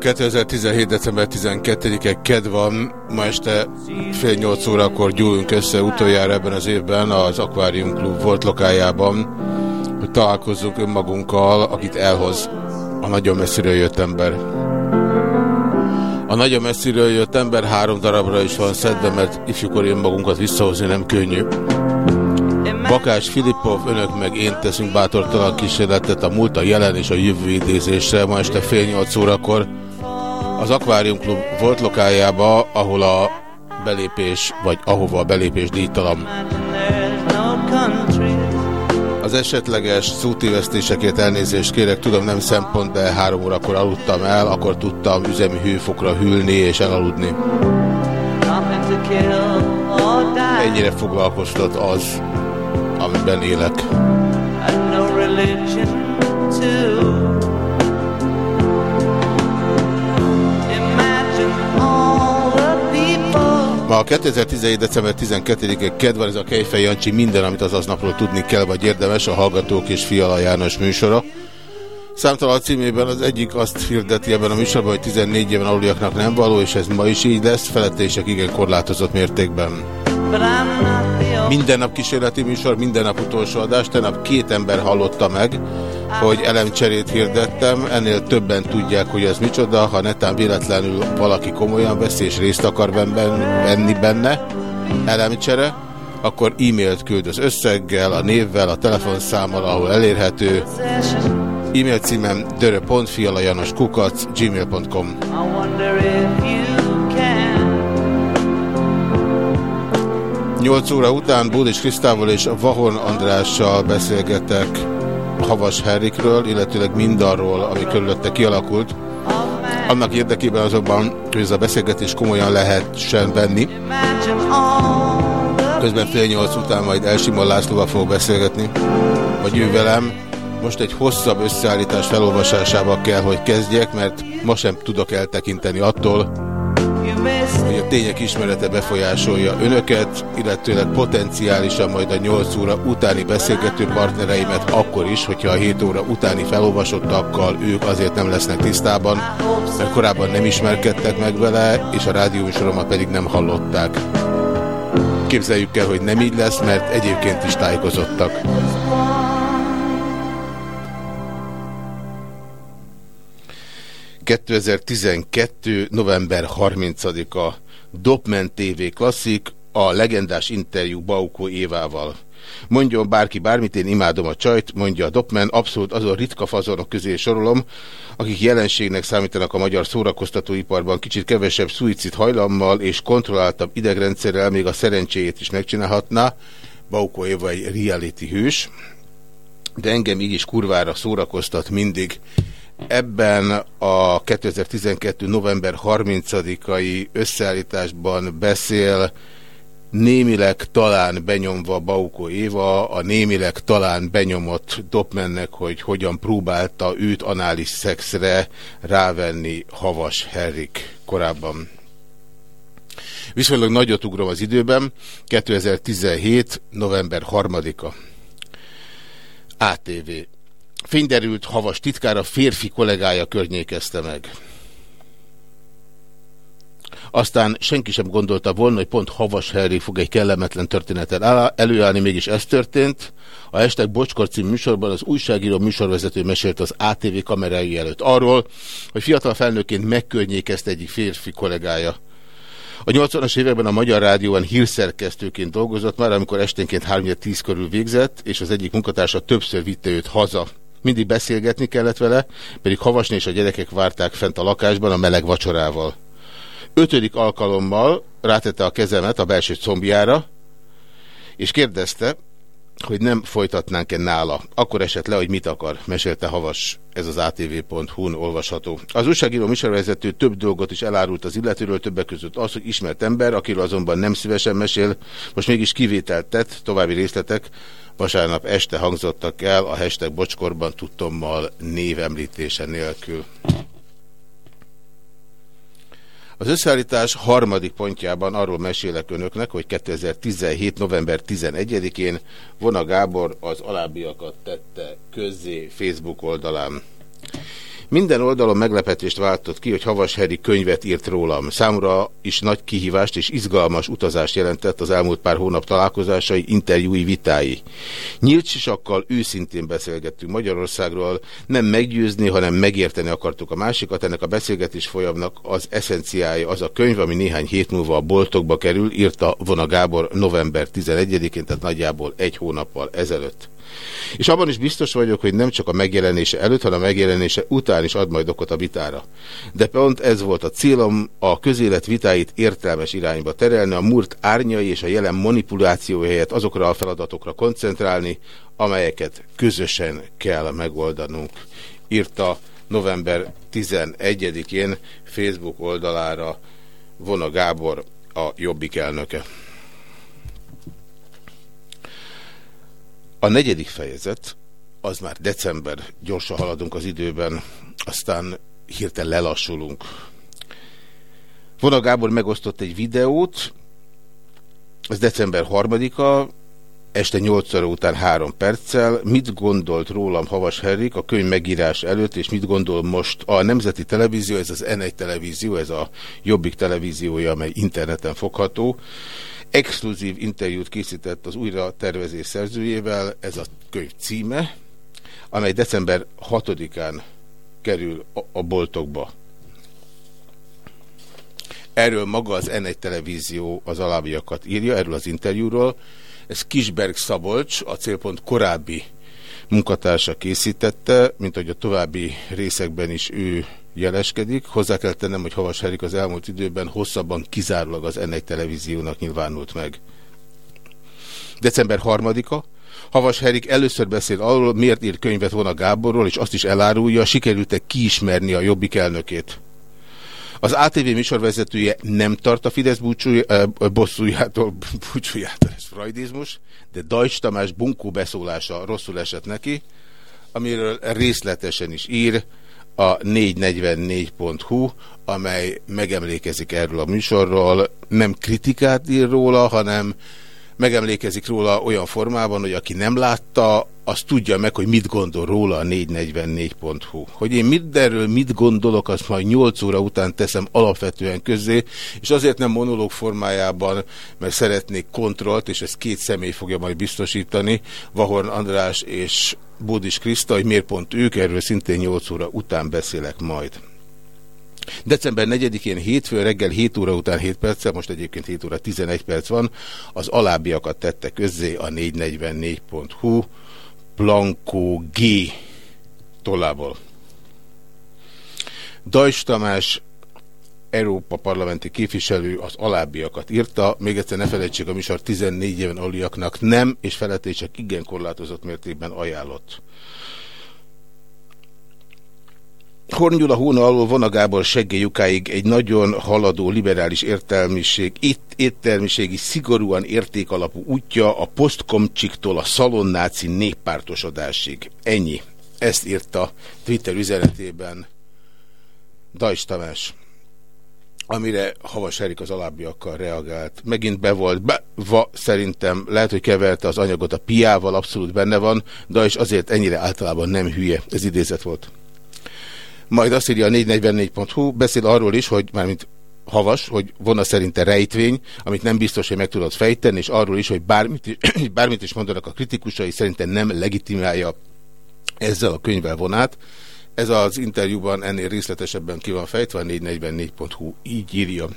2017. december 12-e ked van, ma este fél nyolc órakor gyúlunk össze utoljára ebben az évben az Aquarium Club volt lokájában, hogy találkozzunk önmagunkkal, akit elhoz a nagyon messziről jött ember. A nagyon messziről jött ember három darabra is van szedve, mert ifjúkor önmagunkat visszahozni nem könnyű. Bakás Filippov, önök meg én teszünk bátortalan kísérletet a múlt, a jelen és a jövő idézésre ma este fél nyolc órakor az Aquarium Club volt lokájába, ahol a belépés, vagy ahova a belépés díjtalan. Az esetleges szótévesztésekért elnézést kérek, tudom nem szempont, de három órakor aludtam el, akkor tudtam üzemi hőfokra hűlni és elaludni. Ennyire foglalkoztat az, amiben élek. Ma a 2017. december 12-e kedvan ez a Kejfej Jancsi minden, amit az aznapról tudni kell, vagy érdemes, a Hallgatók és Fiala János műsora. Számtalan címében az egyik azt hirdeti ebben a műsorban, hogy 14 éven aluliaknak nem való, és ez ma is így lesz, felettések igen korlátozott mértékben. Minden nap kísérleti műsor, minden nap utolsó adás. Tegnap két ember hallotta meg, hogy elemcserét hirdettem. Ennél többen tudják, hogy ez micsoda. Ha netán véletlenül valaki komolyan veszi és részt akar venni benne, elemcsere, akkor e-mailt küld az összeggel, a névvel, a telefonszámmal, ahol elérhető. E-mail címem dörö.fialajanoskukac gmail.com 8 óra után Bódis Krisztával és Vahon Andrással beszélgetek Havas Herrikről, illetőleg mindarról, ami körülötte kialakult. Annak érdekében azonban, hogy ez a beszélgetés komolyan lehessen venni. Közben fél nyolc után majd Elsimon Lászlóval fog beszélgetni, vagy ő velem. Most egy hosszabb összeállítás felolvasásával kell, hogy kezdjek, mert ma sem tudok eltekinteni attól, hogy a tények ismerete befolyásolja önöket, illetőleg potenciálisan majd a 8 óra utáni beszélgető partnereimet akkor is, hogyha a 7 óra utáni felolvasottakkal ők azért nem lesznek tisztában, mert korábban nem ismerkedtek meg vele, és a rádióműsoromat pedig nem hallották. Képzeljük el, hogy nem így lesz, mert egyébként is tájékozottak. 2012. november 30-a Dopman TV klasszik, a legendás interjú Baukó Évával. Mondjon bárki bármit, én imádom a csajt, mondja a Dopman, abszolút azon ritka fazonok közé sorolom, akik jelenségnek számítanak a magyar szórakoztatóiparban, kicsit kevesebb szuicid hajlammal és kontrolláltabb idegrendszerrel még a szerencséjét is megcsinálhatná. Baukó Éva egy reality hős, de engem így is kurvára szórakoztat mindig. Ebben a 2012. november 30-ai összeállításban beszél némileg talán benyomva Baukó Éva, a némileg talán benyomott Dopmennek, hogy hogyan próbálta őt anális szexre rávenni Havas Herrik korábban. Viszonylag nagyot ugrom az időben, 2017. november 3-a. ATV Fényderült havas titkára férfi kollégája környékezte meg. Aztán senki sem gondolta volna, hogy pont Havas Harry fog egy kellemetlen történetet előállni, mégis ez történt. A Hashtag Bocskor című műsorban az újságíró műsorvezető mesélt az ATV kamerái előtt arról, hogy fiatal felnőként megkörnyékezte egyik férfi kollégája. A 80-as években a Magyar Rádióban hírszerkesztőként dolgozott már, amikor esténként 3-10 körül végzett, és az egyik munkatársa többször vitte őt haza. Mindig beszélgetni kellett vele, pedig Havasni és a gyerekek várták fent a lakásban a meleg vacsorával. Ötödik alkalommal rátette a kezemet a belső combjára, és kérdezte, hogy nem folytatnánk-e nála. Akkor esett le, hogy mit akar, mesélte Havas, ez az atv.hu-n olvasható. Az újságíró műsorvezető több dolgot is elárult az illetőről, többek között az, hogy ismert ember, akiről azonban nem szívesen mesél, most mégis kivételt tett, további részletek vasárnap este hangzottak el a hashtag bocskorban tudtommal névemlítése nélkül. Az összeállítás harmadik pontjában arról mesélek önöknek, hogy 2017. november 11-én Vona Gábor az alábbiakat tette közzé Facebook oldalán. Minden oldalon meglepetést váltott ki, hogy Havas könyvet írt rólam. Számra is nagy kihívást és izgalmas utazást jelentett az elmúlt pár hónap találkozásai, interjúi, vitái. Nyílt sisakkal őszintén beszélgettünk Magyarországról, nem meggyőzni, hanem megérteni akartuk a másikat. Ennek a beszélgetés folyamnak az eszenciája az a könyv, ami néhány hét múlva a boltokba kerül, írta Vona Gábor november 11-én, tehát nagyjából egy hónappal ezelőtt. És abban is biztos vagyok, hogy nem csak a megjelenése előtt, hanem a megjelenése után is ad majd okot a vitára. De pont ez volt a célom, a közélet vitáit értelmes irányba terelni, a múlt árnyai és a jelen manipuláció helyett azokra a feladatokra koncentrálni, amelyeket közösen kell megoldanunk. Írta november 11-én Facebook oldalára Vona Gábor, a Jobbik elnöke. A negyedik fejezet, az már december, gyorsan haladunk az időben, aztán hirtelen lelassulunk. Vona Gábor megosztott egy videót, ez december 3-a, este 8 óra után 3 perccel. Mit gondolt rólam Havas Herrik a könyv megírás előtt, és mit gondol most a Nemzeti Televízió, ez az N1 televízió, ez a Jobbik televíziója, amely interneten fogható exkluzív interjút készített az újra tervezés szerzőjével, ez a könyv címe, amely december 6-án kerül a, boltokba. Erről maga az N1 televízió az alábbiakat írja, erről az interjúról. Ez Kisberg Szabolcs, a célpont korábbi munkatársa készítette, mint hogy a további részekben is ő jeleskedik. Hozzá kell tennem, hogy Havas Herik az elmúlt időben hosszabban kizárólag az ennek televíziónak nyilvánult meg. December 3-a. Havas Herik először beszél arról, miért ír könyvet volna Gáborról, és azt is elárulja, sikerült-e kiismerni a jobbik elnökét. Az ATV műsorvezetője nem tart a Fidesz búcsúj, bosszújától, búcsújától, ez freudizmus, de Dajcs Tamás bunkó beszólása rosszul esett neki, amiről részletesen is ír, a 444.hu, amely megemlékezik erről a műsorról, nem kritikát ír róla, hanem megemlékezik róla olyan formában, hogy aki nem látta, az tudja meg, hogy mit gondol róla a 444.hu. Hogy én mindenről mit gondolok, azt majd 8 óra után teszem alapvetően közzé, és azért nem monológ formájában, mert szeretnék kontrollt, és ezt két személy fogja majd biztosítani, Vahorn András és Bódis Kriszta, hogy miért pont ők, erről szintén 8 óra után beszélek majd. December 4-én hétfő reggel 7 óra után 7 perccel, most egyébként 7 óra 11 perc van, az alábbiakat tette közzé a 444.hu Blanco G tollából. Dajs Tamás Európa parlamenti képviselő az alábbiakat írta, még egyszer ne felejtsék a műsor 14 éven aliaknak nem, és felejtés csak igen korlátozott mértékben ajánlott. Hornyula hóna alól Vona Gábor seggélyukáig egy nagyon haladó liberális értelmiség, itt értelmiségi szigorúan értékalapú útja a posztkomcsiktól a szalonnáci néppártosodásig. Ennyi. Ezt írta Twitter üzenetében Dajs Tamás amire Havas Erik az alábbiakkal reagált. Megint be volt, be, va, szerintem lehet, hogy keverte az anyagot a piával, abszolút benne van, de azért ennyire általában nem hülye. Ez idézet volt. Majd azt írja a 444.hu, beszél arról is, hogy mármint havas, hogy volna szerinte rejtvény, amit nem biztos, hogy meg tudod fejteni, és arról is, hogy bármit, bármit is mondanak a kritikusai, szerintem nem legitimálja ezzel a könyvvel vonát. Ez az interjúban ennél részletesebben ki van fejtve, a 444.hu így írja.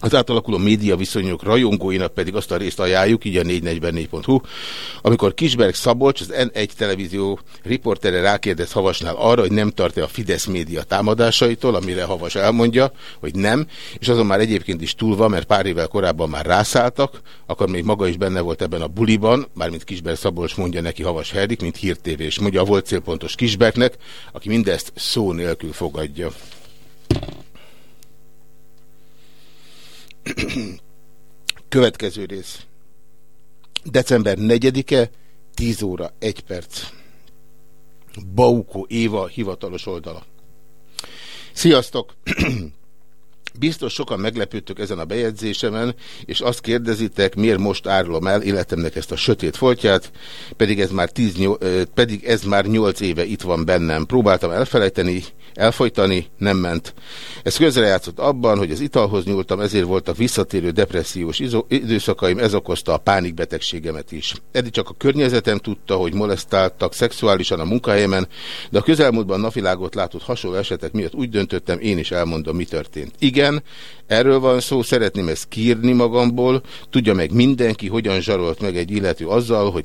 Az átalakuló média viszonyok rajongóinak pedig azt a részt ajánljuk, így a 444.hu, amikor Kisberg Szabolcs, az N1 televízió riportere rákérdez Havasnál arra, hogy nem tart-e a Fidesz média támadásaitól, amire Havas elmondja, hogy nem, és azon már egyébként is túl van, mert pár évvel korábban már rászálltak, akkor még maga is benne volt ebben a buliban, mármint Kisberg Szabolcs mondja neki Havas Herdik, mint hírtévé, és mondja a volt célpontos Kisbergnek, aki mindezt szó nélkül fogadja. Következő rész. December 4-e, 10 óra, 1 perc. Bauko Éva hivatalos oldala. Sziasztok! Biztos sokan meglepődtök ezen a bejegyzésemen, és azt kérdezitek, miért most árulom el életemnek ezt a sötét foltját, pedig ez már, 10, pedig ez már 8 éve itt van bennem. Próbáltam elfelejteni, elfolytani, nem ment. Ez közrejátszott abban, hogy az italhoz nyúltam, ezért voltak visszatérő depressziós időszakaim, ez okozta a pánikbetegségemet is. Eddig csak a környezetem tudta, hogy molesztáltak szexuálisan a munkahelyemen, de a közelmúltban navilágot látott hasonló esetek miatt úgy döntöttem, én is elmondom, mi történt. Igen, erről van szó, szeretném ezt kírni magamból, tudja meg mindenki, hogyan zsarolt meg egy illető azzal, hogy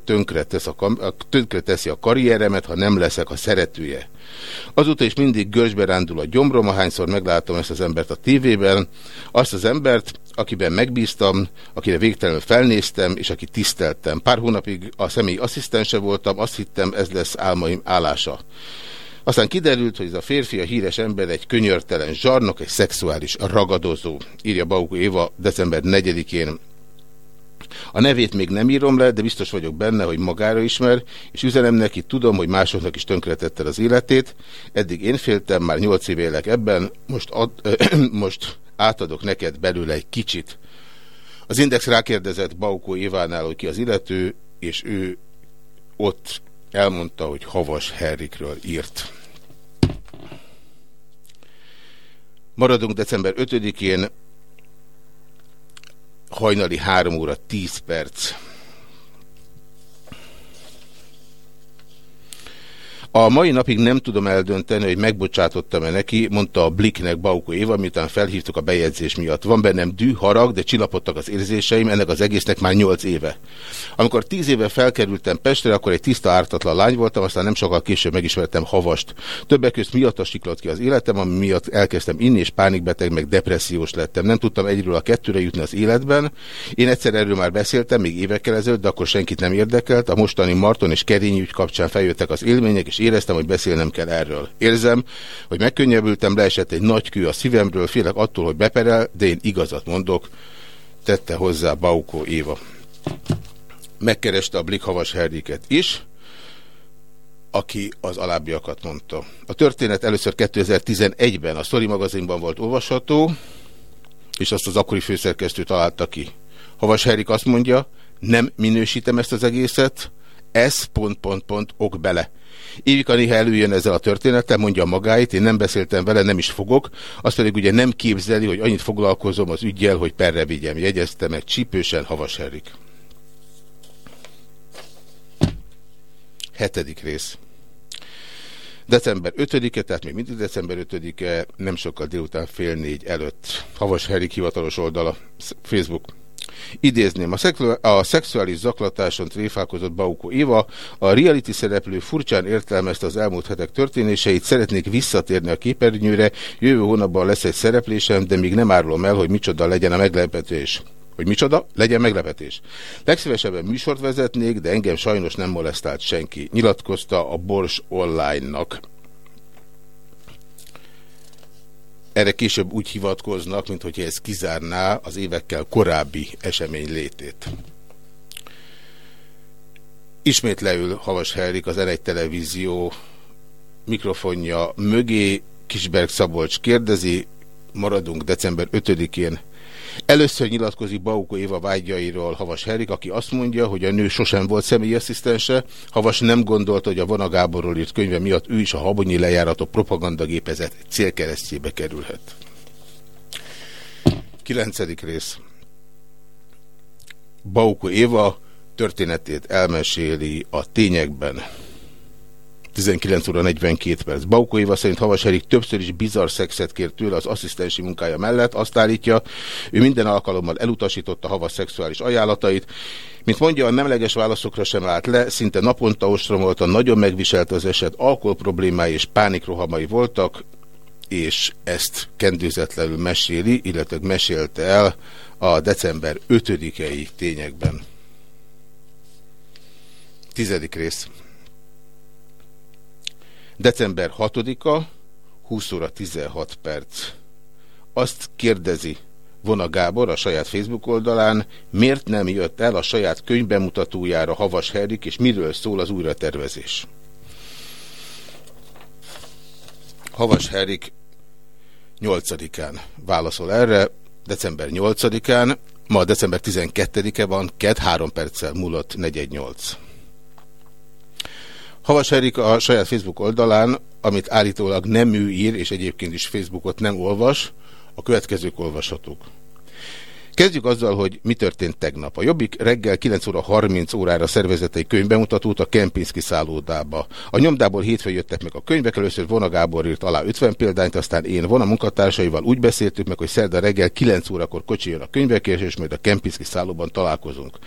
tönkre, teszi a karrieremet, ha nem leszek a szeretője. Azóta is mindig görcsbe rándul a gyomrom, ahányszor meglátom ezt az embert a tévében, azt az embert, akiben megbíztam, akire végtelenül felnéztem, és aki tiszteltem. Pár hónapig a személyi asszisztense voltam, azt hittem, ez lesz álmaim állása. Aztán kiderült, hogy ez a férfi, a híres ember egy könyörtelen zsarnok, egy szexuális ragadozó, írja Baukó Éva december 4-én a nevét még nem írom le, de biztos vagyok benne, hogy magára ismer, és üzenem neki, tudom, hogy másoknak is tönkretette az életét. Eddig én féltem, már nyolc év élek ebben, most, ad, most átadok neked belőle egy kicsit. Az Index rákérdezett Baukó Évánál, hogy ki az illető, és ő ott elmondta, hogy Havas Herrikről írt. Maradunk december 5-én, hajnali 3 óra 10 perc. A mai napig nem tudom eldönteni, hogy megbocsátottam-e neki, mondta a Bliknek Bauko Éva, miután felhívtuk a bejegyzés miatt. Van bennem dű, harag, de csillapodtak az érzéseim, ennek az egésznek már nyolc éve. Amikor tíz éve felkerültem Pestre, akkor egy tiszta ártatlan lány voltam, aztán nem sokkal később megismertem Havast. Többek között miatt siklott ki az életem, ami miatt elkezdtem inni, és pánikbeteg, meg depressziós lettem. Nem tudtam egyről a kettőre jutni az életben. Én egyszer erről már beszéltem, még évekkel ezelőtt, de akkor senkit nem érdekelt. A mostani Marton és Kerény ügy kapcsán feljöttek az élmények, és éreztem, hogy beszélnem kell erről. Érzem, hogy megkönnyebbültem, leesett egy nagy kő a szívemről, félek attól, hogy beperel, de én igazat mondok, tette hozzá Baukó Éva. Megkereste a Blikhavas Herdiket is, aki az alábbiakat mondta. A történet először 2011-ben a Story magazinban volt olvasható, és azt az akkori főszerkesztő találta ki. Havas Herik azt mondja, nem minősítem ezt az egészet, ez pont, pont, pont, ok bele. Évika néha előjön ezzel a történettel, mondja magáit, én nem beszéltem vele, nem is fogok, azt pedig ugye nem képzeli, hogy annyit foglalkozom az ügyjel, hogy perre vigyem. Jegyezte meg csípősen Havas Erik. Hetedik rész. December 5-e, tehát még mindig december 5-e, nem sokkal délután fél négy előtt. Havas Herik hivatalos oldala, Facebook. Idézném, a, szexu a szexuális zaklatáson tréfálkozott Bauko Éva, a reality szereplő furcsán értelmezte az elmúlt hetek történéseit, szeretnék visszatérni a képernyőre, jövő hónapban lesz egy szereplésem, de még nem árulom el, hogy micsoda legyen a meglepetés. Hogy micsoda? Legyen meglepetés. Legszívesebben műsort vezetnék, de engem sajnos nem molesztált senki. Nyilatkozta a Bors Online-nak. Erre később úgy hivatkoznak, mint hogy ez kizárná az évekkel korábbi esemény létét. Ismét leül Havas Herrik az N1 televízió mikrofonja mögé. Kisberg Szabolcs kérdezi, maradunk december 5-én Először nyilatkozik Bauko Éva vágyairól Havas Herik, aki azt mondja, hogy a nő sosem volt személyi asszisztense. Havas nem gondolta, hogy a Vona Gáborról írt könyve miatt ő is a habonyi lejáratok propagandagépezet célkeresztjébe kerülhet. Kilencedik rész. Bauko Éva történetét elmeséli a tényekben. 19 óra 42 perc. Baukó szerint Havas Erik többször is bizarr szexet kért tőle az asszisztensi munkája mellett. Azt állítja, ő minden alkalommal elutasította Havas szexuális ajánlatait. Mint mondja, a nemleges válaszokra sem állt le, szinte naponta ostromolta, nagyon megviselt az eset, alkohol problémái és pánikrohamai voltak, és ezt kendőzetlenül meséli, illetve mesélte el a december 5-i tényekben. Tizedik rész. December 6-a, 20 óra 16 perc. Azt kérdezi Vona Gábor a saját Facebook oldalán, miért nem jött el a saját könyvbemutatójára Havas Herrik, és miről szól az újratervezés. Havas Herrik 8-án válaszol erre, december 8-án, ma december 12-e van, ked 3 perccel múlott 418. Havas Erik a saját Facebook oldalán, amit állítólag nem ő ír, és egyébként is Facebookot nem olvas, a következők olvashatók. Kezdjük azzal, hogy mi történt tegnap. A Jobbik reggel 9 óra 30 órára szervezett egy könyvbemutatót a Kempinski szállódába. A nyomdából hétfőn jöttek meg a könyvek, először Vona Gábor írt alá 50 példányt, aztán én Vona munkatársaival úgy beszéltük meg, hogy szerda reggel 9 órakor kocsi jön a könyvekért, és majd a Kempinski szállóban találkozunk.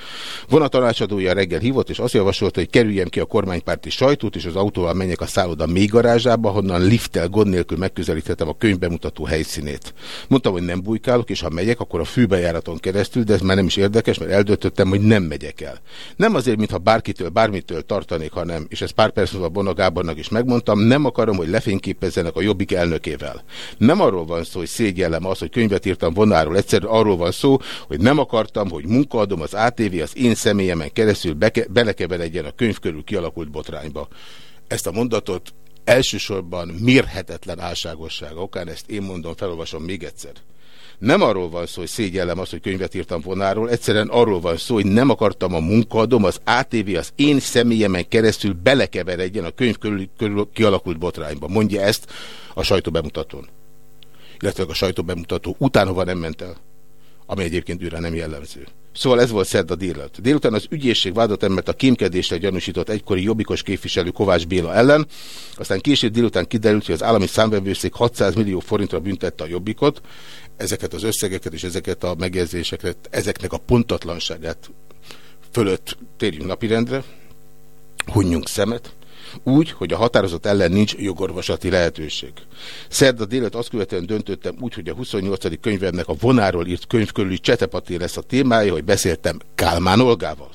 Vona tanácsadója reggel hívott, és azt javasolta, hogy kerüljem ki a kormánypárti sajtót, és az autóval menjek a szálloda még garázsába, honnan lifttel gond nélkül megközelíthetem a könyvbemutató helyszínét. Mondtam, hogy nem bujkálok, és ha megyek, akkor a fűbejár bejáraton keresztül, de ez már nem is érdekes, mert eldöntöttem, hogy nem megyek el. Nem azért, mintha bárkitől, bármitől tartanék, hanem, és ezt pár perc múlva Bona Gábornak is megmondtam, nem akarom, hogy lefényképezzenek a Jobbik elnökével. Nem arról van szó, hogy szégyellem az, hogy könyvet írtam vonáról, egyszerűen arról van szó, hogy nem akartam, hogy munkaadom az ATV az én személyemen keresztül belekeveredjen a könyv körül kialakult botrányba. Ezt a mondatot elsősorban mérhetetlen álságosság okán, ezt én mondom, felolvasom még egyszer. Nem arról van szó, hogy szégyellem azt, hogy könyvet írtam vonáról, egyszerűen arról van szó, hogy nem akartam a munkaadom, az ATV az én személyemen keresztül belekeveredjen a könyv körül, körül kialakult botrányba. Mondja ezt a sajtóbemutatón. Illetve a sajtóbemutató után hova nem ment el, ami egyébként őre nem jellemző. Szóval ez volt szerda délután. Délután az ügyészség vádat emelt a kémkedésre gyanúsított egykori jobbikos képviselő Kovács Béla ellen. Aztán később délután kiderült, hogy az állami számvevőszék 600 millió forintra büntette a jobbikot ezeket az összegeket és ezeket a megjegyzéseket, ezeknek a pontatlanságát fölött térjünk napirendre, hunyjunk szemet, úgy, hogy a határozat ellen nincs jogorvosati lehetőség. Szerda délet azt követően döntöttem úgy, hogy a 28. könyvemnek a vonáról írt könyv körüli csetepaté lesz a témája, hogy beszéltem Kálmán Olgával.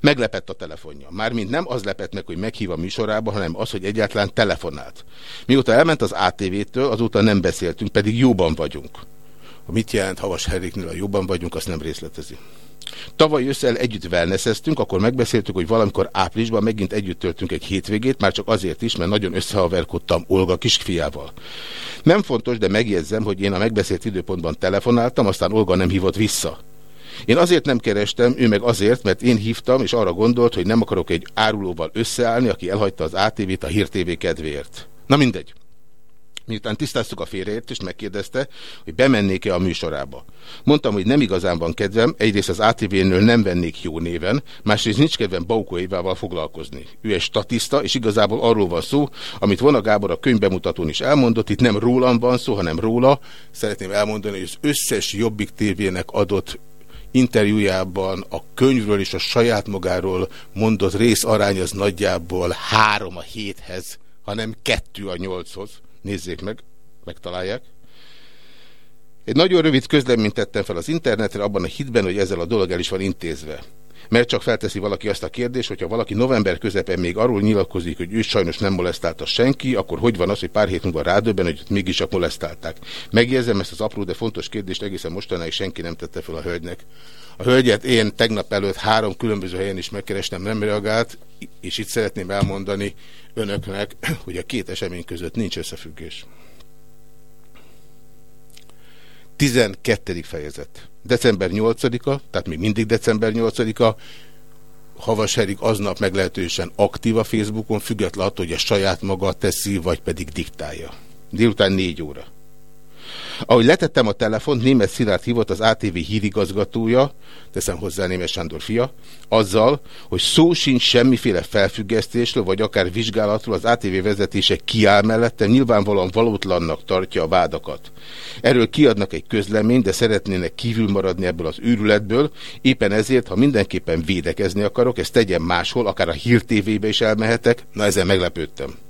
Meglepett a telefonja. Mármint nem az lepett meg, hogy meghív a műsorába, hanem az, hogy egyáltalán telefonált. Mióta elment az ATV-től, azóta nem beszéltünk, pedig jóban vagyunk. Ha mit jelent Havas Heriknél a jobban vagyunk, azt nem részletezi. Tavaly összel együtt wellnesseztünk, akkor megbeszéltük, hogy valamikor áprilisban megint együtt töltünk egy hétvégét, már csak azért is, mert nagyon összehaverkodtam Olga kisfiával. Nem fontos, de megjegyzem, hogy én a megbeszélt időpontban telefonáltam, aztán Olga nem hívott vissza. Én azért nem kerestem, ő meg azért, mert én hívtam, és arra gondolt, hogy nem akarok egy árulóval összeállni, aki elhagyta az ATV-t a Hír TV kedvéért. Na mindegy. Miután tisztáztuk a félreértést, megkérdezte, hogy bemennék-e a műsorába. Mondtam, hogy nem igazán van kedvem, egyrészt az ATV-nől nem vennék jó néven, másrészt nincs kedvem Baukó Évával foglalkozni. Ő egy statiszta, és igazából arról van szó, amit Vona Gábor a könyvbemutatón is elmondott, itt nem rólam van szó, hanem róla. Szeretném elmondani, hogy az összes Jobbik tévének adott interjújában a könyvről és a saját magáról mondott rész arány az nagyjából három a héthez, hanem kettő a nyolchoz. Nézzék meg, megtalálják. Egy nagyon rövid közleményt tettem fel az internetre, abban a hitben, hogy ezzel a dolog el is van intézve. Mert csak felteszi valaki azt a kérdést, hogyha valaki november közepén még arról nyilatkozik, hogy ő sajnos nem molesztálta senki, akkor hogy van az, hogy pár hét múlva rádöbben, hogy mégis csak molesztálták. Megjegyzem ezt az apró, de fontos kérdést egészen mostanáig senki nem tette fel a hölgynek. A hölgyet én tegnap előtt három különböző helyen is megkerestem, nem reagált, és itt szeretném elmondani önöknek, hogy a két esemény között nincs összefüggés. 12. fejezet. December 8-a, tehát még mindig december 8-a, Havas Erik aznap meglehetősen aktív a Facebookon, függetlenül attól, hogy a saját maga teszi, vagy pedig diktálja. Délután 4 óra. Ahogy letettem a telefont, német Szilárd hívott az ATV hírigazgatója, teszem hozzá német Sándor fia, azzal, hogy szó sincs semmiféle felfüggesztésről, vagy akár vizsgálatról, az ATV vezetése kiáll mellette, nyilvánvalóan valótlannak tartja a vádakat. Erről kiadnak egy közleményt, de szeretnének kívül maradni ebből az őrületből, éppen ezért, ha mindenképpen védekezni akarok, ezt tegyen máshol, akár a Hír TV-be is elmehetek, na ezen meglepődtem.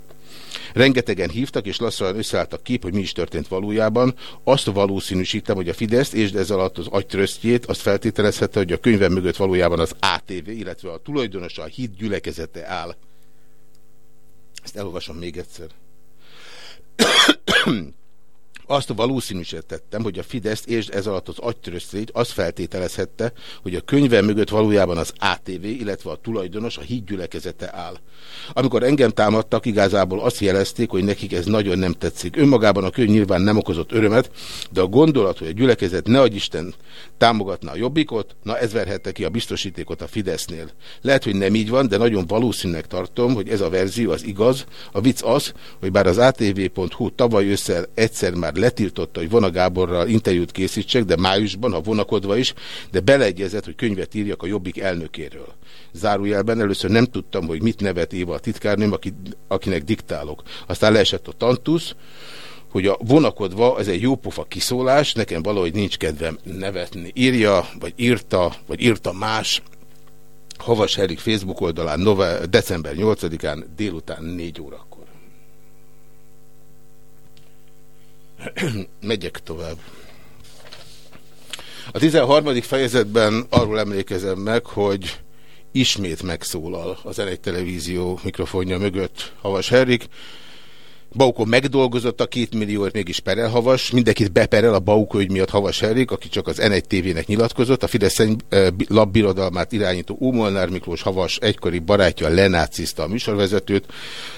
Rengetegen hívtak, és lassan összeálltak kép, hogy mi is történt valójában. Azt valószínűsítem, hogy a Fidesz, és ez alatt az agytrösztjét, azt feltételezhette, hogy a könyvem mögött valójában az ATV, illetve a tulajdonosa, a híd gyülekezete áll. Ezt elolvasom még egyszer. Azt valószínűsítettem, hogy a Fidesz és ez alatt az agytörösszét azt feltételezhette, hogy a könyve mögött valójában az ATV, illetve a tulajdonos, a hídgyülekezete áll. Amikor engem támadtak, igazából azt jelezték, hogy nekik ez nagyon nem tetszik. Önmagában a könyv nyilván nem okozott örömet, de a gondolat, hogy a gyülekezet ne Isten támogatna a jobbikot, na ez verhette ki a biztosítékot a Fidesznél. Lehet, hogy nem így van, de nagyon valószínűleg tartom, hogy ez a verzió az igaz. A vicc az, hogy bár az atv.hu tavaly ősszel egyszer már letiltotta, hogy Vona Gáborral interjút készítsek, de májusban, ha vonakodva is, de beleegyezett, hogy könyvet írjak a Jobbik elnökéről. Zárójelben először nem tudtam, hogy mit nevet Éva a titkárnőm, aki, akinek diktálok. Aztán leesett a tantusz, hogy a vonakodva ez egy jópofa kiszólás, nekem valahogy nincs kedvem nevetni. Írja, vagy írta, vagy írta más, Havas Herik Facebook oldalán nove, december 8-án délután 4 órakor. Megyek tovább. A 13. fejezetben arról emlékezem meg, hogy ismét megszólal az egy televízió mikrofonja mögött Havas Herrik. Bauko megdolgozott a két millióért, mégis perel Havas. Mindenkit beperel a Bauko ügy miatt Havas Herrik, aki csak az N1 TV-nek nyilatkozott. A Fidesz labbirodalmát irányító Úmolnár Miklós Havas egykori barátja lenáciszta a műsorvezetőt.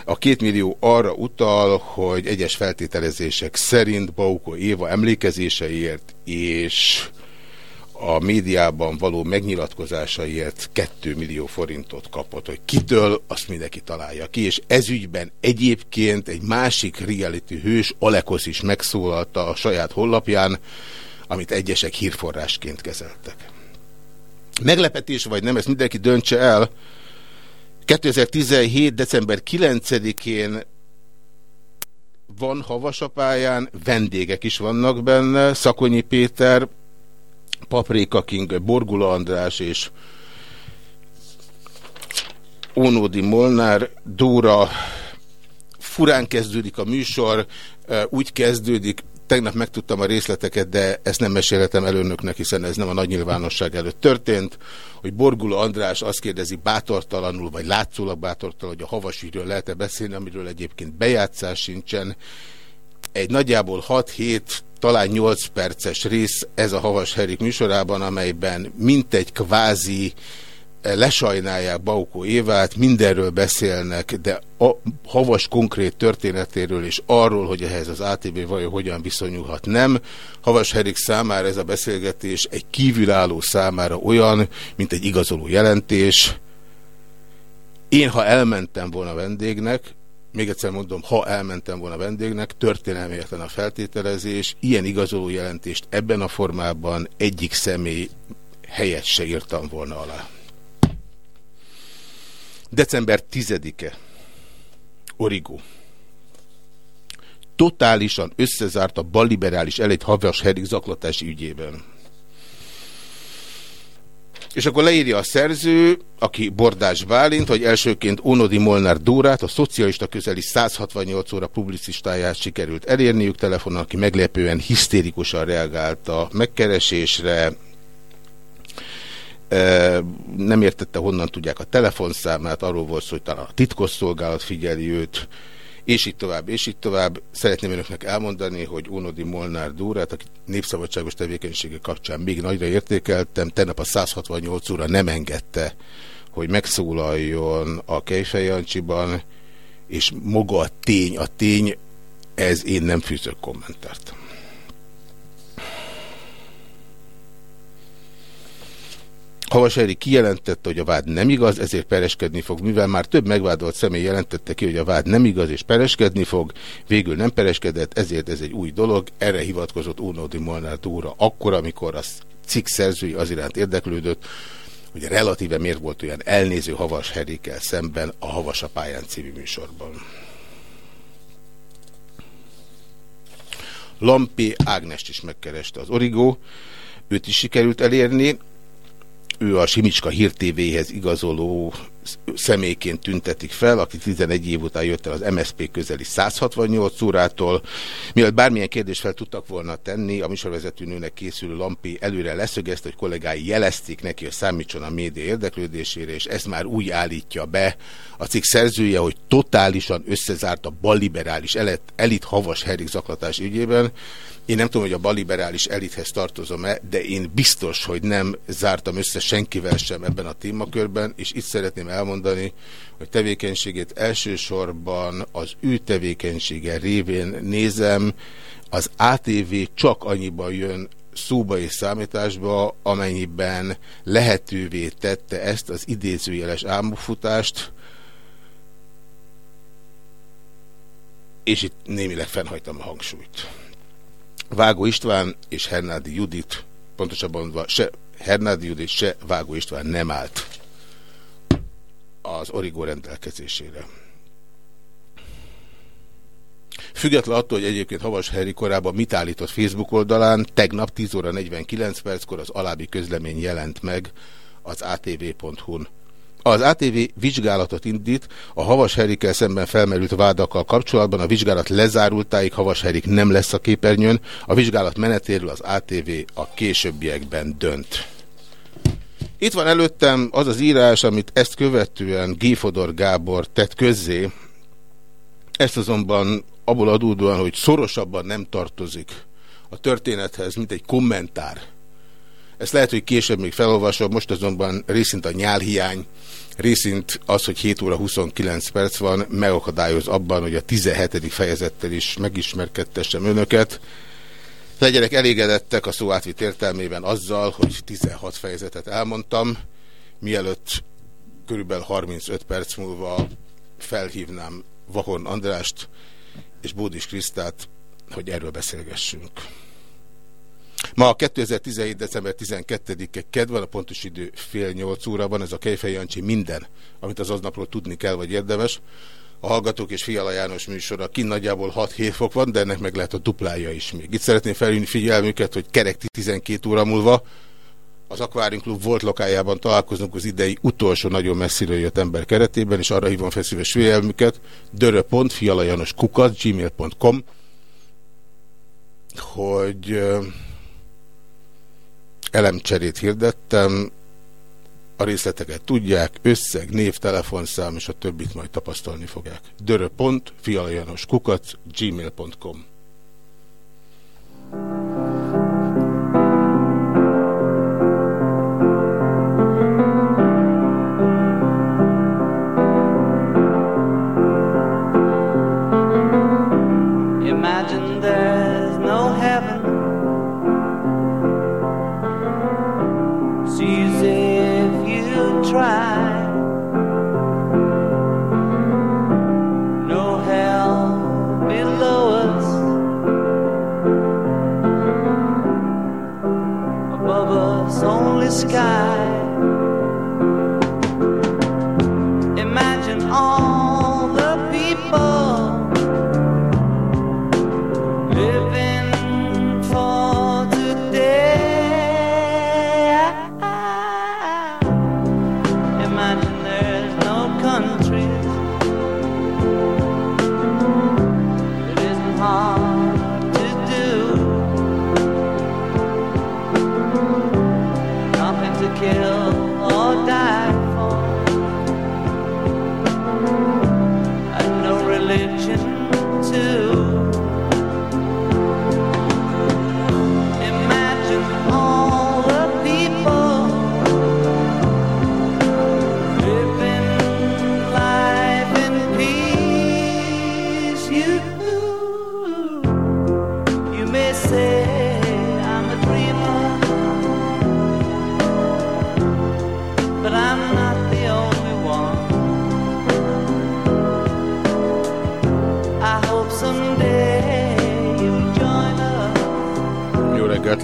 A két millió arra utal, hogy egyes feltételezések szerint Bauko Éva emlékezéseiért és a médiában való megnyilatkozásaiért 2 millió forintot kapott, hogy kitől, azt mindenki találja ki, és ezügyben egyébként egy másik reality hős, Alekosz is megszólalta a saját hollapján, amit egyesek hírforrásként kezeltek. Meglepetés vagy nem, ezt mindenki döntse el. 2017. december 9-én van havasapályán, vendégek is vannak benne, Szakonyi Péter, Paprika King, Borgula András és Ónódi Molnár, Dóra, furán kezdődik a műsor, úgy kezdődik, tegnap megtudtam a részleteket, de ezt nem mesélhetem el önöknek, hiszen ez nem a nagy nyilvánosság előtt történt, hogy Borgula András azt kérdezi bátortalanul, vagy látszólag bátortalan, hogy a havasügyről lehet-e beszélni, amiről egyébként bejátszás sincsen. Egy nagyjából 6-7 talán 8 perces rész ez a Havas Herik műsorában, amelyben mintegy kvázi eh, lesajnálják Baukó Évát, mindenről beszélnek, de a Havas konkrét történetéről és arról, hogy ehhez az ATB vajon hogyan viszonyulhat nem. Havas Herik számára ez a beszélgetés egy kívülálló számára olyan, mint egy igazoló jelentés. Én, ha elmentem volna vendégnek, még egyszer mondom, ha elmentem volna vendégnek, történelméletlen a feltételezés, ilyen igazoló jelentést ebben a formában egyik személy helyet se írtam volna alá. December 10-e. Origo. Totálisan összezárt a balliberális elit havas herik zaklatási ügyében. És akkor leírja a szerző, aki Bordás Bálint, hogy elsőként Ónodi Molnár Dórát, a szocialista közeli 168 óra publicistáját sikerült elérniük telefonon, aki meglepően hisztérikusan reagált a megkeresésre, nem értette, honnan tudják a telefonszámát, arról volt szó, hogy talán a titkosszolgálat figyeli őt, és így tovább, és így tovább. Szeretném önöknek elmondani, hogy Ónodi Molnár Dórát, aki népszabadságos tevékenysége kapcsán még nagyra értékeltem, tegnap a 168 óra nem engedte, hogy megszólaljon a Kejfej és maga a tény, a tény, ez én nem fűzök kommentárt. Havaseri kijelentette, hogy a vád nem igaz, ezért pereskedni fog, mivel már több megvádolt személy jelentette ki, hogy a vád nem igaz és pereskedni fog, végül nem pereskedett, ezért ez egy új dolog, erre hivatkozott Unódi Molnár úra akkor, amikor a cikk szerzői az iránt érdeklődött, hogy relatíve miért volt olyan elnéző Havas szemben a Havas a pályán című műsorban. Lampi Ágnest is megkereste az Origó, őt is sikerült elérni, ő a Simicska Hír igazoló személyként tüntetik fel, aki 11 év után jött el az MSZP közeli 168 órától. Mielőtt bármilyen kérdést fel tudtak volna tenni, a műsorvezetőnőnek készülő Lampi előre leszögezte, hogy kollégái jelezték neki, hogy számítson a média érdeklődésére, és ezt már úgy állítja be a cikk szerzője, hogy totálisan összezárt a balliberális elit, elit havas herik zaklatás ügyében, én nem tudom, hogy a baliberális elithez tartozom-e, de én biztos, hogy nem zártam össze senkivel sem ebben a témakörben, és itt szeretném elmondani, hogy tevékenységét elsősorban az ő tevékenysége révén nézem, az ATV csak annyiban jön szóba és számításba, amennyiben lehetővé tette ezt az idézőjeles álmofutást, és itt némileg fennhagytam a hangsúlyt. Vágó István és Hernádi Judit, pontosabban se Hernádi Judit, se Vágó István nem állt az origó rendelkezésére. Független attól, hogy egyébként Havas Heri korábban mit állított Facebook oldalán, tegnap 10 óra 49 perckor az alábbi közlemény jelent meg az atv.hu-n. Az ATV vizsgálatot indít, a Havas Herikkel szemben felmerült vádakkal kapcsolatban, a vizsgálat lezárultáig Havas Herik nem lesz a képernyőn, a vizsgálat menetéről az ATV a későbbiekben dönt. Itt van előttem az az írás, amit ezt követően Géfodor Gábor tett közzé, ezt azonban abból adódóan, hogy szorosabban nem tartozik a történethez, mint egy kommentár. Ezt lehet, hogy később még felolvasom, most azonban részint a nyálhiány, részint az, hogy 7 óra 29 perc van, megakadályoz abban, hogy a 17. fejezettel is megismerkedtessem önöket. Legyenek elégedettek a szó átvitt értelmében azzal, hogy 16 fejezetet elmondtam, mielőtt körülbelül 35 perc múlva felhívnám Vahorn Andrást és Bódis Krisztát, hogy erről beszélgessünk. Ma a 2017. december 12-e kedv a pontos idő fél nyolc óra van, ez a Kejfej Jancsi minden, amit az aznapról tudni kell, vagy érdemes. A Hallgatók és Fiala János műsora ki nagyjából 6-7 fok van, de ennek meg lehet a duplája is még. Itt szeretném felhívni figyelmüket, hogy kerek 12 óra múlva az Aquarium Club volt lokájában találkozunk az idei utolsó nagyon messziről jött ember keretében, és arra hívom feszíves figyelmüket, dörö.fialajanoskukat, gmail.com, hogy elemcserét hirdettem, a részleteket tudják, összeg, név, telefonszám, és a többit majd tapasztalni fogják. dörö.fialajanoskukat, gmail.com sky.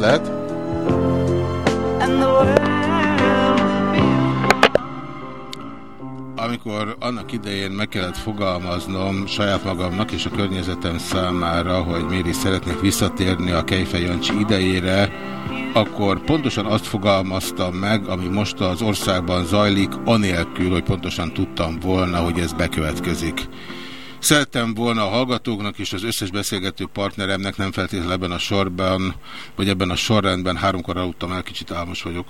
Lehet? Amikor annak idején meg kellett fogalmaznom saját magamnak és a környezetem számára, hogy miért is szeretnék visszatérni a Kejfej Jancsi idejére, akkor pontosan azt fogalmaztam meg, ami most az országban zajlik, anélkül, hogy pontosan tudtam volna, hogy ez bekövetkezik. Szerettem volna a hallgatóknak és az összes beszélgető partneremnek, nem feltétlenül ebben a sorban, vagy ebben a sorrendben, háromkor aludtam el, kicsit álmos vagyok,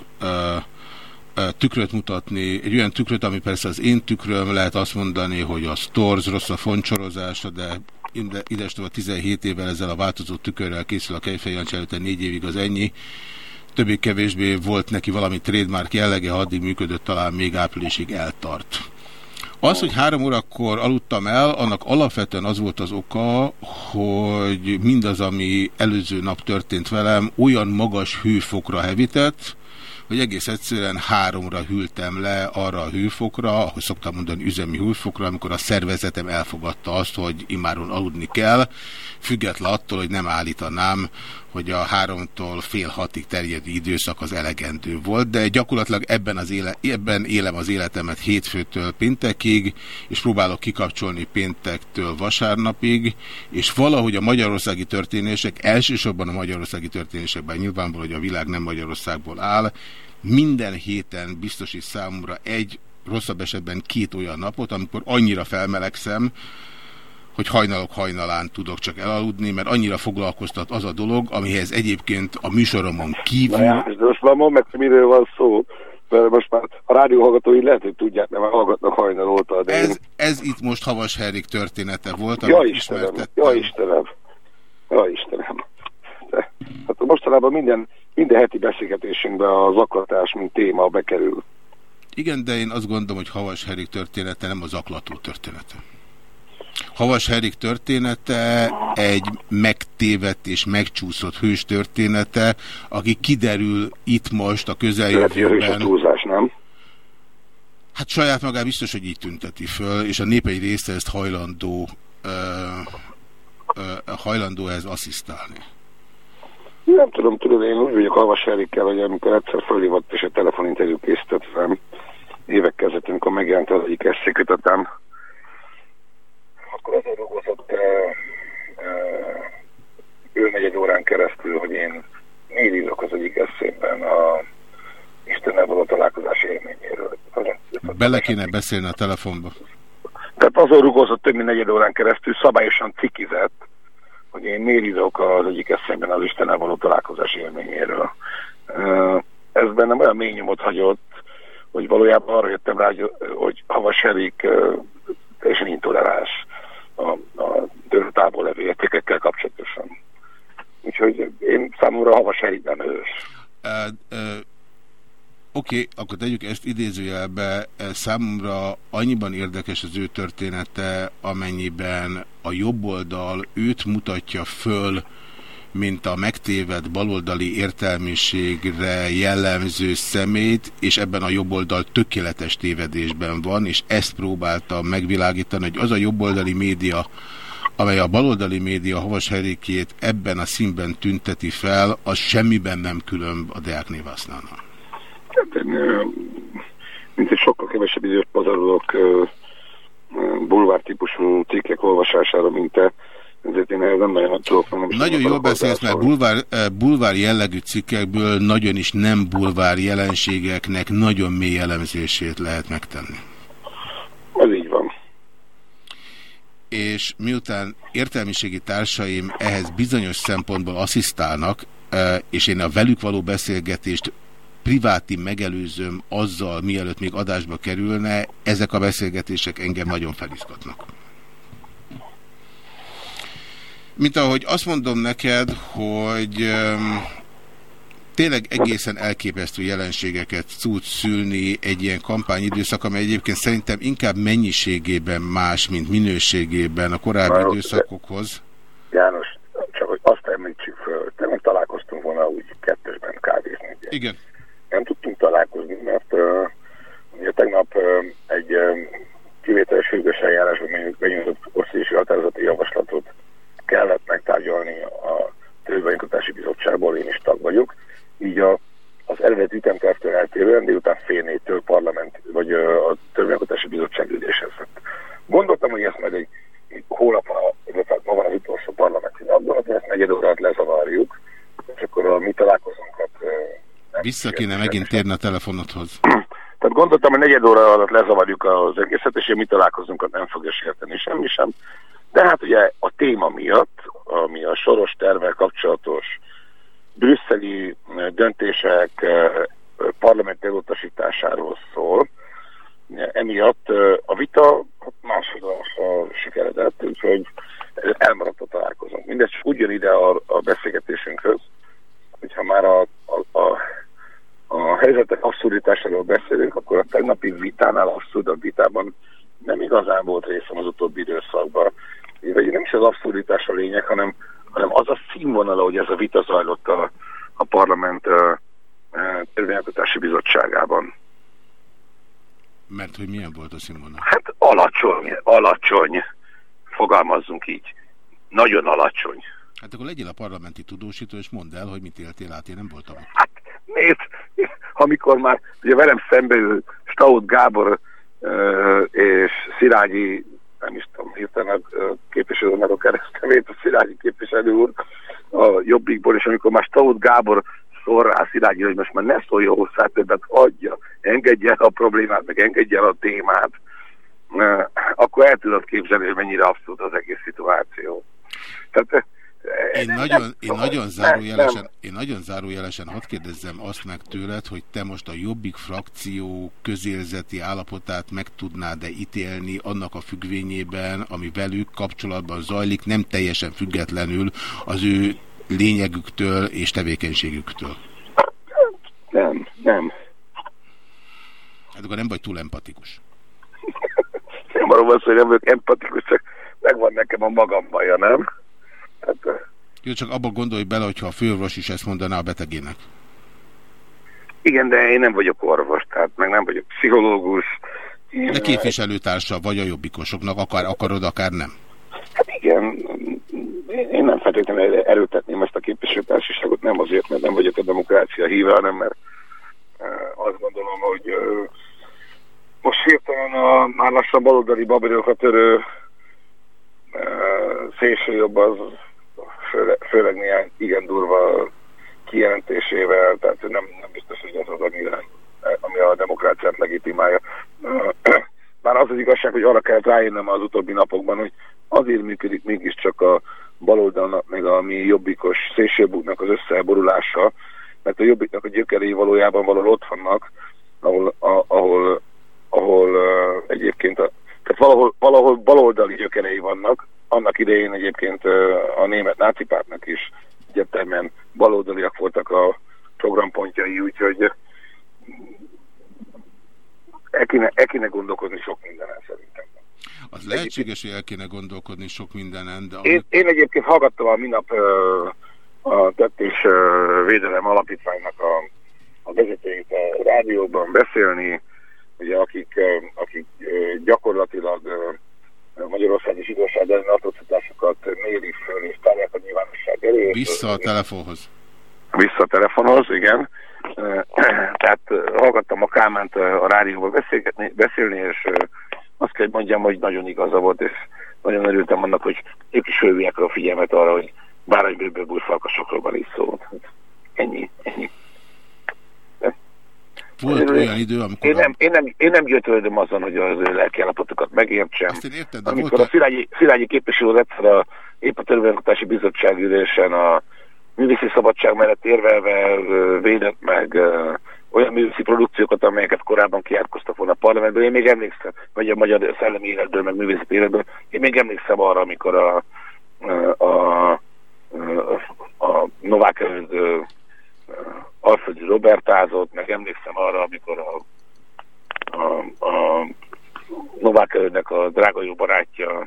tükröt mutatni, egy olyan tükröt, ami persze az én tükröm, lehet azt mondani, hogy a Stores rossz a foncsorozása, de idestől a 17 évvel ezzel a változó tükörrel készül a Kejfej Jancsi előtte négy évig az ennyi. Többé-kevésbé volt neki valami trademark jellege, addig működött, talán még áprilisig eltart. Az, hogy három órakor aludtam el, annak alapvetően az volt az oka, hogy mindaz, ami előző nap történt velem, olyan magas hőfokra hevített, hogy egész egyszerűen háromra hűltem le arra a hőfokra, ahogy szoktam mondani üzemi hőfokra, amikor a szervezetem elfogadta azt, hogy imáron aludni kell, független attól, hogy nem állítanám, hogy a háromtól fél hatig terjedő időszak az elegendő volt, de gyakorlatilag ebben, az éle, ebben élem az életemet hétfőtől péntekig, és próbálok kikapcsolni péntektől vasárnapig, és valahogy a magyarországi történések, elsősorban a magyarországi történésekben nyilvánvaló, hogy a világ nem Magyarországból áll, minden héten biztosít számomra egy, rosszabb esetben két olyan napot, amikor annyira felmelegszem, hogy hajnalok hajnalán tudok csak elaludni, mert annyira foglalkoztat az a dolog, amihez egyébként a műsoromon kívül... Na de most már mondd meg, miről van szó, mert most már a rádióhallgatói lehet, hogy tudják, nem hallgatnak hajnal óta. De ez, én... ez itt most Havas Herik története volt, ja, Istenem, ja Istenem, ja Istenem. De, hát mostanában minden, minden heti beszélgetésünkben a zaklatás, mint téma bekerül. Igen, de én azt gondolom, hogy Havas Herik története nem az zaklató története. Havas Herik története egy megtévedt és megcsúszott hős története, aki kiderül itt most a közeljövőben. túlzás, nem? Hát saját magát biztos, hogy így tünteti föl, és a nép egy része ezt hajlandó, uh, uh, hajlandó ez asszisztálni. Nem tudom, tudod, én úgy vagyok Havas Erikkel, hogy amikor egyszer fölhívott és a telefoninterjú készített fel, évek kezdetén, amikor megjelent az egyik eszékötetem, akkor azon rúgózott ő egy órán keresztül, hogy én írok az egyik eszében a Istennel való találkozás élményéről. Bele kéne beszélni a telefonba. Tehát azon rugózott több mint negyed órán keresztül, szabályosan cikizett, hogy én miért írok az egyik eszemben az Istennel való találkozás élményéről. Ez bennem olyan mély nyomot hagyott, hogy valójában arra jöttem rá, hogy Havas Erik teljesen intoleráns a, a távol levő értékekkel kapcsolatosan. Úgyhogy én számomra havas nem ős. Uh, uh, Oké, okay, akkor tegyük ezt idézőjelbe. Számomra annyiban érdekes az ő története, amennyiben a jobb oldal őt mutatja föl, mint a megtéved baloldali értelmiségre jellemző szemét, és ebben a jobboldal tökéletes tévedésben van, és ezt próbálta megvilágítani, hogy az a jobboldali média, amely a baloldali média havas herékét ebben a színben tünteti fel, az semmiben nem különb a Deák Névásználnál. Hát mint egy sokkal kevesebb időt pazarolok bulvár típusú cikkek olvasására, mint te, ezért én nem nagyon tudok. Nem nagyon jól beszélsz, mert bulvár, eh, bulvár jellegű cikkekből nagyon is nem bulvár jelenségeknek nagyon mély elemzését lehet megtenni. Ez így van. És miután értelmiségi társaim ehhez bizonyos szempontból asszisztálnak, eh, és én a velük való beszélgetést priváti megelőzöm azzal, mielőtt még adásba kerülne, ezek a beszélgetések engem nagyon felizgatnak. Mint ahogy azt mondom neked, hogy um, tényleg egészen elképesztő jelenségeket tud szülni egy ilyen kampányidőszak, amely egyébként szerintem inkább mennyiségében más, mint minőségében a korábbi Már időszakokhoz. János, csak hogy azt említsük föl, nem találkoztunk volna úgy kettesben kávézni. Ugye? Igen. Nem tudtunk találkozni, mert uh, ugye tegnap uh, egy uh, kivételes hűgös eljárásban benyújtott osztályos határozati javaslatot kellett megtárgyalni a Törvénykötási Bizottságból én is tag vagyok, így a, az eredeti ütemtervtől eltérően délután fél négytől parlament, vagy a Törvénykötási Bizottság üléshez Gondoltam, hogy ezt majd egy, egy hónap, illetve ma van az utolsó parlamenti napban, hogy ezt negyed órát lezavarjuk, és akkor a mi találkozónkat... Vissza kéne megint térni a telefonodhoz. Tehát gondoltam, hogy negyed óra alatt lezavarjuk az egészet, és mi találkozunkat nem fogja sérteni semmi sem. De hát ugye a téma miatt, ami a soros tervel kapcsolatos brüsszeli döntések parlament elutasításáról szól, emiatt a vita másodlásra sikeredett, úgyhogy elmaradt a találkozónk. Mindez úgy jön ide a, a beszélgetésünkhöz, hogyha már a, a, a, a helyzetek abszurditásáról beszélünk, akkor a tegnapi vitánál, abszurdabb vitában nem igazán volt részem az utóbbi időszakban. Vagy nem is az abszurditás a lényeg, hanem, hanem az a színvonala, hogy ez a vita zajlott a, a parlament törvényalkotási bizottságában. Mert hogy milyen volt a színvonal? Hát alacsony, alacsony, fogalmazzunk így. Nagyon alacsony. Hát akkor legyél a parlamenti tudósító, és mondd el, hogy mit éltél át, én nem voltam ott. Hát nézd, amikor már ugye velem szembe ül Staud Gábor és Szilágyi, nem is tudom, hirtelen képviselő meg a keresztevét, a Szilágyi képviselő úr a Jobbikból, és amikor már Staud Gábor szól rá Szilágyi, hogy most már ne szóljon hozzá többet, adja, engedje el a problémát, meg engedje el a témát, akkor el tudod képzelni, hogy mennyire abszolút az egész szituáció. Tehát én nagyon, én, nagyon zárójelesen, én nagyon zárójelesen hadd kérdezzem azt meg tőled, hogy te most a Jobbik frakció közérzeti állapotát meg tudnád-e ítélni annak a függvényében, ami velük kapcsolatban zajlik, nem teljesen függetlenül az ő lényegüktől és tevékenységüktől? Nem, nem. Hát akkor nem vagy túl empatikus. nem arról van szó, hogy nem vagyok empatikus, csak megvan nekem a magam baja, nem? Hát, Jó, csak abban gondolj bele, hogyha a főorvos is ezt mondaná a betegének. Igen, de én nem vagyok orvos, tehát meg nem vagyok pszichológus. De képviselőtársa vagy a jobbikosoknak, akár akarod, akár nem. Hát igen, én nem feltétlenül erőtetném ezt a képviselőtársaságot, nem azért, mert nem vagyok a demokrácia híve, hanem mert azt gondolom, hogy most hirtelen a már lassan baloldali babérőkat törő szélsőjobb az főleg, főleg néhány igen durva kijelentésével, tehát nem, nem biztos, hogy ez az, ami, ami a demokráciát legitimálja. Már az az igazság, hogy arra kellett rájönnöm az utóbbi napokban, hogy azért működik mégiscsak a baloldalnak, meg a mi jobbikos szélsőjobbuknak az összeborulása, mert a jobbiknak a gyökerei valójában valahol ott vannak, ahol, a, ahol, ahol uh, egyébként a, tehát valahol, valahol baloldali gyökerei vannak, annak idején egyébként a német nácipártnak is egyetemen baloldaliak voltak a programpontjai, úgyhogy el kéne, el kéne gondolkodni sok mindenen szerintem. Az lehetséges, hogy el kéne gondolkodni sok mindenen, de... Én, én egyébként hallgattam a minap a tett és védelem alapítványnak a, a vezetőjét a rádióban beszélni, ugye akik, akik gyakorlatilag Magyarország és igazság ellen atrocitásokat mérik föl és tárják a nyilvánosság elé. Vissza a telefonhoz. Vissza a telefonhoz, igen. Tehát hallgattam a Kálmánt a rádióban beszélni, és azt kell, hogy mondjam, hogy nagyon igaza volt, és nagyon örültem annak, hogy ők is fölviják a figyelmet arra, hogy bárhogy bőből burfalkasokról van is szó. Ennyi, ennyi. Volt én, olyan idő, amikor... Én nem, én nem, én nem gyötrődöm azon, hogy az ő lelkiállapotokat megértsem. Ezt én érted, de amikor volt a Szilágyi, Szilágyi képviselő egyszer a, épp a törvényalkotási bizottság ülésen a művészi szabadság mellett érvelve védett meg olyan művészi produkciókat, amelyeket korábban kiátkoztak volna a parlamentből. Én még emlékszem, vagy a magyar szellemi életből, meg művészi életből, én még emlékszem arra, amikor a, a, a, a Novák előtt Alföldi Robertázott, meg emlékszem arra, amikor a, a, a Novák előttnek a drága jó barátja,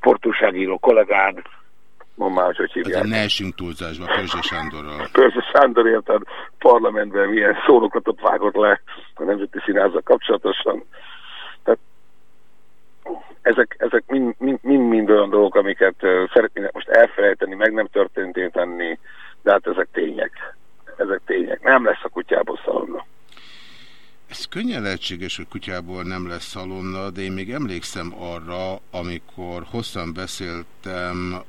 sportúságíró kollégád, Mondd már, hogy hívják. Azért ne esünk túlzásba Körzse Sándorral. Körzse Sándor érted parlamentben milyen szónoklatot vágott le a Nemzeti Színházzal kapcsolatosan. Tehát ezek, ezek mind-mind olyan dolgok, amiket szeretnének most elfelejteni, meg nem történté tenni, de hát ezek tények. Ezek tények. Nem lesz a kutyából szalonna. Ez könnyen lehetséges, hogy kutyából nem lesz szalonna, de én még emlékszem arra, amikor hosszan beszéltem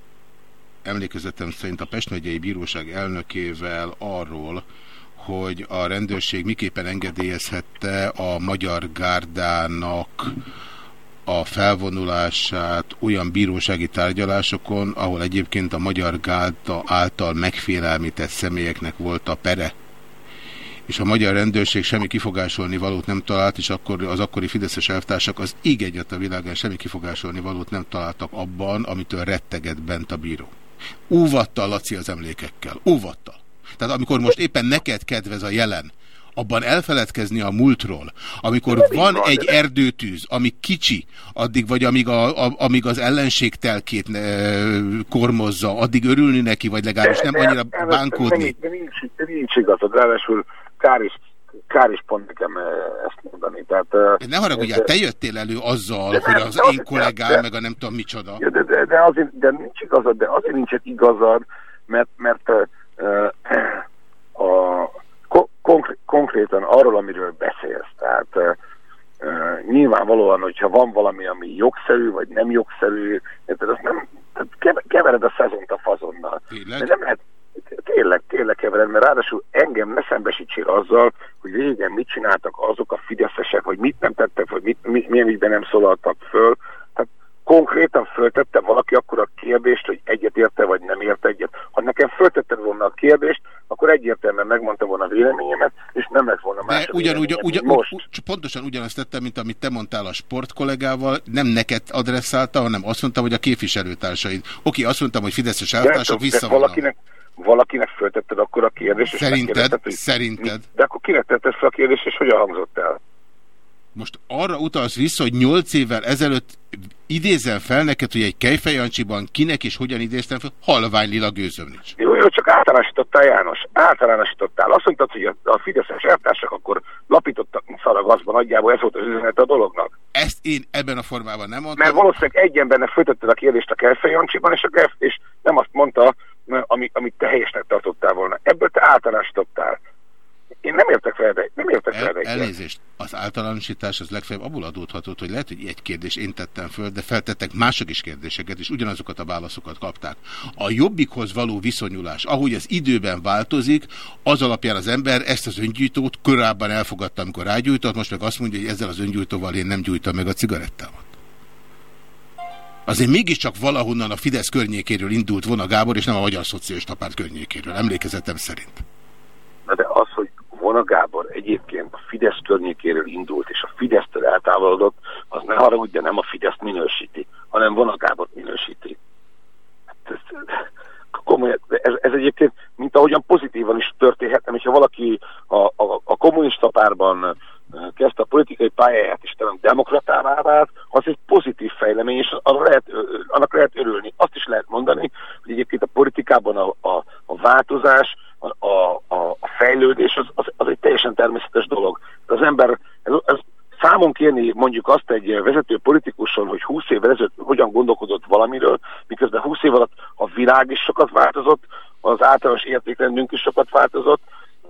emlékezetem szerint a Pest megyei bíróság elnökével arról, hogy a rendőrség miképpen engedélyezhette a magyar gárdának a felvonulását olyan bírósági tárgyalásokon, ahol egyébként a magyar gárda által megfélelmített személyeknek volt a pere. És a magyar rendőrség semmi kifogásolni valót nem talált, és akkor az akkori fideszes elvtársak az ég egyet a világán semmi kifogásolni valót nem találtak abban, amitől retteget bent a bíró. Óvattal, Laci, az emlékekkel. Óvattal. Tehát amikor most éppen neked kedvez a jelen, abban elfeledkezni a múltról, amikor van, egy erdőtűz, ami kicsi, addig vagy amíg, a, a, amíg az ellenség telkét e, kormozza, addig örülni neki, vagy legalábbis nem annyira bánkódni. Nincs, nincs igazad, ráadásul kár is kár is pont nekem eh, ezt mondani. Tehát, ne haragudjál, te jöttél elő azzal, de hogy nem, az de én kollégám, de, meg a nem tudom micsoda. De, de, de, azért, de nincs igazad, de azért nincs igazad, mert, mert uh, a, konkr konkrétan arról, amiről beszélsz. Tehát uh, uh, nyilvánvalóan, hogyha van valami, ami jogszerű, vagy nem jogszerű, tehát azt nem, tehát kevered a szezont a fazonnal. De nem lehet, tényleg, tényleg kevered, mert ráadásul engem ne szembesítsél azzal, hogy régen mit csináltak azok a fideszesek, hogy mit nem tettek, vagy mit, mit, milyen ügyben nem szólaltak föl. Tehát konkrétan föltette valaki akkor a kérdést, hogy egyet érte, vagy nem érte egyet. Ha nekem föltetted volna a kérdést, akkor egyértelműen megmondta volna a véleményemet, és nem lett volna más ugyanúgy, ugyan, most. pontosan ugyanazt tettem, mint amit te mondtál a sportkollégával, nem neked adresszálta, hanem azt mondtam, hogy a képviselőtársaid. Oké, azt mondtam, hogy Fideszes eltársak visszavonalak. Valakinek, valakinek föltetted akkor a kérdést, és Szerinted? Hogy szerinted? Mi, de akkor kinek tetted fel a kérdést, és hogyan hangzott el? Most arra utalsz vissza, hogy nyolc évvel ezelőtt idézel fel neked, hogy egy Kejfejancsiban kinek és hogyan idéztem fel, halvány lila gőzöm nincs. Jó, jó, csak általánosítottál, János. Általánosítottál. Azt mondtad, hogy a, a Fideszes eltársak akkor lapítottak, mint szaragaszban, nagyjából ez volt az üzenet a dolognak. Ezt én ebben a formában nem mondtam. Mert valószínűleg egy embernek föltetted a kérdést a Kejfejancsiban, és, a és nem azt mondta, ami, amit te helyesnek tartottál volna. Ebből te általánosítottál. Én nem értek de nem értek fel. El, elnézést, az általánosítás az legfeljebb abból adódhatott, hogy lehet, hogy egy kérdés én tettem föl, de feltettek mások is kérdéseket, és ugyanazokat a válaszokat kapták. A jobbikhoz való viszonyulás, ahogy az időben változik, az alapján az ember ezt az öngyújtót korábban elfogadta, amikor rágyújtott, most meg azt mondja, hogy ezzel az öngyújtóval én nem gyújtam meg a cigarettámat. Azért mégiscsak valahonnan a Fidesz környékéről indult volna Gábor, és nem a Magyar Szocialista Párt környékéről, emlékezetem szerint. Na de az, hogy Vona Gábor egyébként a Fidesz környékéről indult, és a Fidesztől eltávolodott, az ne haragudja, nem a Fidesz minősíti, hanem Vona Gábor minősíti. Hát ez, komoly, ez, ez egyébként, mint ahogyan pozitívan is történhet, hogyha valaki a, a, a kommunista párban kezdte a politikai pályáját, és talán demokratává vált, az egy fejlemény, és annak lehet, annak lehet örülni. Azt is lehet mondani, hogy egyébként a politikában a, a, a változás, a, a, a fejlődés az, az, az egy teljesen természetes dolog. Az ember, ez, ez számon kérni mondjuk azt egy vezető politikuson, hogy 20 évvel ezelőtt hogyan gondolkodott valamiről, miközben 20 év alatt a világ is sokat változott, az általános értékrendünk is sokat változott,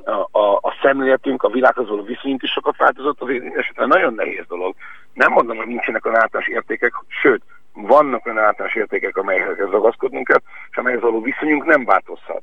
a, a, a szemléletünk, a világhoz való viszonyunk is sokat változott, azért esetben nagyon nehéz dolog. Nem mondom, hogy nincsenek olyan általános értékek, sőt, vannak olyan általános értékek, amelyekhez ragaszkodnunk kell, és amelyhez való viszonyunk nem változhat.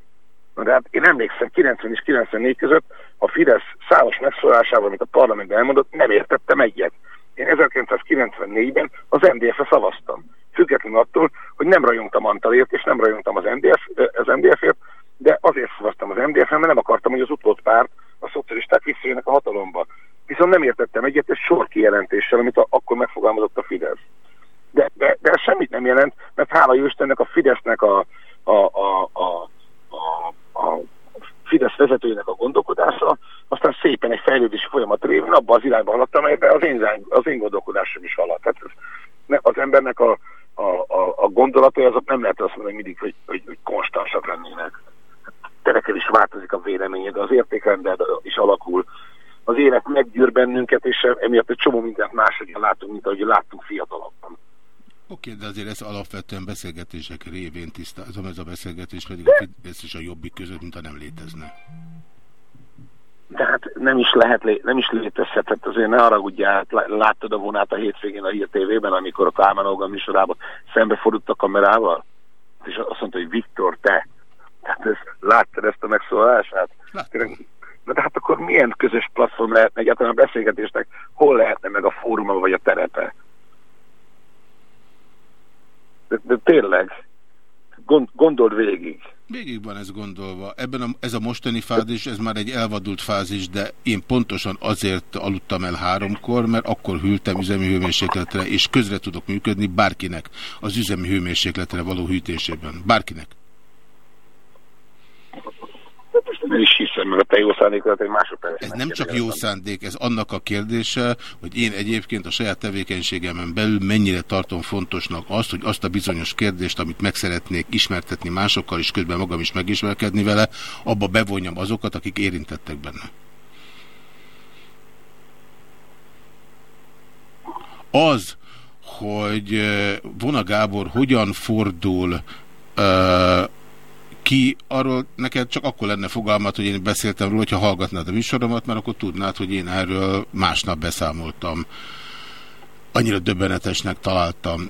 Na de hát én emlékszem, 90 és 94 között a Fidesz számos megszólásával, amit a parlamentben elmondott, nem értettem egyet. Én 1994-ben az MDF-re szavaztam. Függetlenül attól, hogy nem rajongtam Antalért, és nem rajongtam az, MDF, az MDF-ért, de azért szavaztam az MDF-re, mert nem akartam, hogy az utód párt, a szocialisták visszajönnek a hatalomba. Viszont nem értettem egyet egy sor kijelentéssel, amit a, akkor megfogalmazott a Fidesz. De, de, de ez semmit nem jelent, mert hála Istennek a Fidesznek a, a, a, a, a, a Fidesz vezetőjének a gondolkodása, aztán szépen egy fejlődési folyamat révén abba az irányba haladt, amelyben az én, az én gondolkodásom is haladt. Tehát ez, az embernek a, a, a, a gondolatai azok nem lehet azt mondani mindig, hogy, hogy, hogy konstansak lennének te is változik a véleményed, az értékrended is alakul. Az élet meggyűr bennünket, és emiatt egy csomó mindent máshogy látunk, mint ahogy láttunk fiatalabban. Oké, de azért ez alapvetően beszélgetések révén tisztázom, ez a beszélgetés pedig a Fidesz és a Jobbik között, mint ha nem létezne. De hát nem is lehet, nem is létezhetett, azért ne haragudjál, láttad a vonát a hétvégén a Hír TV-ben, amikor a Kálmán Olga műsorában szembefordult a kamerával? És azt mondta, hogy Viktor, te. Tehát ez, láttad ezt a megszólalását? Na de hát akkor milyen közös platform lehetne egyáltalán a beszélgetésnek? Hol lehetne meg a fóruma vagy a terepe? De, de tényleg, gond, gondold végig. Végig van ez gondolva. Ebben a, ez a mostani fázis, ez már egy elvadult fázis, de én pontosan azért aludtam el háromkor, mert akkor hűltem üzemi hőmérsékletre, és közre tudok működni bárkinek az üzemi hőmérsékletre való hűtésében. Bárkinek nem is hiszem, mert a te jó szándékodat egy másodperc. Ez nem csak jó szándék, ez annak a kérdése, hogy én egyébként a saját tevékenységemen belül mennyire tartom fontosnak azt, hogy azt a bizonyos kérdést, amit meg szeretnék ismertetni másokkal, és közben magam is megismerkedni vele, abba bevonjam azokat, akik érintettek benne. Az, hogy eh, Vona Gábor hogyan fordul uh, ki, arról neked csak akkor lenne fogalmat, hogy én beszéltem róla, hogyha hallgatnád a műsoromat, mert akkor tudnád, hogy én erről másnap beszámoltam. Annyira döbbenetesnek találtam.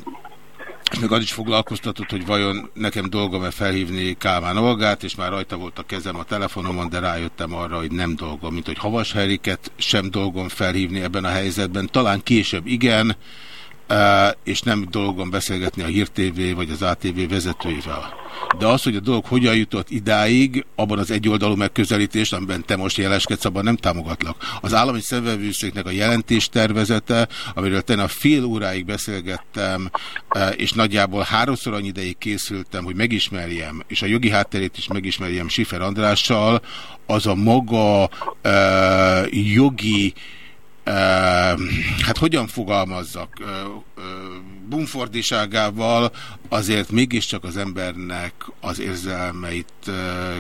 És meg az is foglalkoztatott, hogy vajon nekem dolgom-e felhívni Kálmán Olgát, és már rajta volt a kezem a telefonomon, de rájöttem arra, hogy nem dolgom, mint hogy Havas Heriket sem dolgom felhívni ebben a helyzetben. Talán később igen, és nem dolgom beszélgetni a Hír vagy az ATV vezetőivel. De az, hogy a dolog hogyan jutott idáig, abban az egyoldalú megközelítést, amiben te most jeleskedsz, abban nem támogatlak. Az állami szemvevőszéknek a jelentés tervezete, amiről a fél óráig beszélgettem, és nagyjából háromszor annyi ideig készültem, hogy megismerjem, és a jogi hátterét is megismerjem Sifer Andrással, az a maga jogi hát hogyan fogalmazzak, bumfordiságával azért mégiscsak az embernek az érzelmeit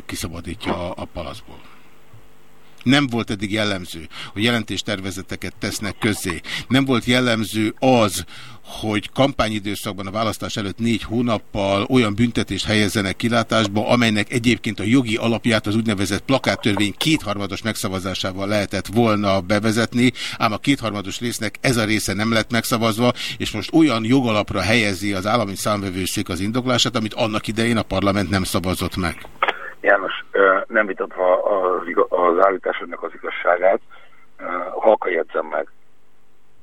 kiszabadítja a palaszból. Nem volt eddig jellemző, hogy jelentéstervezeteket tesznek közzé. Nem volt jellemző az, hogy kampányidőszakban a választás előtt négy hónappal olyan büntetést helyezzenek kilátásba, amelynek egyébként a jogi alapját az úgynevezett plakáttörvény kétharmados megszavazásával lehetett volna bevezetni, ám a kétharmados résznek ez a része nem lett megszavazva, és most olyan jogalapra helyezi az állami számvevőszék az indoklását, amit annak idején a parlament nem szavazott meg. János, nem vitatva az állításodnak az igazságát, halka meg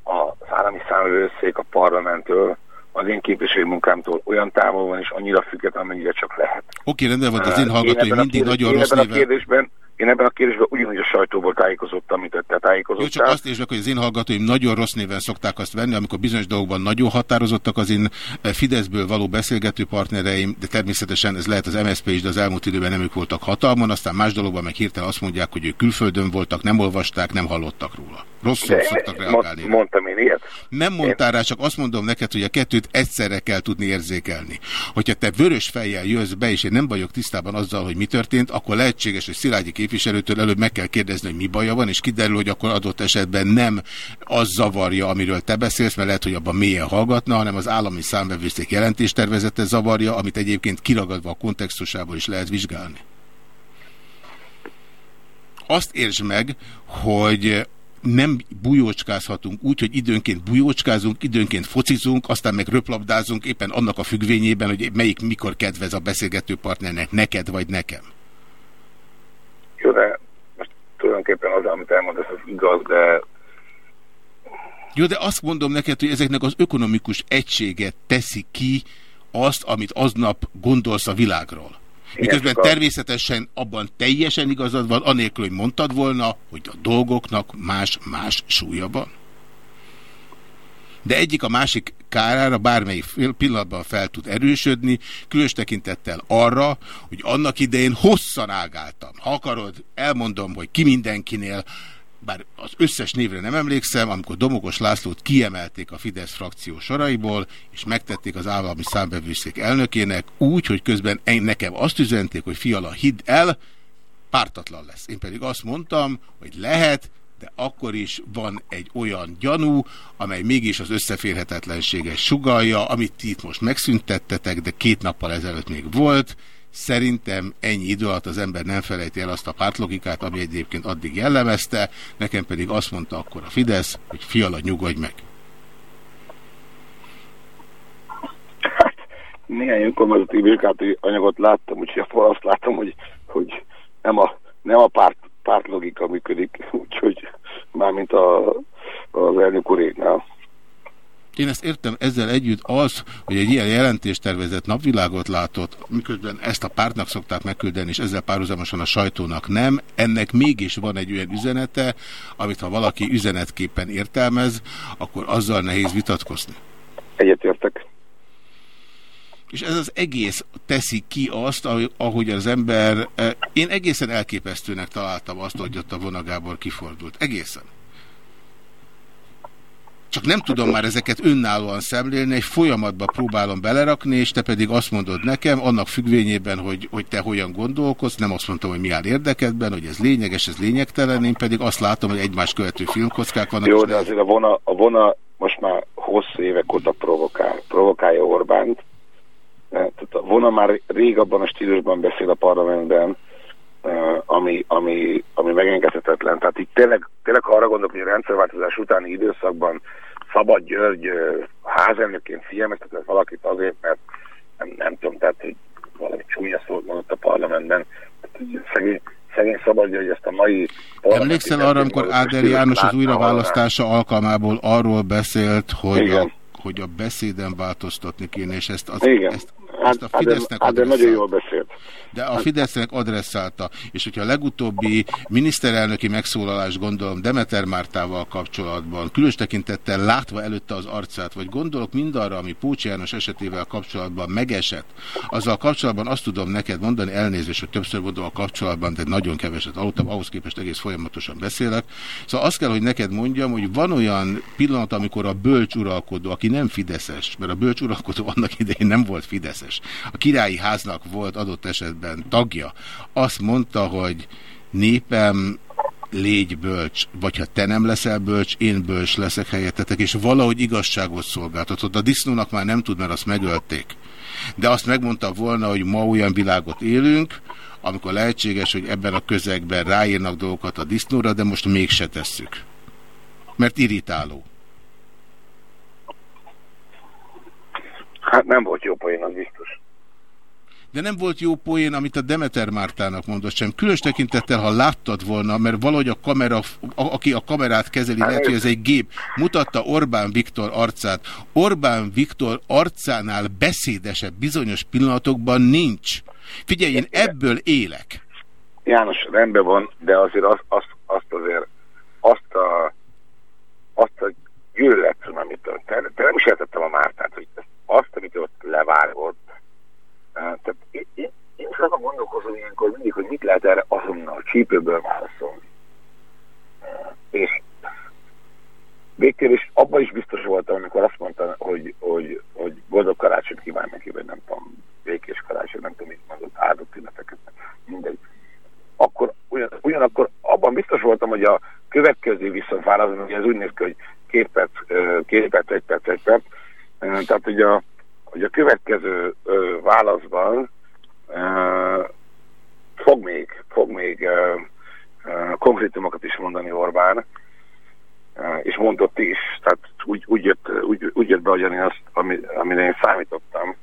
az állami számvevőszék a parlamenttől az én képviselői munkámtól olyan távol van és annyira független, amennyire csak lehet. Oké, rendben van, az én hallgatói mindig nagyon rossz néven. A kérdésben, én ebben a kérdésben ugyanúgy a sajtóból tájékozottam, amit te tájékozottál. Jó, csak azt értsd hogy az én hallgatóim nagyon rossz néven szokták azt venni, amikor bizonyos dolgokban nagyon határozottak az én eh, Fideszből való beszélgető partnereim, de természetesen ez lehet az MSZP is, de az elmúlt időben nem ők voltak hatalmon, aztán más dologban meg hirtelen azt mondják, hogy ők külföldön voltak, nem olvasták, nem hallottak róla. Rosszul de szoktak reagálni. Mondtam én ilyet? Nem mondtál rá, csak azt mondom neked, hogy a kettőt egyszerre kell tudni érzékelni. Hogyha te vörös fejjel jössz be, és én nem vagyok tisztában azzal, hogy mi történt, akkor lehetséges, hogy Szilágyi képviselőtől előbb meg kell kérdezni, hogy mi baja van, és kiderül, hogy akkor adott esetben nem az zavarja, amiről te beszélsz, mert lehet, hogy abban mélyen hallgatna, hanem az állami számvevőszék jelentéstervezete zavarja, amit egyébként kiragadva a kontextusából is lehet vizsgálni. Azt értsd meg, hogy nem bujócskázhatunk úgy, hogy időnként bujócskázunk, időnként focizunk, aztán meg röplabdázunk éppen annak a függvényében, hogy melyik mikor kedvez a beszélgető partnernek, neked vagy nekem. Jó, de most tulajdonképpen az, amit elmondasz, az igaz, de... Jó, de azt mondom neked, hogy ezeknek az ökonomikus egysége teszi ki azt, amit aznap gondolsz a világról. Miközben természetesen abban teljesen igazad van, anélkül, hogy mondtad volna, hogy a dolgoknak más-más súlya van. De egyik a másik kárára bármelyik pillanatban fel tud erősödni, különös tekintettel arra, hogy annak idején hosszan ágáltam. Ha akarod, elmondom, hogy ki mindenkinél bár az összes névre nem emlékszem, amikor Domogos Lászlót kiemelték a Fidesz frakció soraiból, és megtették az állami számbevőszék elnökének, úgy, hogy közben nekem azt üzenték, hogy fiala, hidd el, pártatlan lesz. Én pedig azt mondtam, hogy lehet, de akkor is van egy olyan gyanú, amely mégis az összeférhetetlenséget sugalja, amit itt most megszüntettetek, de két nappal ezelőtt még volt. Szerintem ennyi idő alatt az ember nem felejti el azt a pártlogikát, ami egyébként addig jellemezte, nekem pedig azt mondta akkor a Fidesz, hogy fiala nyugodj meg. Hát, néhány önkormányzati vizsgálati anyagot láttam, úgyhogy azt látom, hogy, hogy nem a, nem a párt pártlogika működik, úgyhogy mármint a, az elnök uréknál. Én ezt értem ezzel együtt az, hogy egy ilyen jelentéstervezet napvilágot látott, miközben ezt a pártnak szokták megküldeni, és ezzel párhuzamosan a sajtónak nem, ennek mégis van egy olyan üzenete, amit ha valaki üzenetképpen értelmez, akkor azzal nehéz vitatkozni. Egyetértek és ez az egész teszi ki azt, ahogy az ember... Eh, én egészen elképesztőnek találtam azt, hogy ott a vonagábor kifordult. Egészen. Csak nem tudom már ezeket önállóan szemlélni, egy folyamatba próbálom belerakni, és te pedig azt mondod nekem, annak függvényében, hogy, hogy te hogyan gondolkodsz, nem azt mondtam, hogy mi áll érdekedben, hogy ez lényeges, ez lényegtelen, én pedig azt látom, hogy egymás követő filmkockák vannak. Jó, de azért a vona, a vona most már hosszú évek óta provokál, provokálja Orbánt, tehát a vona már rég abban a stílusban beszél a parlamentben, ami, ami, ami megengedhetetlen. Tehát itt tényleg, tényleg ha arra gondolok, hogy a rendszerváltozás utáni időszakban Szabad György házelnökként figyelmeztetett valakit azért, mert nem, nem tudom, tehát hogy valami csúnya szót mondott a parlamentben. Szegény, szegény Szabad György ezt a mai... Emlékszel arra, amikor Áder János az újraválasztása alkalmából arról beszélt, hogy a, hogy a beszéden változtatni kéne, és ezt, az, Igen. ezt ezt a Fidesznek Ádám, Ádám nagyon jól beszélt. De a Fidesznek adresszálta, és hogyha a legutóbbi miniszterelnöki megszólalás gondolom Demeter Mártával kapcsolatban, különös tekintettel látva előtte az arcát, vagy gondolok mindarra, ami Pócsi János esetével kapcsolatban megesett, azzal kapcsolatban azt tudom neked mondani, elnézést, hogy többször mondom a kapcsolatban, de nagyon keveset aludtam, ahhoz képest egész folyamatosan beszélek. Szóval azt kell, hogy neked mondjam, hogy van olyan pillanat, amikor a bölcs uralkodó, aki nem fideszes, mert a bölcs uralkodó annak idején nem volt fideszes, a királyi háznak volt adott esetben tagja, azt mondta, hogy népem, légy bölcs, vagy ha te nem leszel bölcs, én bölcs leszek helyettetek, és valahogy igazságot szolgáltatott. A disznónak már nem tud, mert azt megölték. De azt megmondta volna, hogy ma olyan világot élünk, amikor lehetséges, hogy ebben a közegben ráírnak dolgokat a disznóra, de most mégse tesszük. Mert irritáló. Hát nem volt jó poén, biztos. De nem volt jó poén, amit a Demeter Mártának mondott sem. Különös tekintettel, ha láttad volna, mert valahogy a kamera, a, aki a kamerát kezeli, hát lehet, hogy ez egy gép, mutatta Orbán Viktor arcát. Orbán Viktor arcánál beszédesebb bizonyos pillanatokban nincs. Figyelj, én ebből élek. János, rendben van, de azért azt, azt, azt azért azt a, azt a gyűlölet, amit te, te nem is értettem a Mártát, hogy azt, amit ott levágott, tehát én, én, én azon gondolkozom ilyenkor mindig, hogy mit lehet erre azonnal csípőből válaszolni. És végképp is abban is biztos voltam, amikor azt mondta, hogy, hogy, hogy boldog karácsonyt kíván neki, vagy nem tudom, békés karácsony, nem tudom, mit mondott, áldott ünnepeket, mindegy. Akkor ugyan, ugyanakkor abban biztos voltam, hogy a következő viszont válaszol, hogy ez úgy néz ki, hogy két perc, két perc, egy perc, egy perc, tehát, hogy a, hogy a következő ö, válaszban ö, fog még, fog még ö, ö, konkrétumokat is mondani Orbán, ö, és mondott is, tehát úgy, úgy, jött, úgy, úgy jött be azt, ami, amire én számítottam.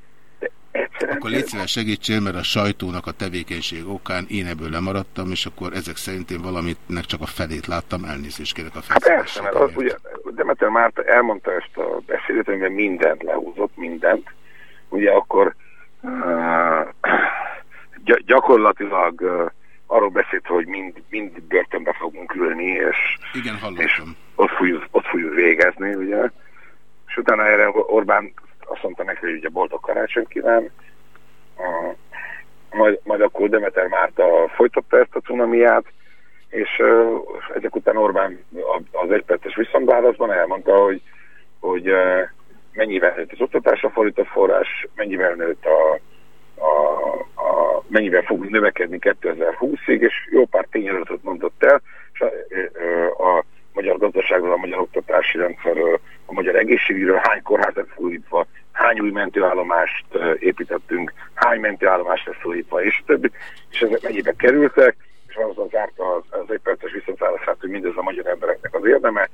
Egyszerűen akkor légy szíves segítsél, mert a sajtónak a tevékenység okán én ebből lemaradtam, és akkor ezek szerint én valamitnek csak a felét láttam, elnézést kérek a felszínes. Hát persze, mert az, ugye, Demeter Márta elmondta ezt a beszédet, amiben mindent lehúzott, mindent, ugye akkor uh, gyakorlatilag uh, arról beszélt, hogy mind, mind börtönbe fogunk ülni, és, Igen, és ott, fogjuk, ott fogjuk végezni, ugye. És utána erre Orbán azt mondta neki, hogy ugye boldog karácsony kíván. Uh, majd, majd akkor Demeter Márta folytatta ezt a cunamiát, és uh, ezek után Orbán az egyperces viszontválaszban elmondta, hogy, hogy uh, mennyivel nőtt az oktatásra fordított forrás, mennyivel nőtt a, a, a, mennyivel fog növekedni 2020-ig, és jó pár tényadatot mondott el, és a magyar gazdaságról, a magyar oktatási rendszerről, a magyar egészségügyről, hány kórházat felújítva, hány új mentőállomást építettünk, hány mentőállomást lesz felújítva, és többi, és ezek mennyibe kerültek, és azon zárta az, az egy perces viszontlátását, hogy mindez a magyar embereknek az érdeme,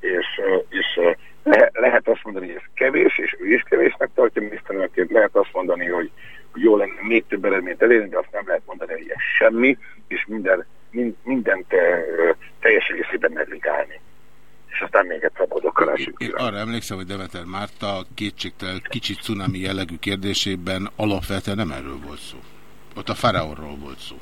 és, és le, lehet azt mondani, hogy ez kevés, és ő is kevésnek tartja miniszterelnökként, lehet azt mondani, hogy, hogy jó lenne még több eredményt elérni, de azt nem lehet mondani, hogy ez semmi, és minden, mind, mindent teljes egészében negligálni és aztán még egyszer boldog karácsonyt Én arra emlékszem, hogy Demeter Márta kétségtel kicsit cunami jellegű kérdésében alapvetően nem erről volt szó. Ott a faraóról volt szó.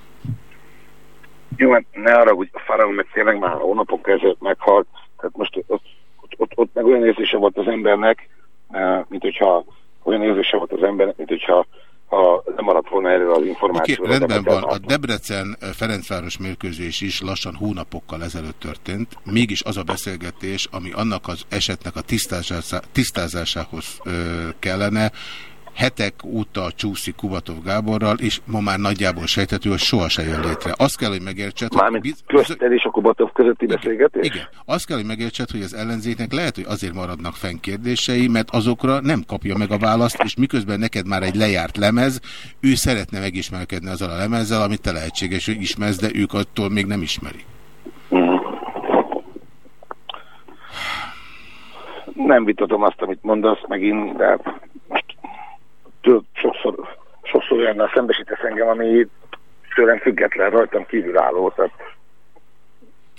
Jó, hát ne arra, hogy a faraó meg tényleg már hónapok kezdett meghalt, tehát most ott, ott, ott, ott meg olyan érzése volt az embernek, eh, mint hogyha olyan érzése volt az embernek, mint hogyha ha nem maradt volna erről az információ. Okay, rendben van, a Debrecen-Ferencváros mérkőzés is lassan hónapokkal ezelőtt történt, mégis az a beszélgetés, ami annak az esetnek a tisztázásához kellene, hetek óta csúszik Kubatov Gáborral, és ma már nagyjából sejtető, hogy soha se jön létre. Azt kell, hogy megértsed, Mármint hogy... közted és a Kubatov közötti beszélgetés? Igen. Azt kell, hogy megértsed, hogy az ellenzéknek lehet, hogy azért maradnak fenn kérdései, mert azokra nem kapja meg a választ, és miközben neked már egy lejárt lemez, ő szeretne megismerkedni azzal a lemezzel, amit te lehetséges, hogy ismersz, de ők attól még nem ismeri. Mhm. Nem vitatom azt, amit mondasz megint, de most sokszor, sokszor olyannal szembesítesz engem, ami tőlem független, rajtam kívülálló. Tehát...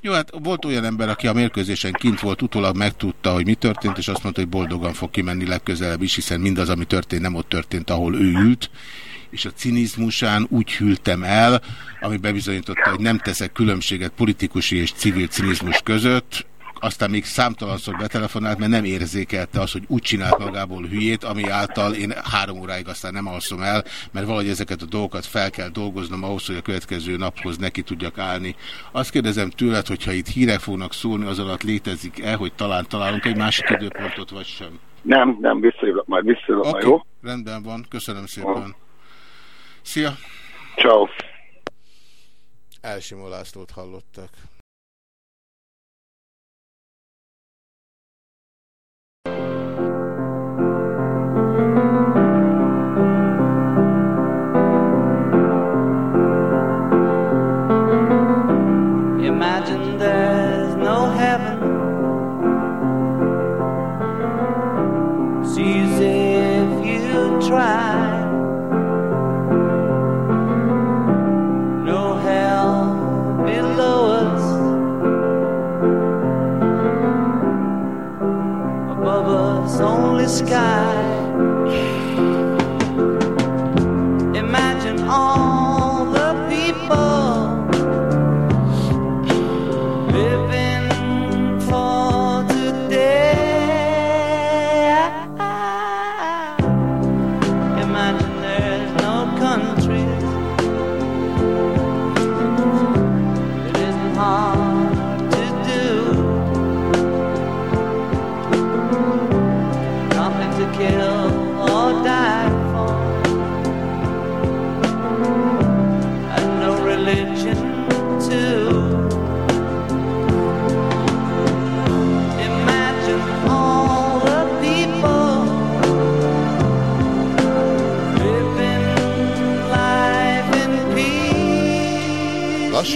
Jó, hát volt olyan ember, aki a mérkőzésen kint volt, utólag megtudta, hogy mi történt, és azt mondta, hogy boldogan fog kimenni legközelebb is, hiszen mindaz, ami történt, nem ott történt, ahol ő ült, és a cinizmusán úgy hűltem el, ami bebizonyította, hogy nem teszek különbséget politikusi és civil cinizmus között, aztán még számtalanszor betelefonált, mert nem érzékelte azt, hogy úgy csinált magából hülyét, ami által én három óráig aztán nem alszom el, mert valahogy ezeket a dolgokat fel kell dolgoznom ahhoz, hogy a következő naphoz neki tudjak állni. Azt kérdezem tőled, hogyha itt hírek fognak szólni, az alatt létezik-e, hogy talán találunk egy másik időpontot, vagy sem? Nem, nem, visszajövök majd, visszajövök okay, majd, jó? rendben van, köszönöm szépen. Szia! Ciao. Elsimó Lászlót hallottak.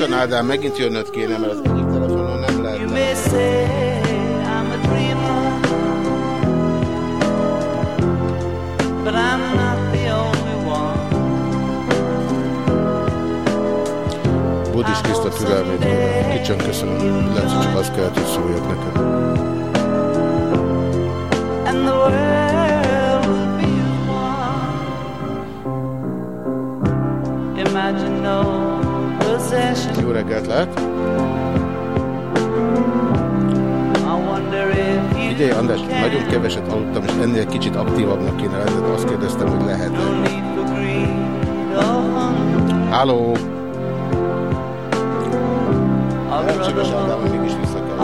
Lassan Ádám, megint jönnöd kéne, mert az egyik telefonon nem lehet. Budis Kriszta türelmét, kicsen köszönöm. Lehet, csak azt kellett, hogy szóljak neked. Jó reggelt lehet! Figyelj, András, nagyon keveset aludtam, és ennél kicsit aktívabbnak kéne lenned. Azt kérdeztem, hogy lehet. Háló! Lehetséges Ádám, hogy mégis vissza kell.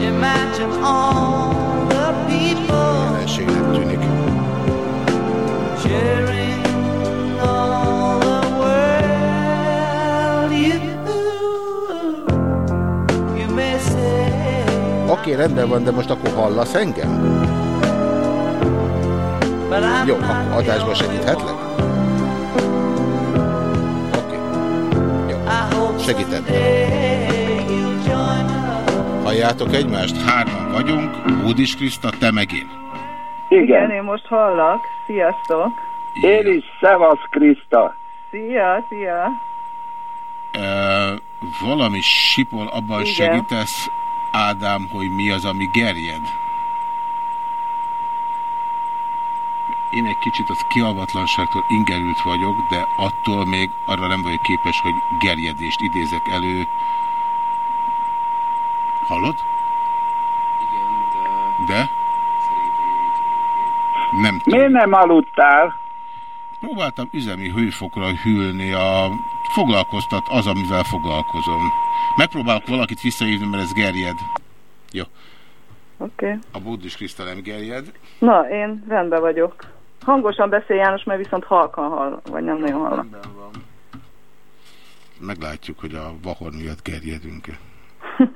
Jelenségnek Oké, rendben van, de most akkor hallasz engem? Jó, akkor adásba segíthetlek? Oké. Jó. Segítem. Halljátok egymást? Hárman vagyunk, Bódis Kriszta, te meg én. Igen, Igen, én most hallak. Sziasztok! én is, szevasz Kriszta. Szia, szia! Ö, valami sipol, abban Igen. segítesz, Ádám, hogy mi az, ami gerjed? Én egy kicsit az kialvatlanságtól ingerült vagyok, de attól még arra nem vagyok képes, hogy gerjedést idézek elő. Hallod? Igen, de De? Nem tudom. Miért nem aludtál? Próbáltam üzemi hőfokra hűlni a... Foglalkoztat az, amivel foglalkozom. Megpróbálok valakit visszahívni, mert ez gerjed. Jó. Oké. Okay. A Bódis Kriszta nem gerjed. Na, én rendben vagyok. Hangosan beszél János, mert viszont halkan hall, vagy nem nagyon hallom. Rendben van. Meglátjuk, hogy a vahor miatt gerjedünk-e.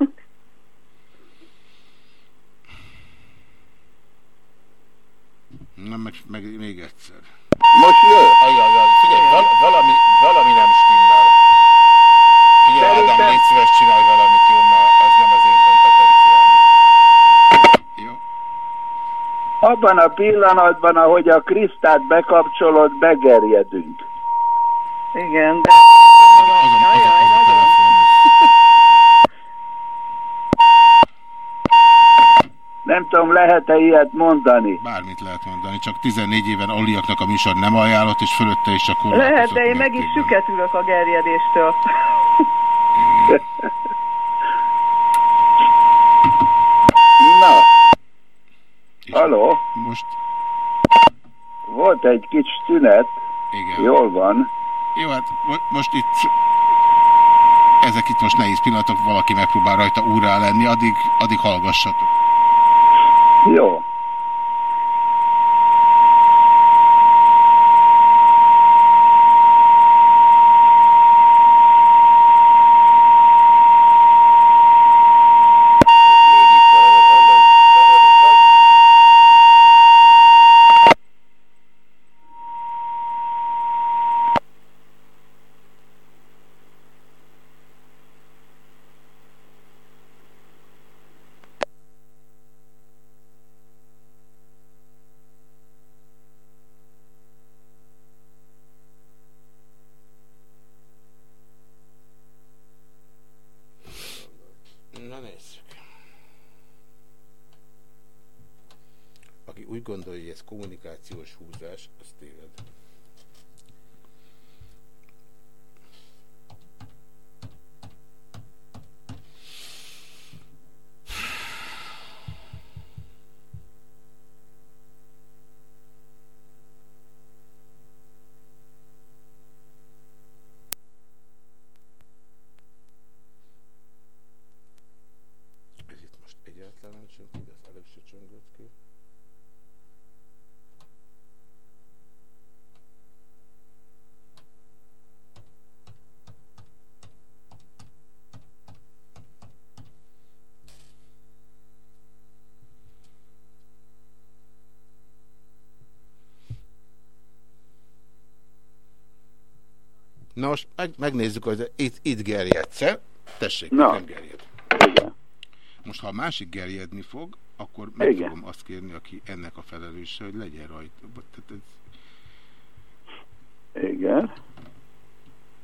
Na, meg, meg még egyszer. Most jön. Ajajaj, figyelj, val valami, valami nem stimmel. Figyelj, Ádám, Szerintem- légy szíves, csinálj valamit, jó, mert ez nem az én kompetenciám. Jó. Abban a pillanatban, ahogy a Krisztát bekapcsolod, begerjedünk. Igen, de... A, a, a. Nem tudom, lehet-e ilyet mondani? Bármit lehet mondani, csak 14 éven aliaknak a műsor nem ajánlott, és fölötte is csak korlátozott Lehet, de én meg is süketülök a gerjedéstől. Na, És haló, Most, volt egy kis szünet, igen. jól van. Jó, hát mo- most itt ezek itt most nehéz pillanatok, valaki megpróbál rajta úrá lenni, addig, addig hallgassatok. Jó. Na nézzük. Aki úgy gondolja, hogy ez kommunikációs húzás, az téved. Ez itt most egyáltalán nem csöng ki, de az előbb se csöngött ki. Na most meg, megnézzük, hogy itt, itt gerjedsz-e. Tessék, Na. nem gerjed. Igen. Most, ha a másik gerjedni fog, akkor meg Igen. fogom azt kérni, aki ennek a felelőse, hogy legyen rajta. Tehát ez- Igen.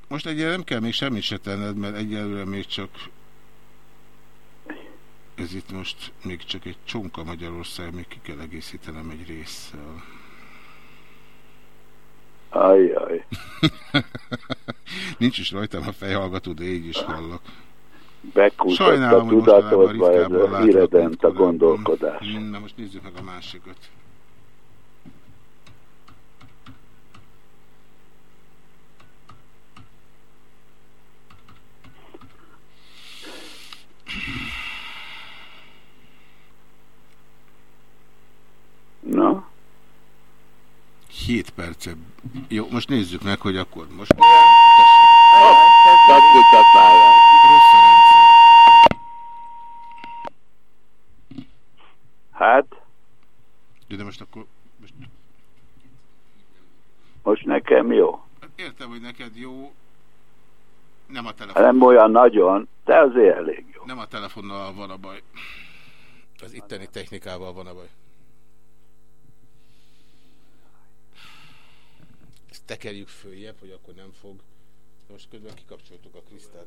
Most egyelőre nem kell még semmit se tenned, mert egyelőre még csak ez itt most még csak egy csonka Magyarország, még ki kell egészítenem egy résszel. Ajjaj. Nincs is rajtam a fejhallgató, de így is hallak. Bekúszott a Sajnálom, hogy mostanában tudatodba ez a híredent a gondolkodás. Na most nézzük meg a másikat. 7 perce. Jó, most nézzük meg, hogy akkor most... Hát? De, most akkor... Most... most nekem jó. Hát értem, hogy neked jó, nem a telefon. Nem olyan nagyon, de azért elég jó. Nem a telefonnal van a baj. Az itteni technikával van a baj. Tekerjük följebb, hogy akkor nem fog. Most közben kikapcsoltuk a Krisztát.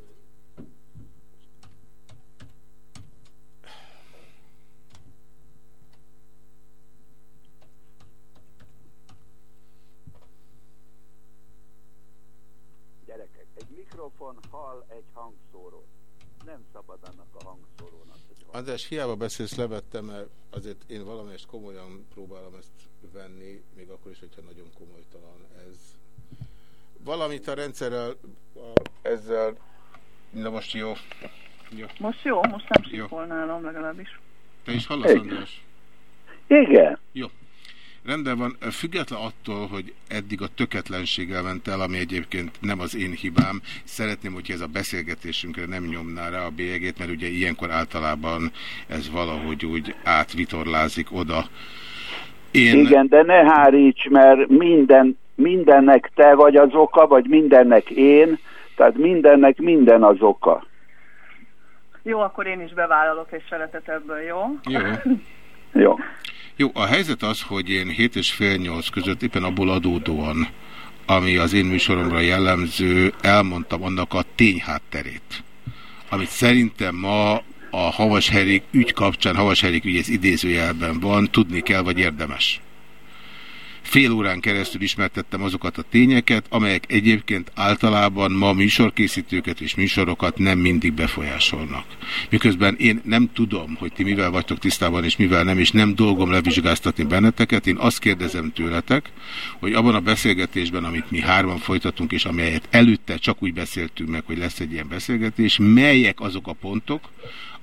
Gyerekek, egy mikrofon hall egy hangszórót. Nem szabad annak a hangszórónak. András, hiába beszélsz, levettem, mert azért én valamelyest komolyan próbálom ezt venni, még akkor is, hogyha nagyon komolytalan ez. Valamit a rendszerrel, a, ezzel, na most jó. jó. Most jó, most nem nálam legalábbis. Te is hallasz, András? Igen. Jó. Rendben van, független attól, hogy eddig a töketlenséggel ment el, ami egyébként nem az én hibám. Szeretném, hogyha ez a beszélgetésünkre nem nyomná rá a bélyegét, mert ugye ilyenkor általában ez valahogy úgy átvitorlázik oda. Én... Igen, de ne háríts, mert minden, mindennek te vagy az oka, vagy mindennek én, tehát mindennek minden az oka. Jó, akkor én is bevállalok egy szeretet ebből, jó? Jó. Jó. Jó, a helyzet az, hogy én 7 és fél 8 között éppen abból adódóan, ami az én műsoromra jellemző, elmondtam annak a tényhátterét, amit szerintem ma a Havasherik ügy kapcsán, Havasherik ügy ez idézőjelben van, tudni kell, vagy érdemes. Fél órán keresztül ismertettem azokat a tényeket, amelyek egyébként általában ma műsorkészítőket és műsorokat nem mindig befolyásolnak. Miközben én nem tudom, hogy ti mivel vagytok tisztában és mivel nem, és nem dolgom levizsgáztatni benneteket, én azt kérdezem tőletek, hogy abban a beszélgetésben, amit mi hárman folytatunk, és amelyet előtte csak úgy beszéltünk meg, hogy lesz egy ilyen beszélgetés, melyek azok a pontok,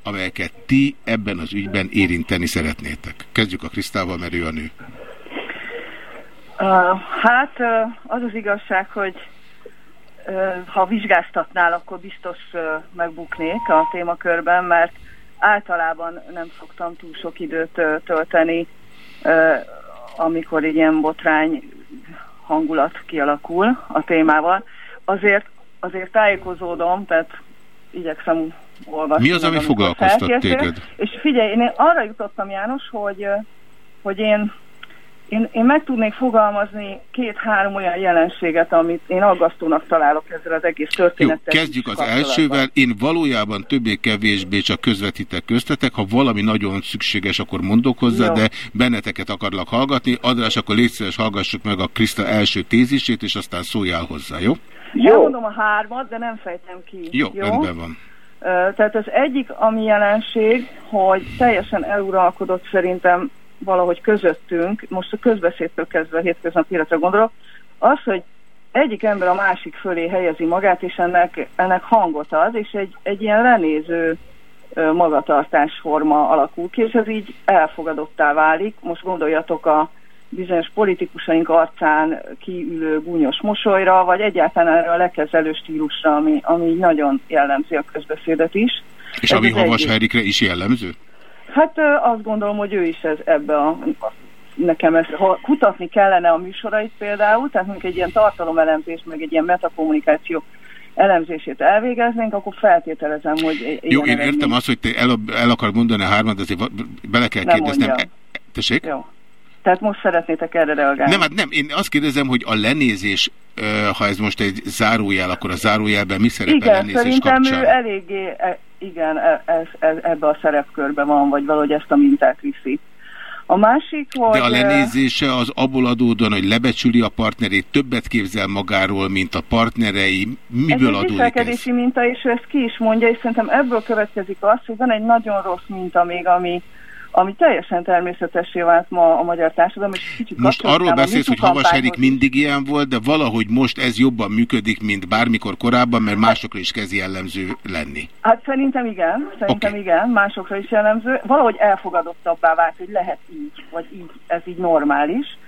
amelyeket ti ebben az ügyben érinteni szeretnétek. Kezdjük a Krisztával, mert ő a nő. Hát az az igazság, hogy ha vizsgáztatnál, akkor biztos megbuknék a témakörben, mert általában nem szoktam túl sok időt tölteni, amikor egy ilyen botrány hangulat kialakul a témával. Azért, azért tájékozódom, tehát igyekszem olvasni. Mi az, ami foglalkoztat téged? És figyelj, én arra jutottam, János, hogy, hogy én én, én meg tudnék fogalmazni két-három olyan jelenséget, amit én aggasztónak találok ezzel az egész Jó, történettel. kezdjük az elsővel. Én valójában többé-kevésbé csak közvetítek köztetek. Ha valami nagyon szükséges, akkor mondok hozzá, Jó. de benneteket akarlak hallgatni. Adrás, akkor légy szíves, hallgassuk meg a Kriszta első tézisét, és aztán szóljál hozzá, jó? Jó. Elmondom a hármat, de nem fejtem ki. Jó, rendben van. Tehát az egyik, ami jelenség, hogy teljesen eluralkodott szerintem valahogy közöttünk, most a közbeszédtől kezdve a hétköznapi életre gondolok, az, hogy egyik ember a másik fölé helyezi magát, és ennek, ennek hangot ad, és egy, egy ilyen lenéző magatartásforma alakul ki, és ez így elfogadottá válik. Most gondoljatok a bizonyos politikusaink arcán kiülő gúnyos mosolyra, vagy egyáltalán erre a lekezelő stílusra, ami, ami nagyon jellemzi a közbeszédet is. És Ez ami. Havas Herikre is jellemző? Hát azt gondolom, hogy ő is ez, ebbe a nekem ezt, ha kutatni kellene a műsorait például, tehát mondjuk egy ilyen tartalomelemzést, meg egy ilyen metakommunikáció elemzését elvégeznénk, akkor feltételezem, hogy Jó, én eredmény- értem azt, hogy te el, el akar mondani a hármat, de azért bele kell Nem kérdeznem. mondjam. Tessék? Jó. Tehát most szeretnétek erre reagálni. Nem, hát nem, én azt kérdezem, hogy a lenézés, ha ez most egy zárójel, akkor a zárójelben mi szerepel Igen, lenézés szerintem kapcsán? ő eléggé, e, igen, e- ez, ez, ebbe a szerepkörbe van, vagy valahogy ezt a mintát viszi. A másik, hogy... De a ö, lenézése az abból adódóan, hogy lebecsüli a partnerét, többet képzel magáról, mint a partnerei. Miből ez adódik ez? viselkedési minta, és ő ezt ki is mondja, és szerintem ebből következik az, hogy van egy nagyon rossz minta még, ami, ami teljesen természetessé vált ma a magyar társadalom, és kicsit Most arról beszélsz, hogy Havas kampányhoz. mindig ilyen volt, de valahogy most ez jobban működik, mint bármikor korábban, mert másokra is kezd jellemző lenni. Hát szerintem igen, szerintem Oké. igen, másokra is jellemző. Valahogy elfogadottabbá vált, hogy lehet így, vagy így, ez így normális.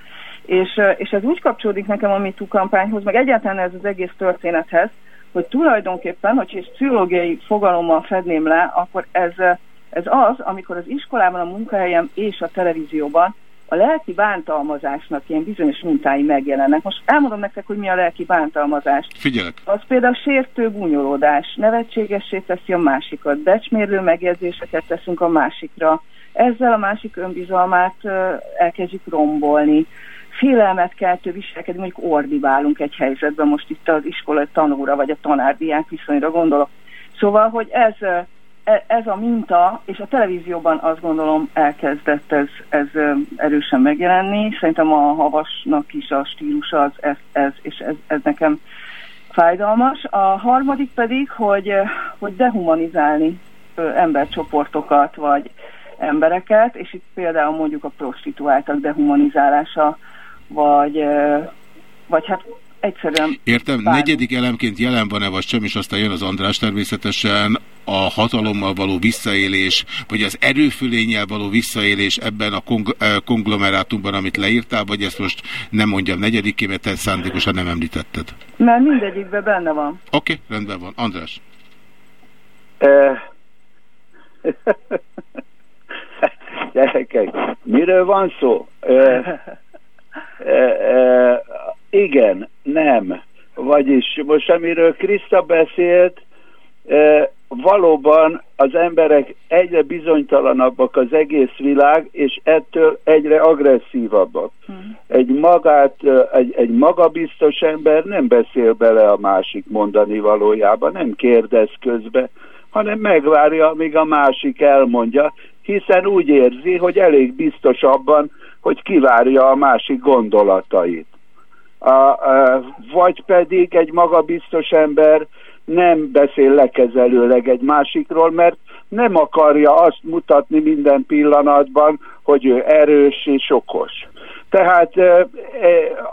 És, és ez úgy kapcsolódik nekem a MeToo kampányhoz, meg egyáltalán ez az egész történethez, hogy tulajdonképpen, hogy és pszichológiai fogalommal fedném le, akkor ez, ez az, amikor az iskolában, a munkahelyen és a televízióban a lelki bántalmazásnak ilyen bizonyos mintái megjelennek. Most elmondom nektek, hogy mi a lelki bántalmazás. Figyelek. Az például sértő gúnyolódás, nevetségessé teszi a másikat, becsmérlő megjegyzéseket teszünk a másikra, ezzel a másik önbizalmát elkezdjük rombolni. Félelmet keltő viselkedni, mondjuk ordibálunk egy helyzetben, most itt az iskola tanúra vagy a tanárdiák viszonyra gondolok. Szóval, hogy ez, ez a minta, és a televízióban azt gondolom elkezdett ez, ez erősen megjelenni. Szerintem a havasnak is a stílusa az ez, ez és ez, ez nekem fájdalmas. A harmadik pedig, hogy, hogy dehumanizálni embercsoportokat, vagy embereket, és itt például mondjuk a prostituáltak dehumanizálása, vagy, vagy hát egyszerűen... Értem, bármi. negyedik elemként jelen van-e vagy sem, és aztán jön az András természetesen, a hatalommal való visszaélés, vagy az erőfölényel való visszaélés ebben a kong konglomerátumban, amit leírtál, vagy ezt most nem mondjam negyediké, mert te szándékosan nem említetted. Mert mindegyikben benne van. Oké, okay, rendben van. András. Gyerekek, miről van szó? Igen, nem. Vagyis most amiről Kriszta beszélt, valóban az emberek egyre bizonytalanabbak az egész világ, és ettől egyre agresszívabbak. Egy magát, egy, egy magabiztos ember nem beszél bele a másik mondani valójába, nem kérdez közbe, hanem megvárja, amíg a másik elmondja, hiszen úgy érzi, hogy elég biztos abban, hogy kivárja a másik gondolatait. A, a, vagy pedig egy magabiztos ember nem beszél lekezelőleg egy másikról, mert nem akarja azt mutatni minden pillanatban, hogy ő erős és okos. Tehát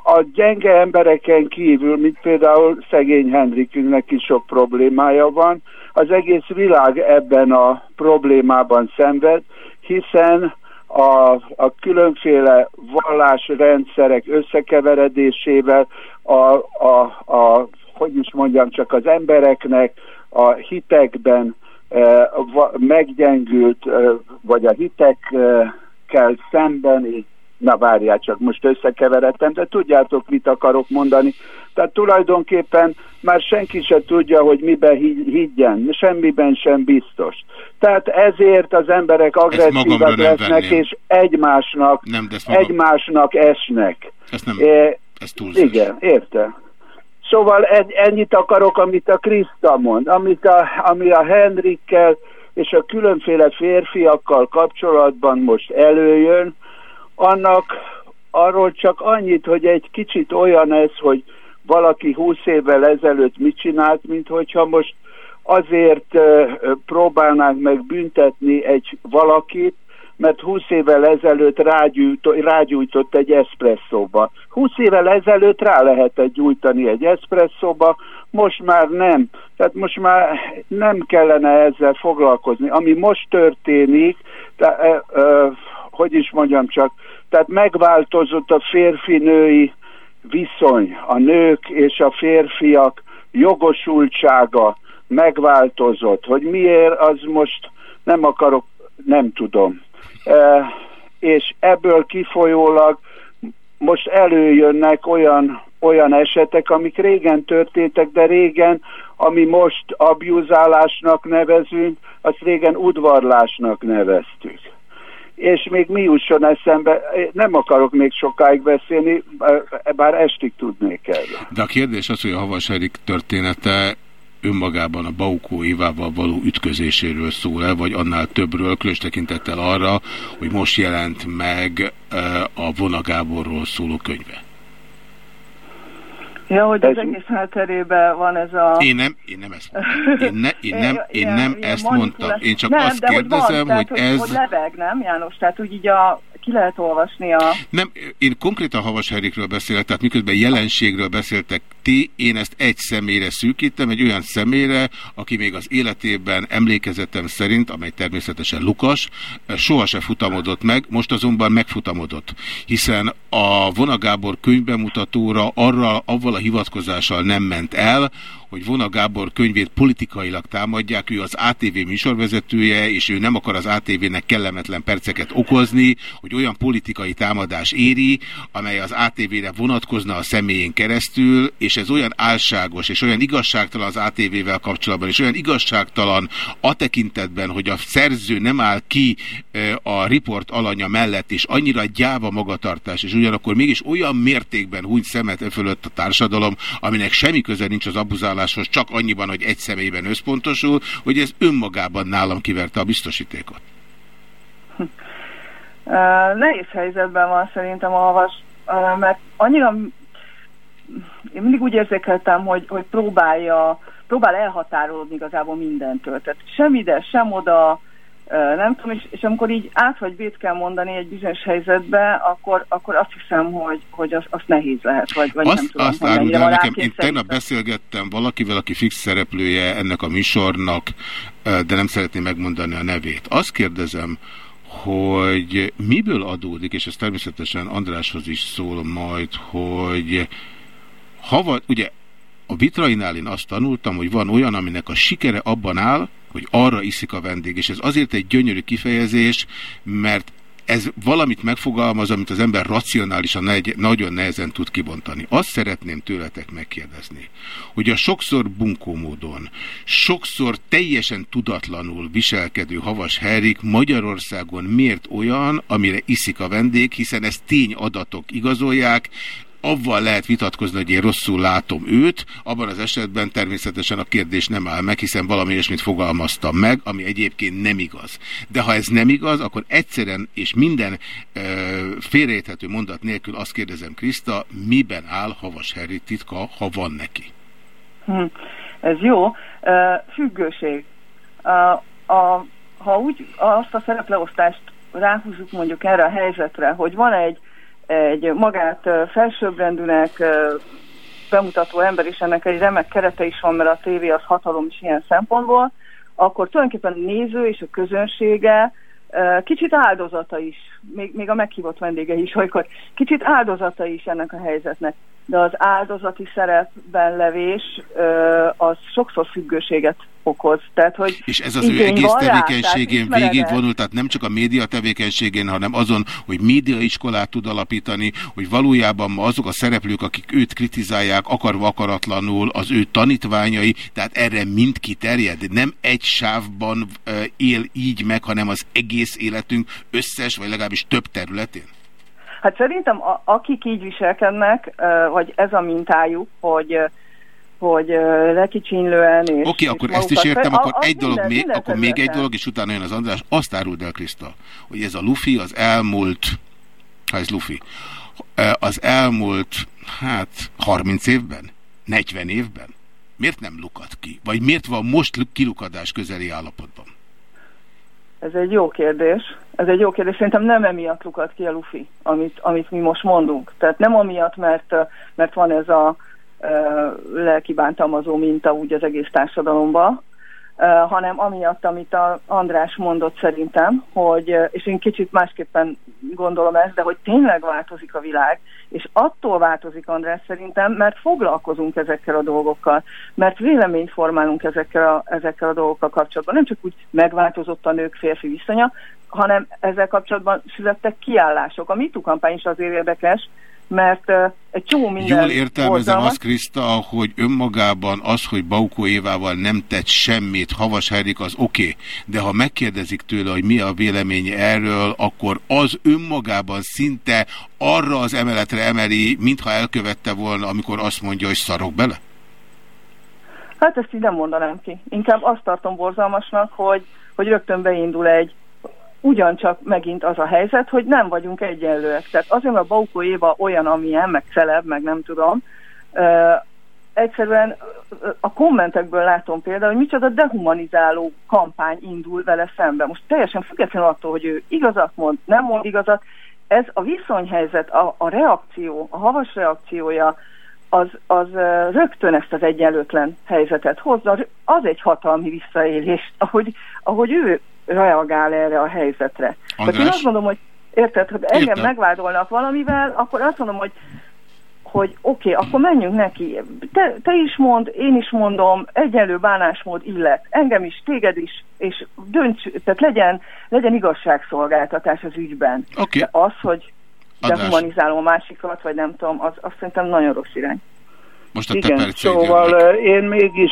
a gyenge embereken kívül, mint például szegény Henrikünknek is sok problémája van, az egész világ ebben a problémában szenved, hiszen a, a különféle vallásrendszerek összekeveredésével a, a, a, hogy is mondjam, csak az embereknek a hitekben eh, va, meggyengült, eh, vagy a hitekkel szembeni Na várjál csak, most összekeveredtem, de tudjátok, mit akarok mondani. Tehát tulajdonképpen már senki se tudja, hogy miben higgyen, semmiben sem biztos. Tehát ezért az emberek agresszívak lesznek, és egymásnak, nem, magam... egymásnak esnek. Ezt nem, e, ez túlzás. Igen, érte. Szóval ennyit akarok, amit a Kriszta mond, amit a, ami a Henrikkel és a különféle férfiakkal kapcsolatban most előjön, annak arról csak annyit, hogy egy kicsit olyan ez, hogy valaki húsz évvel ezelőtt mit csinált, mint hogyha most azért próbálnánk meg büntetni egy valakit, mert 20 évvel ezelőtt rágyújtott, egy eszpresszóba. 20 évvel ezelőtt rá lehetett gyújtani egy eszpresszóba, most már nem. Tehát most már nem kellene ezzel foglalkozni. Ami most történik, de, hogy is mondjam csak, tehát megváltozott a férfi-női viszony, a nők és a férfiak jogosultsága megváltozott. Hogy miért, az most nem akarok, nem tudom. E, és ebből kifolyólag most előjönnek olyan, olyan esetek, amik régen történtek, de régen, ami most abjúzálásnak nevezünk, azt régen udvarlásnak neveztük és még mi jusson eszembe, nem akarok még sokáig beszélni, bár estig tudnék erről. De a kérdés az, hogy a Havas története önmagában a Baukó Évával való ütközéséről szól el, vagy annál többről, különös tekintettel arra, hogy most jelent meg a Vonagáborról szóló könyve. Ja, hogy az egész hátterében van ez a... Én nem, én nem ezt mondtam. Én, ne, én nem, én nem ilyen, ezt mondtam. Én csak nem, azt kérdezem, van, hogy tehát, ez... Hogy, hogy lebeg, nem János? Tehát úgy így a ki lehet olvasni a... Nem, én konkrétan Havas Herikről beszélek, tehát miközben jelenségről beszéltek ti, én ezt egy személyre szűkítem, egy olyan személyre, aki még az életében emlékezetem szerint, amely természetesen Lukas, sohasem futamodott meg, most azonban megfutamodott. Hiszen a Vonagábor könyvbemutatóra arra, avval a hivatkozással nem ment el, hogy Vona Gábor könyvét politikailag támadják, ő az ATV műsorvezetője, és ő nem akar az ATV-nek kellemetlen perceket okozni, hogy olyan politikai támadás éri, amely az ATV-re vonatkozna a személyén keresztül, és ez olyan álságos, és olyan igazságtalan az ATV-vel kapcsolatban, és olyan igazságtalan a tekintetben, hogy a szerző nem áll ki a riport alanya mellett, és annyira gyáva magatartás, és ugyanakkor mégis olyan mértékben húny szemet e fölött a társadalom, aminek semmi köze nincs az abuzáláshoz, csak annyiban, hogy egy személyben összpontosul, hogy ez önmagában nálam kiverte a biztosítékot. Uh, nehéz helyzetben van szerintem a havas, mert annyira én mindig úgy érzékeltem, hogy, hogy próbálja, próbál elhatárolódni igazából mindentől. Tehát sem ide, sem oda, nem tudom, és, és amikor így át vagy bét kell mondani egy bizonyos helyzetbe, akkor, akkor azt hiszem, hogy, hogy az, az nehéz lehet, vagy, vagy azt, nem tudom, azt árul, nekem, én tegnap beszélgettem valakivel, aki fix szereplője ennek a műsornak, de nem szeretném megmondani a nevét. Azt kérdezem, hogy miből adódik, és ez természetesen Andráshoz is szól majd, hogy ha ugye a vitrainál én azt tanultam, hogy van olyan, aminek a sikere abban áll, hogy arra iszik a vendég. És ez azért egy gyönyörű kifejezés, mert ez valamit megfogalmaz, amit az ember racionálisan negy, nagyon nehezen tud kibontani. Azt szeretném tőletek megkérdezni, hogy a sokszor bunkó módon, sokszor teljesen tudatlanul viselkedő Havas Herik Magyarországon miért olyan, amire iszik a vendég, hiszen ezt tényadatok igazolják, avval lehet vitatkozni, hogy én rosszul látom őt, abban az esetben természetesen a kérdés nem áll meg, hiszen valami ilyesmit fogalmaztam meg, ami egyébként nem igaz. De ha ez nem igaz, akkor egyszerűen és minden e, félreérthető mondat nélkül azt kérdezem Kriszta, miben áll Havas Harry titka, ha van neki? Hm. Ez jó. Függőség. Uh, a, ha úgy azt a szerepleosztást ráhúzzuk mondjuk erre a helyzetre, hogy van egy egy magát felsőbbrendűnek bemutató ember, és ennek egy remek kerete is van, mert a tévé az hatalom is ilyen szempontból, akkor tulajdonképpen a néző és a közönsége kicsit áldozata is, még, még a meghívott vendége is olykor, kicsit áldozata is ennek a helyzetnek. De az áldozati szerepben levés az sokszor függőséget okoz. Tehát, hogy És ez az ő egész tevékenységén végigvonul, tehát nem csak a média tevékenységén, hanem azon, hogy médiaiskolát tud alapítani, hogy valójában ma azok a szereplők, akik őt kritizálják, akarva akaratlanul az ő tanítványai, tehát erre mind kiterjed. Nem egy sávban él így meg, hanem az egész életünk összes, vagy legalábbis több területén? Hát szerintem a, akik így viselkednek, vagy ez a mintájuk, hogy hogy lekicsinlően és... Oké, okay, akkor ezt is értem, akkor egy dolog minden, még, minden akkor még egy dolog, és utána jön az András. Azt áruld el, Kriszta, hogy ez a Luffy az elmúlt, ha ez Luffy, az elmúlt, hát 30 évben, 40 évben, miért nem lukat ki? Vagy miért van most kilukadás közeli állapotban? Ez egy jó kérdés. Ez egy jó kérdés. Szerintem nem emiatt lukat ki a Luffy, amit, amit mi most mondunk. Tehát nem amiatt, mert, mert van ez a lelki bántalmazó minta úgy az egész társadalomban, hanem amiatt, amit a András mondott szerintem, hogy, és én kicsit másképpen gondolom ezt, de hogy tényleg változik a világ, és attól változik András szerintem, mert foglalkozunk ezekkel a dolgokkal, mert véleményt formálunk ezekkel a, ezekkel a dolgokkal kapcsolatban. Nem csak úgy megváltozott a nők-férfi viszonya, hanem ezzel kapcsolatban születtek kiállások. A MeToo kampány is azért érdekes, mert egy csomó minden... Jól értelmezem borzalmas. azt, Kriszta, hogy önmagában az, hogy Baukó Évával nem tett semmit, Havas Herik az oké, okay, de ha megkérdezik tőle, hogy mi a véleménye erről, akkor az önmagában szinte arra az emeletre emeli, mintha elkövette volna, amikor azt mondja, hogy szarok bele? Hát ezt így nem mondanám ki. Inkább azt tartom borzalmasnak, hogy, hogy rögtön beindul egy ugyancsak megint az a helyzet, hogy nem vagyunk egyenlőek. Tehát azért, mert Baukó Éva olyan, amilyen, meg celeb, meg nem tudom, egyszerűen a kommentekből látom például, hogy micsoda dehumanizáló kampány indul vele szembe. Most teljesen függetlenül attól, hogy ő igazat mond, nem mond igazat, ez a viszonyhelyzet, a, a reakció, a havas reakciója, az, az rögtön ezt az egyenlőtlen helyzetet hozza. Az egy hatalmi visszaélés, ahogy, ahogy ő reagál erre a helyzetre. Tehát én azt mondom, hogy érted, hogy engem Értem. megvádolnak valamivel, akkor azt mondom, hogy hogy oké, okay, akkor menjünk neki. Te, te is mond, én is mondom, egyenlő bánásmód illet. Engem is, téged is, és dönts, tehát legyen, legyen igazságszolgáltatás az ügyben. De az, hogy Adás. dehumanizálom a másikat, vagy nem tudom, az, az szerintem nagyon rossz irány. Most a Igen, szóval jönnek. én mégis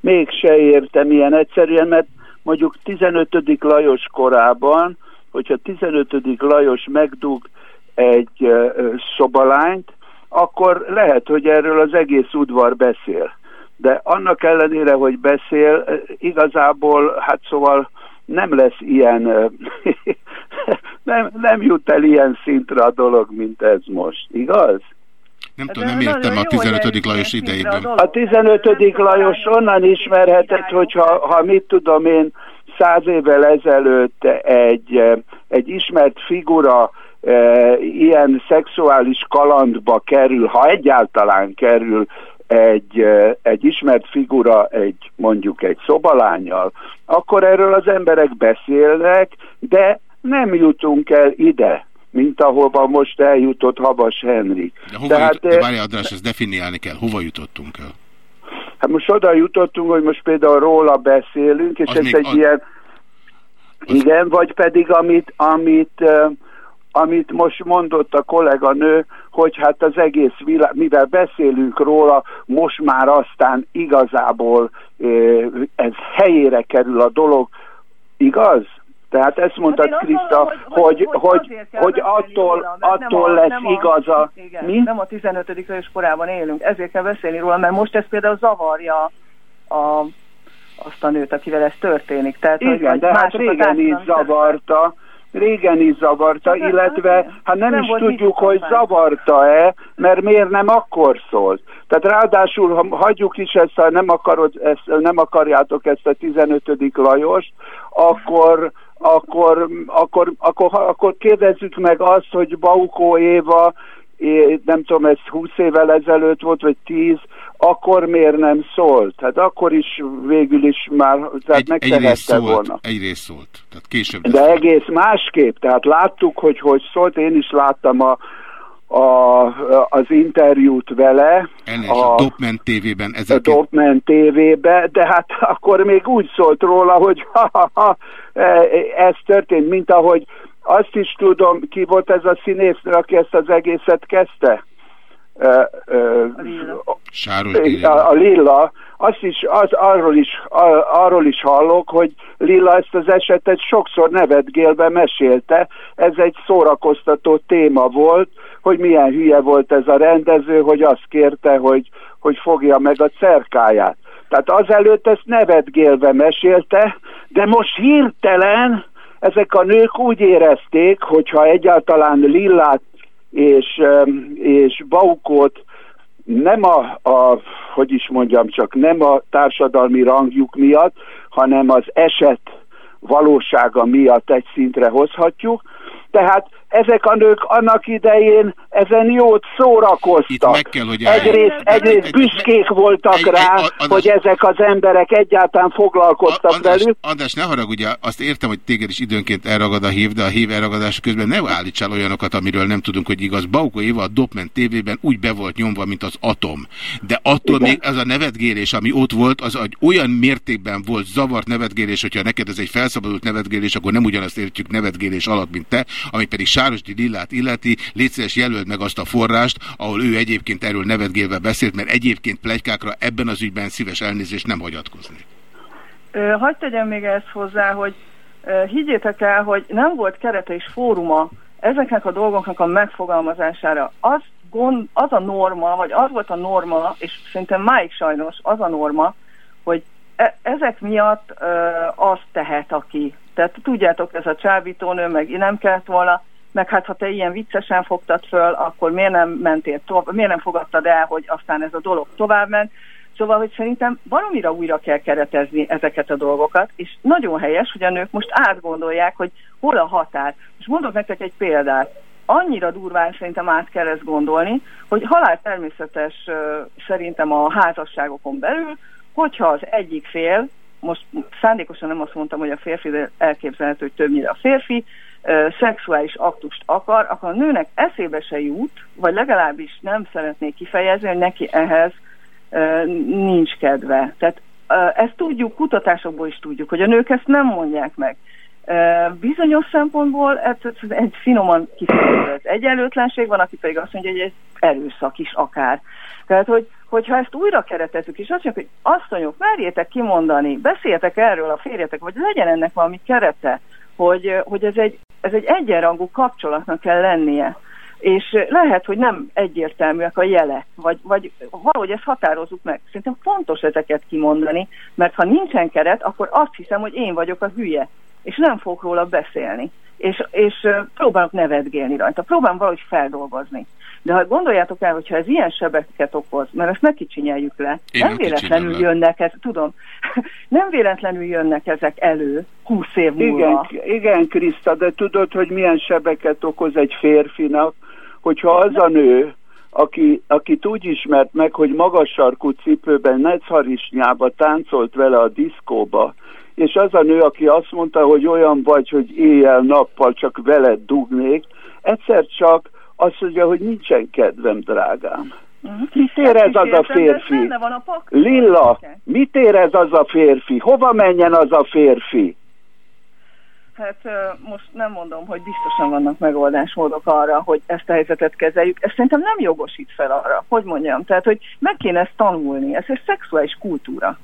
mégse értem ilyen egyszerűen, mert mondjuk 15. Lajos korában, hogyha 15. Lajos megdug egy szobalányt, akkor lehet, hogy erről az egész udvar beszél. De annak ellenére, hogy beszél, igazából, hát szóval nem lesz ilyen, nem, nem jut el ilyen szintre a dolog, mint ez most, igaz? Nem tudom, nem értem a hogy 15. eljutottunk Lajos idejében. A 15. Lajos onnan ismerhetett, hogyha ha mit tudom én, száz évvel ezelőtt egy, egy ismert figura e, ilyen szexuális kalandba kerül, ha egyáltalán kerül egy, e, egy ismert figura egy mondjuk egy szobalányjal, akkor erről az emberek beszélnek, de nem jutunk el ide, mint ahova most eljutott Habas Henrik. De hova Tehát, jut, de eh, várjál, András, ezt definiálni kell. Hova jutottunk el? Hát most oda jutottunk, hogy most például róla beszélünk, és Az ez egy az- ilyen... az- Igen, vagy pedig amit, amit, eh, amit most mondott a kolléganő, hogy hát az egész világ, mivel beszélünk róla, most már aztán igazából eh, ez helyére kerül a dolog, igaz? Tehát ezt mondtad, Hát Kriszta, hogy, hogy, hogy beszélni attól, róla, mert nem attól a- lesz nem a- igaza. Igen, Mi? nem a 15. és korában élünk, ezért kell beszélni róla, mert most ez például zavarja a, azt a nőt, akivel ez történik. Tehát, hogy- Igen, hogy de hát régen is zavarta, régen is zavarta, Hát, illetve hát, nem, nem is tudjuk, hogy zavarta-e, mert miért nem akkor szólt. Tehát ráadásul, ha hagyjuk is ezt, ha nem, akarod, ezt, nem akarjátok ezt a 15. Lajost, akkor akkor, akkor, akkor, akkor kérdezzük meg azt, hogy Baukó Éva, nem tudom, ez 20 évvel ezelőtt volt, vagy 10, akkor miért nem szólt? Hát akkor is végül is már, tehát Egy, megtehette szólt, volna. egyrészt szólt. Tehát később De lesz. egész másképp, tehát láttuk, hogy hogy szólt, én is láttam a, a, az interjút vele, Elnézést, a, a Dopman TV-ben a 1900 Dopman TV-be, de hát akkor még úgy szólt róla, hogy ha, ha, ha, ez történt, mint ahogy azt is tudom, ki volt ez a színésznő, aki ezt az egészet kezdte? A, Lilla. a Lilla, azt is, az, arról, is, arról is hallok, hogy Lilla ezt az esetet sokszor nevetgélve mesélte. Ez egy szórakoztató téma volt, hogy milyen hülye volt ez a rendező, hogy azt kérte, hogy, hogy fogja meg a cerkáját. Tehát azelőtt ezt nevetgélve mesélte, de most hirtelen ezek a nők úgy érezték, hogyha egyáltalán Lillát és, és Baukót nem a, a, hogy is mondjam csak, nem a társadalmi rangjuk miatt, hanem az eset valósága miatt egy szintre hozhatjuk. Tehát ezek a nők annak idején ezen jót szórakoztak. Itt meg kell, hogy álljunk. egyrészt, egyrészt büszkék voltak Egy- rá, hogy ezek az emberek egyáltalán foglalkoztak András, velük. András, ne haragudj, azt értem, hogy téged is időnként elragad a hív, de a hív elragadás közben ne állítsál olyanokat, amiről nem tudunk, hogy igaz. Baukó Éva a Dopman TV-ben úgy be volt nyomva, mint az atom. De attól Igen. még az a nevetgélés, ami ott volt, az egy olyan mértékben volt zavart nevetgélés, hogyha neked ez egy felszabadult nevetgélés, akkor nem ugyanazt értjük nevetgélés alatt, mint te, ami pedig Sárosdi Lillát illeti, légy szíves, jelöld meg azt a forrást, ahol ő egyébként erről nevetgélve beszélt, mert egyébként plegykákra ebben az ügyben szíves elnézést nem hagyatkozni. Hagy tegyem még ezt hozzá, hogy higgyétek el, hogy nem volt kerete és fóruma ezeknek a dolgoknak a megfogalmazására. Az, gond, az a norma, vagy az volt a norma, és szerintem máig sajnos az a norma, hogy e- ezek miatt ö, azt tehet, aki. Tehát tudjátok, ez a csábítónő, meg nem kellett volna, meg hát ha te ilyen viccesen fogtad föl, akkor miért nem mentél tovább, miért nem fogadtad el, hogy aztán ez a dolog tovább ment. Szóval, hogy szerintem valamire újra kell keretezni ezeket a dolgokat, és nagyon helyes, hogy a nők most átgondolják, hogy hol a határ. És mondok nektek egy példát. Annyira durván szerintem át kell ezt gondolni, hogy halál természetes szerintem a házasságokon belül, hogyha az egyik fél, most szándékosan nem azt mondtam, hogy a férfi, de elképzelhető, hogy többnyire a férfi, szexuális aktust akar, akkor a nőnek eszébe se jut, vagy legalábbis nem szeretnék kifejezni, hogy neki ehhez nincs kedve. Tehát ezt tudjuk, kutatásokból is tudjuk, hogy a nők ezt nem mondják meg. Bizonyos szempontból ez, egy finoman kifejezett egyenlőtlenség van, aki pedig azt mondja, hogy ez erőszak is akár. Tehát, hogy, hogyha ezt újra keretezzük, és azt mondjuk, hogy asszonyok, merjétek kimondani, beszéljetek erről a férjetek, vagy legyen ennek valami kerete, hogy, hogy ez, egy, ez egy egyenrangú kapcsolatnak kell lennie. És lehet, hogy nem egyértelműek a jele, vagy, vagy valahogy ezt határozzuk meg. Szerintem fontos ezeket kimondani, mert ha nincsen keret, akkor azt hiszem, hogy én vagyok a hülye, és nem fogok róla beszélni. És, és próbálok nevetgélni rajta, próbálom valahogy feldolgozni. De ha gondoljátok el, hogyha ez ilyen sebeket okoz, mert ezt ne kicsinyeljük le, Én nem véletlenül jönnek, ez, tudom, nem véletlenül jönnek ezek elő 20 év Igen, múlva. igen, Kriszta, de tudod, hogy milyen sebeket okoz egy férfinak, hogyha az a nő, aki, akit úgy ismert meg, hogy magas sarkú cipőben, necharisnyába táncolt vele a diszkóba, és az a nő, aki azt mondta, hogy olyan vagy, hogy éjjel-nappal csak veled dugnék, egyszer csak azt mondja, hogy nincsen kedvem, drágám. Mit érez az a férfi? Lilla, mit érez az a férfi? Hova menjen az a férfi? Hát most nem mondom, hogy biztosan vannak megoldásmódok arra, hogy ezt a helyzetet kezeljük. Ez szerintem nem jogosít fel arra, hogy mondjam. Tehát, hogy meg kéne ezt tanulni. Ez egy szexuális kultúra.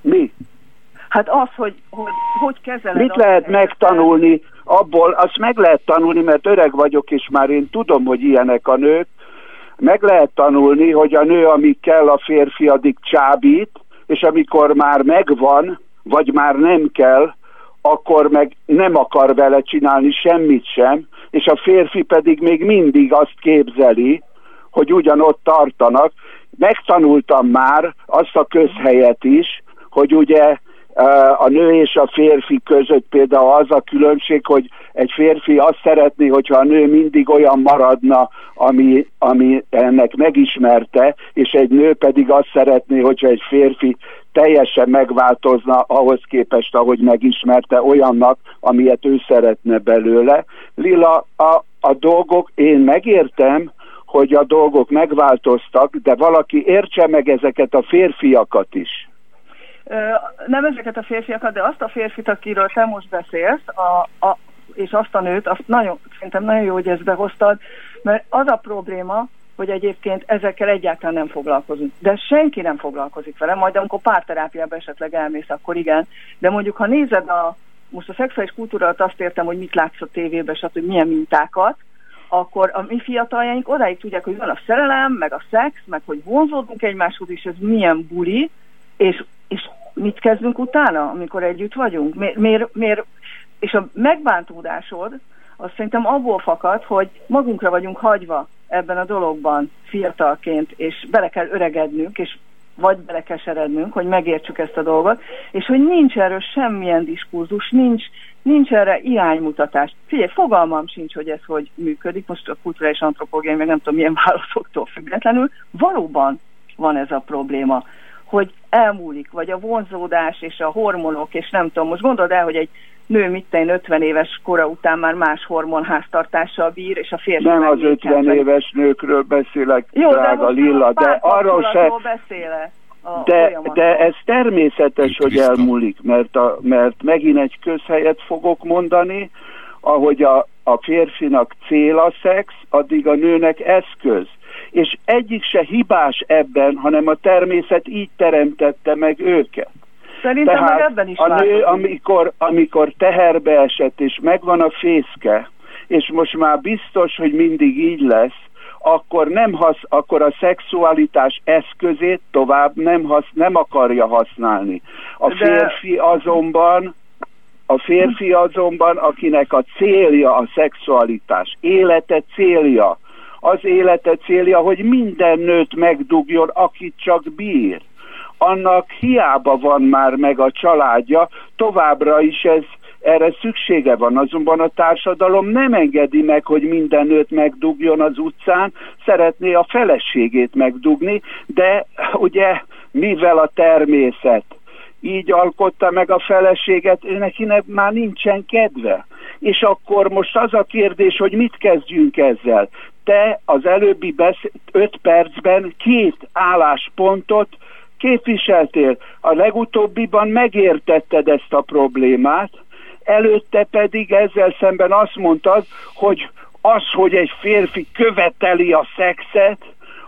Mi? Hát az, hogy hogy, hogy kezeled... Mit lehet megtanulni abból? Azt meg lehet tanulni, mert öreg vagyok, és már én tudom, hogy ilyenek a nők. Meg lehet tanulni, hogy a nő, amíg kell a férfi, addig csábít, és amikor már megvan, vagy már nem kell, akkor meg nem akar vele csinálni semmit sem, és a férfi pedig még mindig azt képzeli, hogy ugyanott tartanak. Megtanultam már azt a közhelyet is, hogy ugye a nő és a férfi között például az a különbség, hogy egy férfi azt szeretné, hogyha a nő mindig olyan maradna, ami, ami ennek megismerte, és egy nő pedig azt szeretné, hogyha egy férfi teljesen megváltozna ahhoz képest, ahogy megismerte olyannak, amilyet ő szeretne belőle. Lila, a, a dolgok, én megértem, hogy a dolgok megváltoztak, de valaki értse meg ezeket a férfiakat is. Nem ezeket a férfiakat, de azt a férfit, akiről te most beszélsz, a, a, és azt a nőt, azt nagyon, szerintem nagyon jó, hogy ezt behoztad, mert az a probléma, hogy egyébként ezekkel egyáltalán nem foglalkozunk. De senki nem foglalkozik vele, majd amikor párterápiába esetleg elmész, akkor igen. De mondjuk, ha nézed a, most a szexuális kultúrát azt értem, hogy mit látsz a tévében, stb. milyen mintákat, akkor a mi fiataljaink odáig tudják, hogy van a szerelem, meg a szex, meg hogy vonzódunk egymáshoz, és ez milyen buli, és, és mit kezdünk utána, amikor együtt vagyunk? Miért, miért, miért? És a megbántódásod, az szerintem abból fakad, hogy magunkra vagyunk hagyva ebben a dologban fiatalként, és bele kell öregednünk, és vagy belekeserednünk, hogy megértsük ezt a dolgot, és hogy nincs erről semmilyen diskurzus, nincs, nincs erre iránymutatás. Figyelj, fogalmam sincs, hogy ez hogy működik, most a kulturális antropológiai, meg nem tudom milyen válaszoktól függetlenül, valóban van ez a probléma, hogy elmúlik, vagy a vonzódás és a hormonok, és nem tudom, most gondold el, hogy egy nő mit tenni 50 éves kora után már más hormonháztartással bír, és a férfi Nem az 50 470. éves nőkről beszélek, Jó, de drága most Lilla, de arról se... beszéle. A De, de ez természetes, hogy elmúlik, mert, a, mert megint egy közhelyet fogok mondani, ahogy a, a férfinak cél a szex, addig a nőnek eszköz. És egyik se hibás ebben, hanem a természet így teremtette meg őket. Szerintem meg ebben is a nő, változik. amikor, amikor teherbe esett, és megvan a fészke, és most már biztos, hogy mindig így lesz, akkor, nem hasz, akkor a szexualitás eszközét tovább nem, hasz, nem akarja használni. A férfi azonban a férfi azonban, akinek a célja a szexualitás, élete célja, az élete célja, hogy minden nőt megdugjon, akit csak bír. Annak hiába van már meg a családja, továbbra is ez erre szüksége van, azonban a társadalom nem engedi meg, hogy minden nőt megdugjon az utcán, szeretné a feleségét megdugni, de ugye mivel a természet így alkotta meg a feleséget, ő nekinek már nincsen kedve. És akkor most az a kérdés, hogy mit kezdjünk ezzel. Te az előbbi besz- öt percben két álláspontot képviseltél. A legutóbbiban megértetted ezt a problémát, előtte pedig ezzel szemben azt mondtad, hogy az, hogy egy férfi követeli a szexet,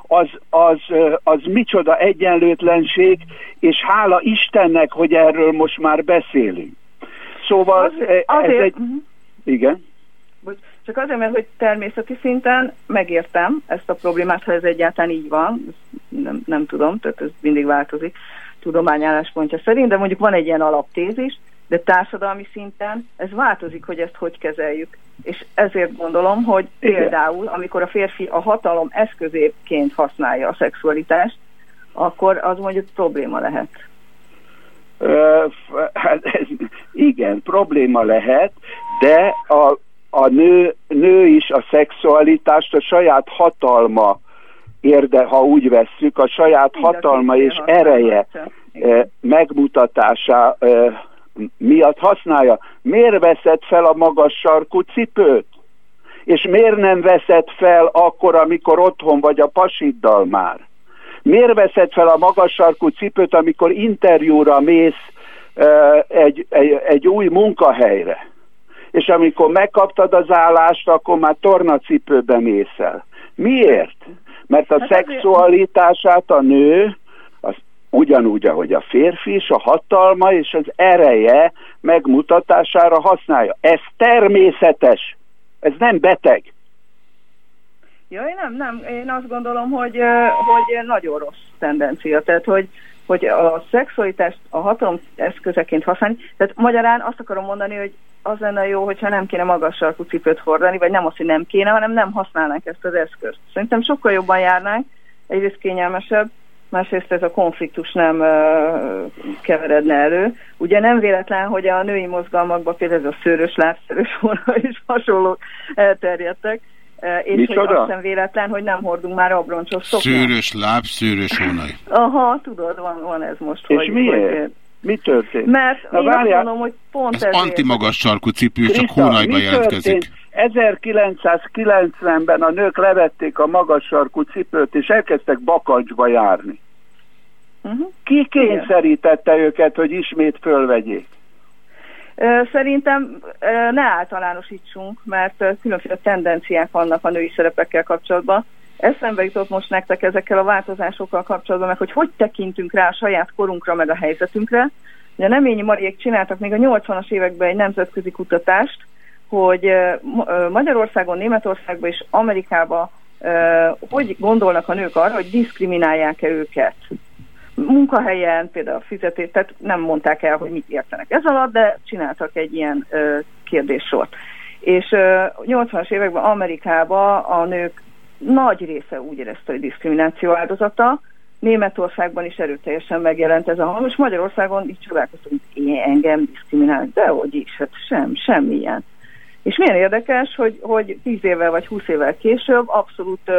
az, az, az micsoda egyenlőtlenség, és hála Istennek, hogy erről most már beszélünk. Szóval Az- eh, ez azért- egy... Mhm. Igen. Bocs, Csak azért, mert hogy természeti szinten megértem ezt a problémát, ha ez egyáltalán így van, nem, nem tudom, tehát ez mindig változik tudomány álláspontja szerint, de mondjuk van egy ilyen alaptézis, de társadalmi szinten ez változik, hogy ezt hogy kezeljük. És ezért gondolom, hogy például, amikor a férfi a hatalom eszközéként használja a szexualitást, akkor az mondjuk probléma lehet. Ö, Hát ez, igen, probléma lehet, de a, a nő, nő is a szexualitást a saját hatalma érde, ha úgy vesszük, a saját Mind hatalma és ereje. Igen. eh, megmutatása eh, miatt használja. Miért veszed fel a magas sarkú cipőt? És miért nem veszed fel akkor, amikor otthon vagy a pasiddal már? Miért veszed fel a magas sarkú cipőt, amikor interjúra mész eh, egy, egy, egy új munkahelyre? És amikor megkaptad az állást, akkor már tornacipőbe mész el. Miért? Mert a Hát szexualitását a nő, az ugyanúgy, ahogy a férfi is, a hatalma és az ereje megmutatására használja. Ez természetes. Ez nem beteg. Ja, én nem, nem. Én azt gondolom, hogy, hogy nagyon rossz tendencia. Tehát, hogy, hogy a szexualitást a hatalom eszközeként használni. Tehát magyarán azt akarom mondani, hogy az lenne jó, hogyha nem kéne magas sarkú cipőt hordani, vagy nem az, hogy nem kéne, hanem nem használnánk ezt az eszközt. Szerintem sokkal jobban járnánk, egyrészt kényelmesebb, másrészt ez a konfliktus nem uh, keveredne elő. Ugye nem véletlen, hogy a női mozgalmakban például ez a szőrös láb, szőrös volna és hasonlók elterjedtek, uh, és Micsoda? hogy azt sem véletlen, hogy nem hordunk már abroncsos szoknyát. Szőrös láb, szőrös hónaj. Aha, tudod, van, van ez most. És hogy, miért? Hogy, Mi történt? mert Na, én azt várjál. mondom, hogy pont Ez ezért. antimagas sarkú cipő, csak Krista, hónajba mi jelentkezik. történt? 1990-ben a nők levették a magas sarkú cipőt, és elkezdtek bakancsba járni. Uh-huh. Ki kényszerítette őket, hogy ismét fölvegyék? Szerintem ne általánosítsunk, mert különféle tendenciák vannak a női szerepekkel kapcsolatban. Eszembe jutott most nektek ezekkel a változásokkal kapcsolatban, meg hogy hogy tekintünk rá a saját korunkra, meg a helyzetünkre. Ugye a Neményi Mariék csináltak még a 80-as években egy nemzetközi kutatást, hogy Magyarországon, Németországban és Amerikában hogy gondolnak a nők arra, hogy diszkriminálják-e őket munkahelyen, például a fizetés, tehát nem mondták el, hogy mit értenek ez alatt, de csináltak egy ilyen kérdéssort. És ö, 80-as években Amerikában a nők nagy része úgy érezte, hogy diszkrimináció áldozata, Németországban is erőteljesen megjelent ez a hang, és Magyarországon így csodálkoztunk, hogy én engem diszkriminál, de hogy is, hát sem, semmilyen. És milyen érdekes, hogy, hogy 10 évvel vagy 20 évvel később abszolút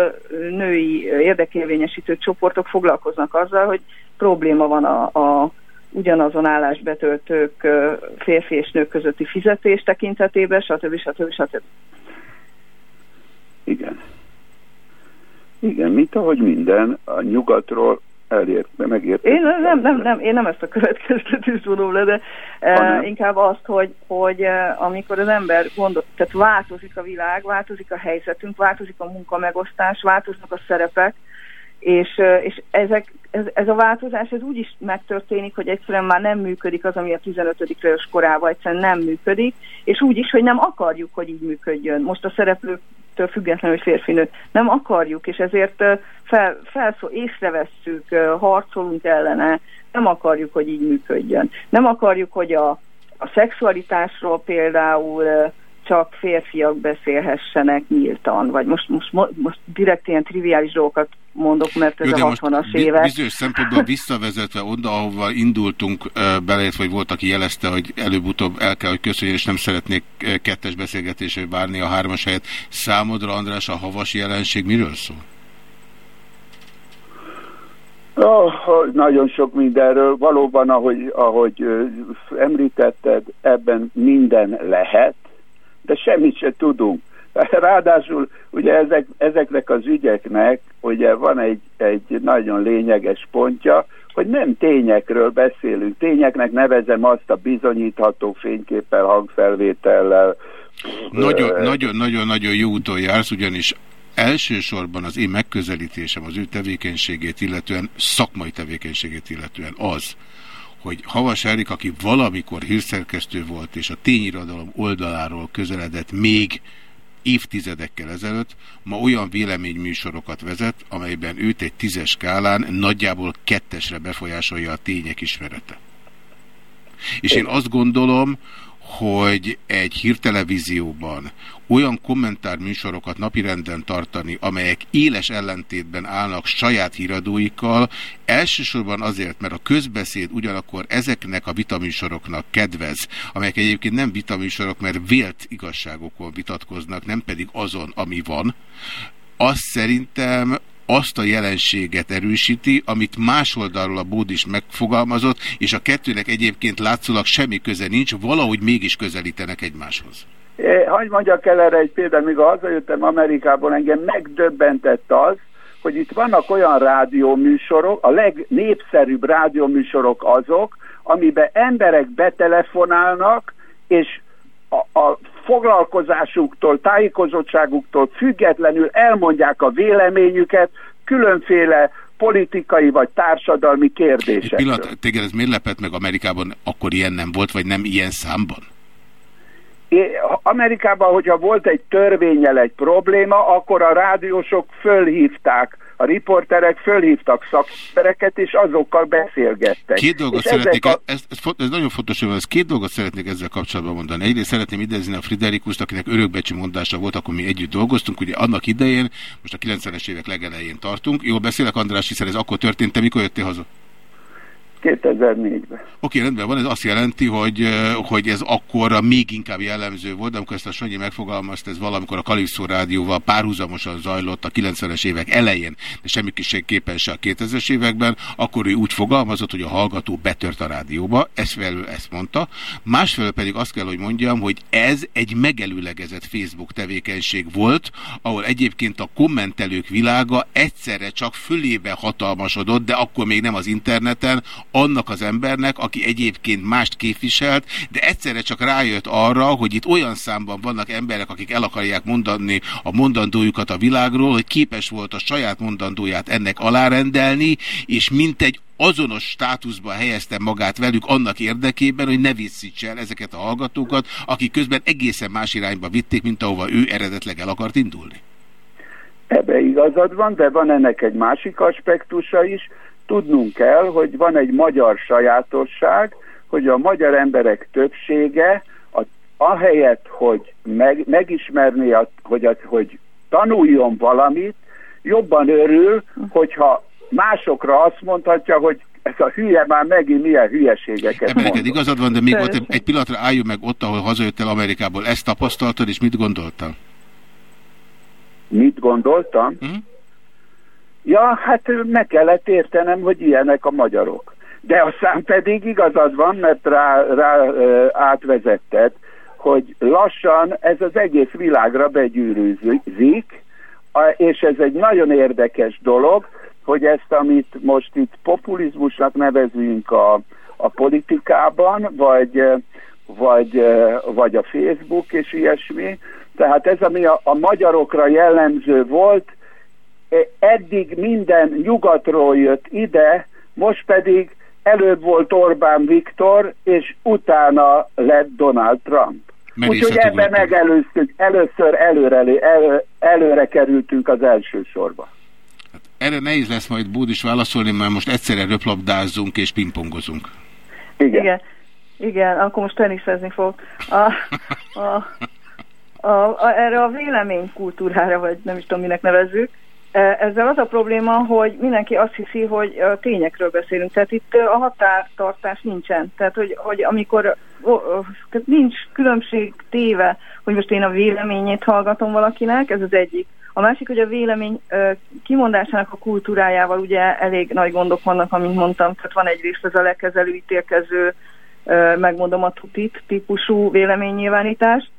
női érdekérvényesítő csoportok foglalkoznak azzal, hogy probléma van a, a ugyanazon állás betöltők férfi és nők közötti fizetés tekintetében, stb. stb. stb. Igen. Igen, mint ahogy minden a nyugatról elért, megért. Én nem, nem, nem, én nem ezt a következtetést vonom le, de eh, inkább azt, hogy, hogy eh, amikor az ember gondol, tehát változik a világ, változik a helyzetünk, változik a munkamegosztás, változnak a szerepek, és, eh, és ezek, ez, ez a változás ez úgy is megtörténik, hogy egyszerűen már nem működik az, ami a 15. éves korában egyszerűen nem működik, és úgy is, hogy nem akarjuk, hogy így működjön. Most a szereplőktől függetlenül, hogy férfinő, nem akarjuk, és ezért fel, felszó, észrevesszük, harcolunk ellene, nem akarjuk, hogy így működjön. Nem akarjuk, hogy a, a szexualitásról például csak férfiak beszélhessenek nyíltan, vagy most, most, mo- most direkt ilyen triviális dolgokat mondok, mert ez Jó, a most 60-as bi- évek. bizonyos szempontból visszavezetve oda, ahova indultunk belét, vagy volt, aki jelezte, hogy előbb-utóbb el kell, hogy köszönjön, és nem szeretnék kettes beszélgetésre várni a hármas helyet. Számodra, András, a havas jelenség miről szól? Oh, nagyon sok mindenről. Valóban, ahogy, ahogy említetted, ebben minden lehet, de semmit se tudunk. Ráadásul ugye ezek, ezeknek az ügyeknek ugye van egy, egy nagyon lényeges pontja, hogy nem tényekről beszélünk. Tényeknek nevezem azt a bizonyítható fényképpel, hangfelvétellel. Nagyon-nagyon-nagyon jó úton jársz, ugyanis elsősorban az én megközelítésem az ő tevékenységét illetően, szakmai tevékenységét illetően az, hogy Havas Erik, aki valamikor hírszerkesztő volt, és a tényiradalom oldaláról közeledett még évtizedekkel ezelőtt, ma olyan véleményműsorokat vezet, amelyben őt egy tízes skálán nagyjából kettesre befolyásolja a tények ismerete. És én azt gondolom, hogy egy hírtelevízióban olyan kommentárműsorokat napirenden tartani, amelyek éles ellentétben állnak saját híradóikkal, elsősorban azért, mert a közbeszéd ugyanakkor ezeknek a vitaműsoroknak kedvez, amelyek egyébként nem vitaműsorok, mert vélt igazságokon vitatkoznak, nem pedig azon, ami van, azt szerintem azt a jelenséget erősíti, amit más oldalról a Bód is megfogalmazott, és a kettőnek egyébként látszólag semmi köze nincs, valahogy mégis közelítenek egymáshoz. Hagy mondjak el erre egy példát, míg hazajöttem Amerikából, engem megdöbbentett az, hogy itt vannak olyan rádióműsorok, a legnépszerűbb rádióműsorok azok, amiben emberek betelefonálnak, és a, a foglalkozásuktól, tájékozottságuktól függetlenül elmondják a véleményüket különféle politikai vagy társadalmi kérdésekről. Pillanat, téged ez miért lepett meg Amerikában, akkor ilyen nem volt, vagy nem ilyen számban? Amerikában, hogyha volt egy törvényel egy probléma, akkor a rádiósok fölhívták a riporterek fölhívtak szakembereket, és azokkal beszélgettek. Két dolgot szeretnék, a... ez, ez, ez nagyon fontos, hogy ez két dolgot szeretnék ezzel kapcsolatban mondani. Egyrészt szeretném idézni a Friderikuszt, akinek örökbecsű mondása volt, akkor mi együtt dolgoztunk, ugye annak idején, most a 90-es évek legelején tartunk. Jól beszélek, András, hiszen ez akkor történt, te mikor jöttél haza? 2004-ben. Oké, rendben van, ez azt jelenti, hogy, hogy ez akkor még inkább jellemző volt, de amikor ezt a Sanyi megfogalmazta, ez valamikor a Kalipszó rádióval párhuzamosan zajlott a 90-es évek elején, de semmiképpen se a 2000-es években, akkor ő úgy fogalmazott, hogy a hallgató betört a rádióba, ezt felül ezt mondta. Másfelől pedig azt kell, hogy mondjam, hogy ez egy megelőlegezett Facebook tevékenység volt, ahol egyébként a kommentelők világa egyszerre csak fölébe hatalmasodott, de akkor még nem az interneten, annak az embernek, aki egyébként mást képviselt, de egyszerre csak rájött arra, hogy itt olyan számban vannak emberek, akik el akarják mondani a mondandójukat a világról, hogy képes volt a saját mondandóját ennek alárendelni, és mint egy azonos státuszba helyezte magát velük annak érdekében, hogy ne visszítse el ezeket a hallgatókat, akik közben egészen más irányba vitték, mint ahova ő eredetleg el akart indulni. Ebbe igazad van, de van ennek egy másik aspektusa is, tudnunk kell, hogy van egy magyar sajátosság, hogy a magyar emberek többsége a, ahelyett, hogy meg, megismerné, a, hogy, a, hogy tanuljon valamit, jobban örül, hogyha másokra azt mondhatja, hogy ez a hülye már megint milyen hülyeségeket Ebben neked igazad van, de még ott egy pillanatra álljunk meg ott, ahol hazajöttél Amerikából. Ezt tapasztaltad, és mit gondoltál? Mit gondoltam? Hm? Ja, hát meg kellett értenem, hogy ilyenek a magyarok. De aztán pedig igazad van, mert rá, rá átvezetted, hogy lassan ez az egész világra begyűrűzik, és ez egy nagyon érdekes dolog, hogy ezt, amit most itt populizmusnak nevezünk a, a politikában, vagy, vagy, vagy a Facebook és ilyesmi, tehát ez, ami a, a magyarokra jellemző volt, eddig minden nyugatról jött ide, most pedig előbb volt Orbán Viktor, és utána lett Donald Trump. Úgyhogy ebben megelőztük, először előre, elő, előre kerültünk az első sorba. Hát erre nehéz lesz majd Búd is válaszolni, mert most egyszerre röplabdázzunk és pingpongozunk. Igen. Igen, Igen akkor most teniszezni fog. A, a, a, a, erre a véleménykultúrára, vagy nem is tudom, minek nevezzük, ezzel az a probléma, hogy mindenki azt hiszi, hogy tényekről beszélünk, tehát itt a határtartás nincsen. Tehát, hogy, hogy amikor tehát nincs különbség téve, hogy most én a véleményét hallgatom valakinek, ez az egyik. A másik, hogy a vélemény kimondásának a kultúrájával ugye elég nagy gondok vannak, amint mondtam, tehát van egyrészt ez a lekezelő, ítélkező, megmondom a tutit típusú véleménynyilvánítás,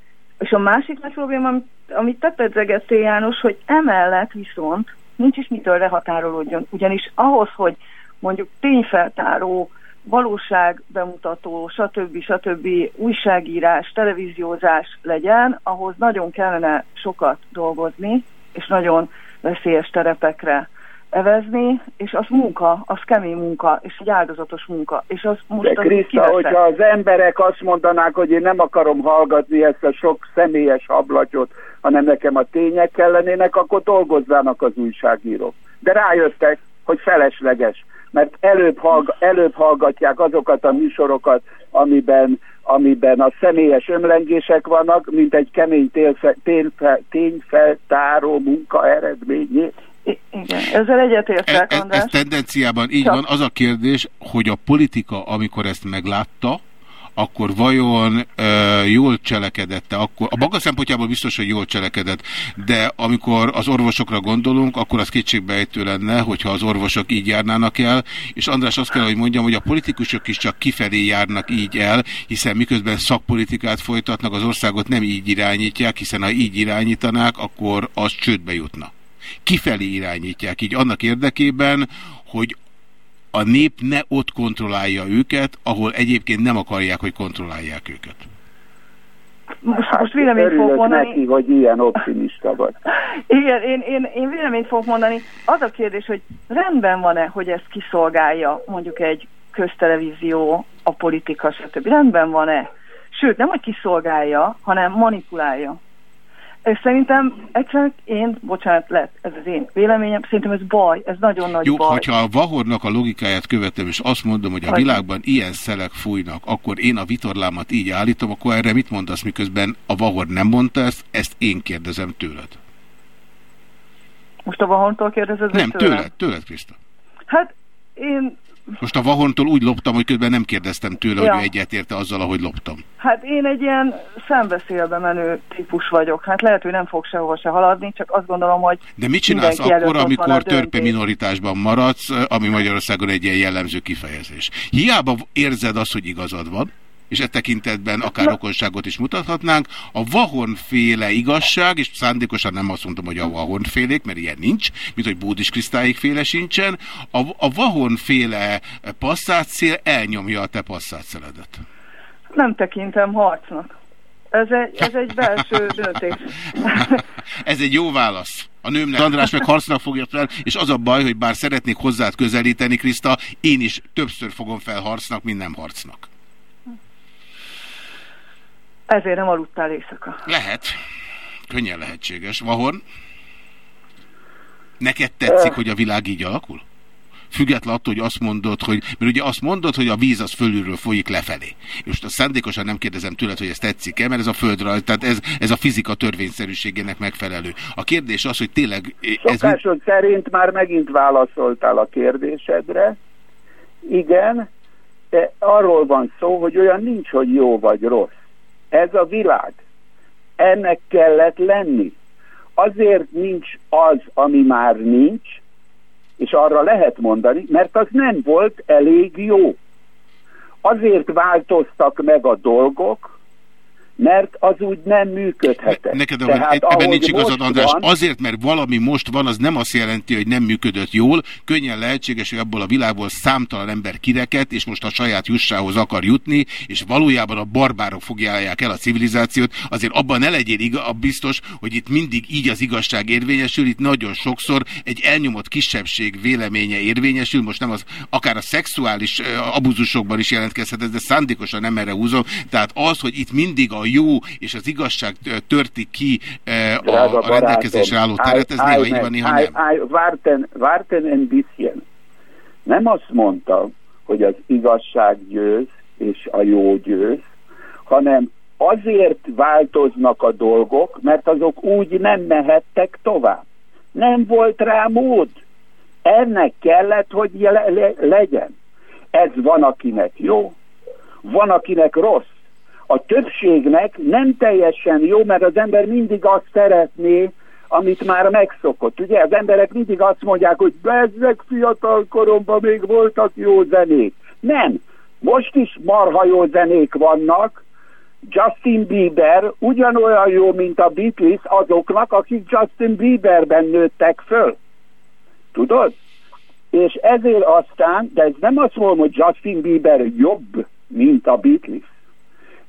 És a másik nagy probléma, amit, amit te pedzegettél, János, hogy emellett viszont nincs is mitől lehatárolódjon. Ugyanis ahhoz, hogy mondjuk tényfeltáró, valóság bemutató, stb. stb. újságírás, televíziózás legyen, ahhoz nagyon kellene sokat dolgozni, és nagyon veszélyes terepekre evezni, és az munka, az kemény munka, és egy áldozatos munka. És az most De Kriszta, hogyha az emberek azt mondanák, hogy én nem akarom hallgatni ezt a sok személyes hablatyot, hanem nekem a tények kellenének, akkor dolgozzának az újságírók. De rájöttek, hogy felesleges, mert előbb, hallg előbb hallgatják azokat a műsorokat, amiben, amiben a személyes ömlengések vannak, mint egy kemény tényfeltáró munka eredményét. Igen, ezzel egyetértek, ez, ez, ez tendenciában így Csak. van. Az a kérdés, hogy a politika, amikor ezt meglátta, akkor vajon ö, jól cselekedette? Akkor, a maga szempontjából biztos, hogy jól cselekedett, de amikor az orvosokra gondolunk, akkor az kétségbejtő lenne, hogyha az orvosok így járnának el, és András azt kell, hogy mondjam, hogy a politikusok is csak kifelé járnak így el, hiszen miközben szakpolitikát folytatnak, az országot nem így irányítják, hiszen ha így irányítanák, akkor az csődbe jutna kifelé irányítják, így annak érdekében, hogy a nép ne ott kontrollálja őket, ahol egyébként nem akarják, hogy kontrollálják őket. Most, most véleményt fogok mondani. neki, hogy ilyen optimista vagy. Igen, én, én, én véleményt fogok mondani. Az a kérdés, hogy rendben van-e, hogy ezt kiszolgálja mondjuk egy köztelevízió, a politika, stb. Rendben van-e? Sőt, nem, hogy kiszolgálja, hanem manipulálja. És szerintem egyszerűen én, bocsánat, lett, ez az én véleményem, szerintem ez baj, ez nagyon nagy Jó, baj. hogyha a Vahornak a logikáját követem, és azt mondom, hogy a világban ilyen szelek fújnak, akkor én a vitorlámat így állítom, akkor erre mit mondasz, miközben a Vahor nem mondta ezt, ezt én kérdezem tőled. Most a Vahortól kérdezed? Nem, tőled, tőled, Krista. Hát én most a Vahontól úgy loptam, hogy közben nem kérdeztem tőle, ja. hogy ő egyetérte azzal, ahogy loptam. Hát én egy ilyen szembeszélbe menő típus vagyok. Hát lehet, hogy nem fog sehova se haladni, csak azt gondolom, hogy De mit csinálsz akkor, amikor törpe minoritásban maradsz, ami Magyarországon egy ilyen jellemző kifejezés? Hiába érzed azt, hogy igazad van, és e tekintetben akár Na. okosságot is mutathatnánk. A vahonféle igazság, és szándékosan nem azt mondom, hogy a vahonfélék, mert ilyen nincs, mint hogy Bódis Krisztályék féle sincsen, a, a vahonféle passzátszél elnyomja a te passzátszeledet. Nem tekintem harcnak. Ez egy, ez egy belső döntés. ez egy jó válasz. A nőmnek András meg harcnak fogja fel, és az a baj, hogy bár szeretnék hozzád közelíteni, Kriszta, én is többször fogom fel harcnak, mint nem harcnak. Ezért nem aludtál éjszaka. Lehet. Könnyen lehetséges. Vahon? Neked tetszik, hogy a világ így alakul? Független attól, hogy azt mondod, hogy, mert ugye azt mondod, hogy a víz az fölülről folyik lefelé. És most azt szándékosan nem kérdezem tőled, hogy ez tetszik-e, mert ez a földre, tehát ez, ez a fizika törvényszerűségének megfelelő. A kérdés az, hogy tényleg... Ez Szokásod mi... szerint már megint válaszoltál a kérdésedre. Igen, de arról van szó, hogy olyan nincs, hogy jó vagy rossz ez a világ. Ennek kellett lenni. Azért nincs az, ami már nincs, és arra lehet mondani, mert az nem volt elég jó. Azért változtak meg a dolgok, mert az úgy nem működhetett. Neked Tehát, ebben nincs igazad, András. Van, Azért, mert valami most van, az nem azt jelenti, hogy nem működött jól. Könnyen lehetséges, hogy abból a világból számtalan ember kireket, és most a saját jussához akar jutni, és valójában a barbárok fogják el a civilizációt. Azért abban ne legyél iga, a biztos, hogy itt mindig így az igazság érvényesül, itt nagyon sokszor egy elnyomott kisebbség véleménye érvényesül, most nem az, akár a szexuális abuzusokban is jelentkezhet, de szándékosan nem erre húzom. Tehát az, hogy itt mindig a jó és az igazság törti ki a, a rendelkezésre álló teret, ez néha így van, néha nem. Várten, várten en bisschen. Nem azt mondta, hogy az igazság győz és a jó győz, hanem azért változnak a dolgok, mert azok úgy nem mehettek tovább. Nem volt rá mód. Ennek kellett, hogy le le legyen. Ez van, akinek jó, van, akinek rossz a többségnek nem teljesen jó, mert az ember mindig azt szeretné, amit már megszokott. Ugye az emberek mindig azt mondják, hogy bezzek fiatal koromban még voltak jó zenék. Nem. Most is marha jó zenék vannak, Justin Bieber ugyanolyan jó, mint a Beatles azoknak, akik Justin Bieberben nőttek föl. Tudod? És ezért aztán, de ez nem azt mondom, hogy Justin Bieber jobb, mint a Beatles,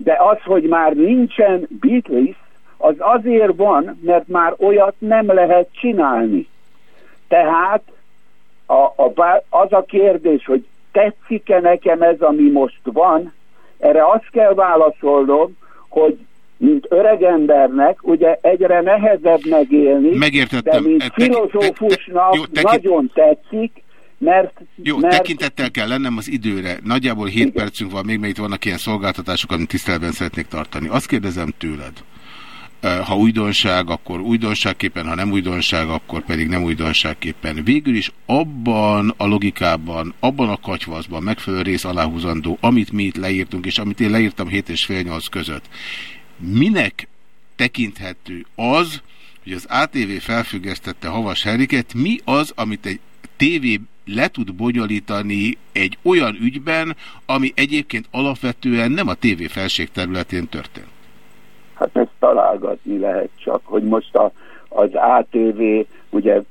de az, hogy már nincsen Beatles, az azért van, mert már olyat nem lehet csinálni. Tehát a, a, az a kérdés, hogy tetszik-e nekem ez, ami most van, erre azt kell válaszolnom, hogy mint öregembernek ugye egyre nehezebb megélni, Megértettem. de mint filozófusnak te, te, te, te, nagyon tetszik, mert... Jó, mert... tekintettel kell lennem az időre. Nagyjából 7 Igen. percünk van még, mert itt vannak ilyen szolgáltatások, amit tiszteletben szeretnék tartani. Azt kérdezem tőled, ha újdonság, akkor újdonságképpen, ha nem újdonság, akkor pedig nem újdonságképpen. Végül is abban a logikában, abban a katyvaszban megfelelő rész aláhúzandó, amit mi itt leírtunk, és amit én leírtam 7 és fél 8 között, minek tekinthető az, hogy az ATV felfüggesztette Havas Heriket, mi az, amit egy TV le tud bonyolítani egy olyan ügyben, ami egyébként alapvetően nem a TV felség területén történt? Hát ezt találgatni lehet csak, hogy most a, az ATV, ugye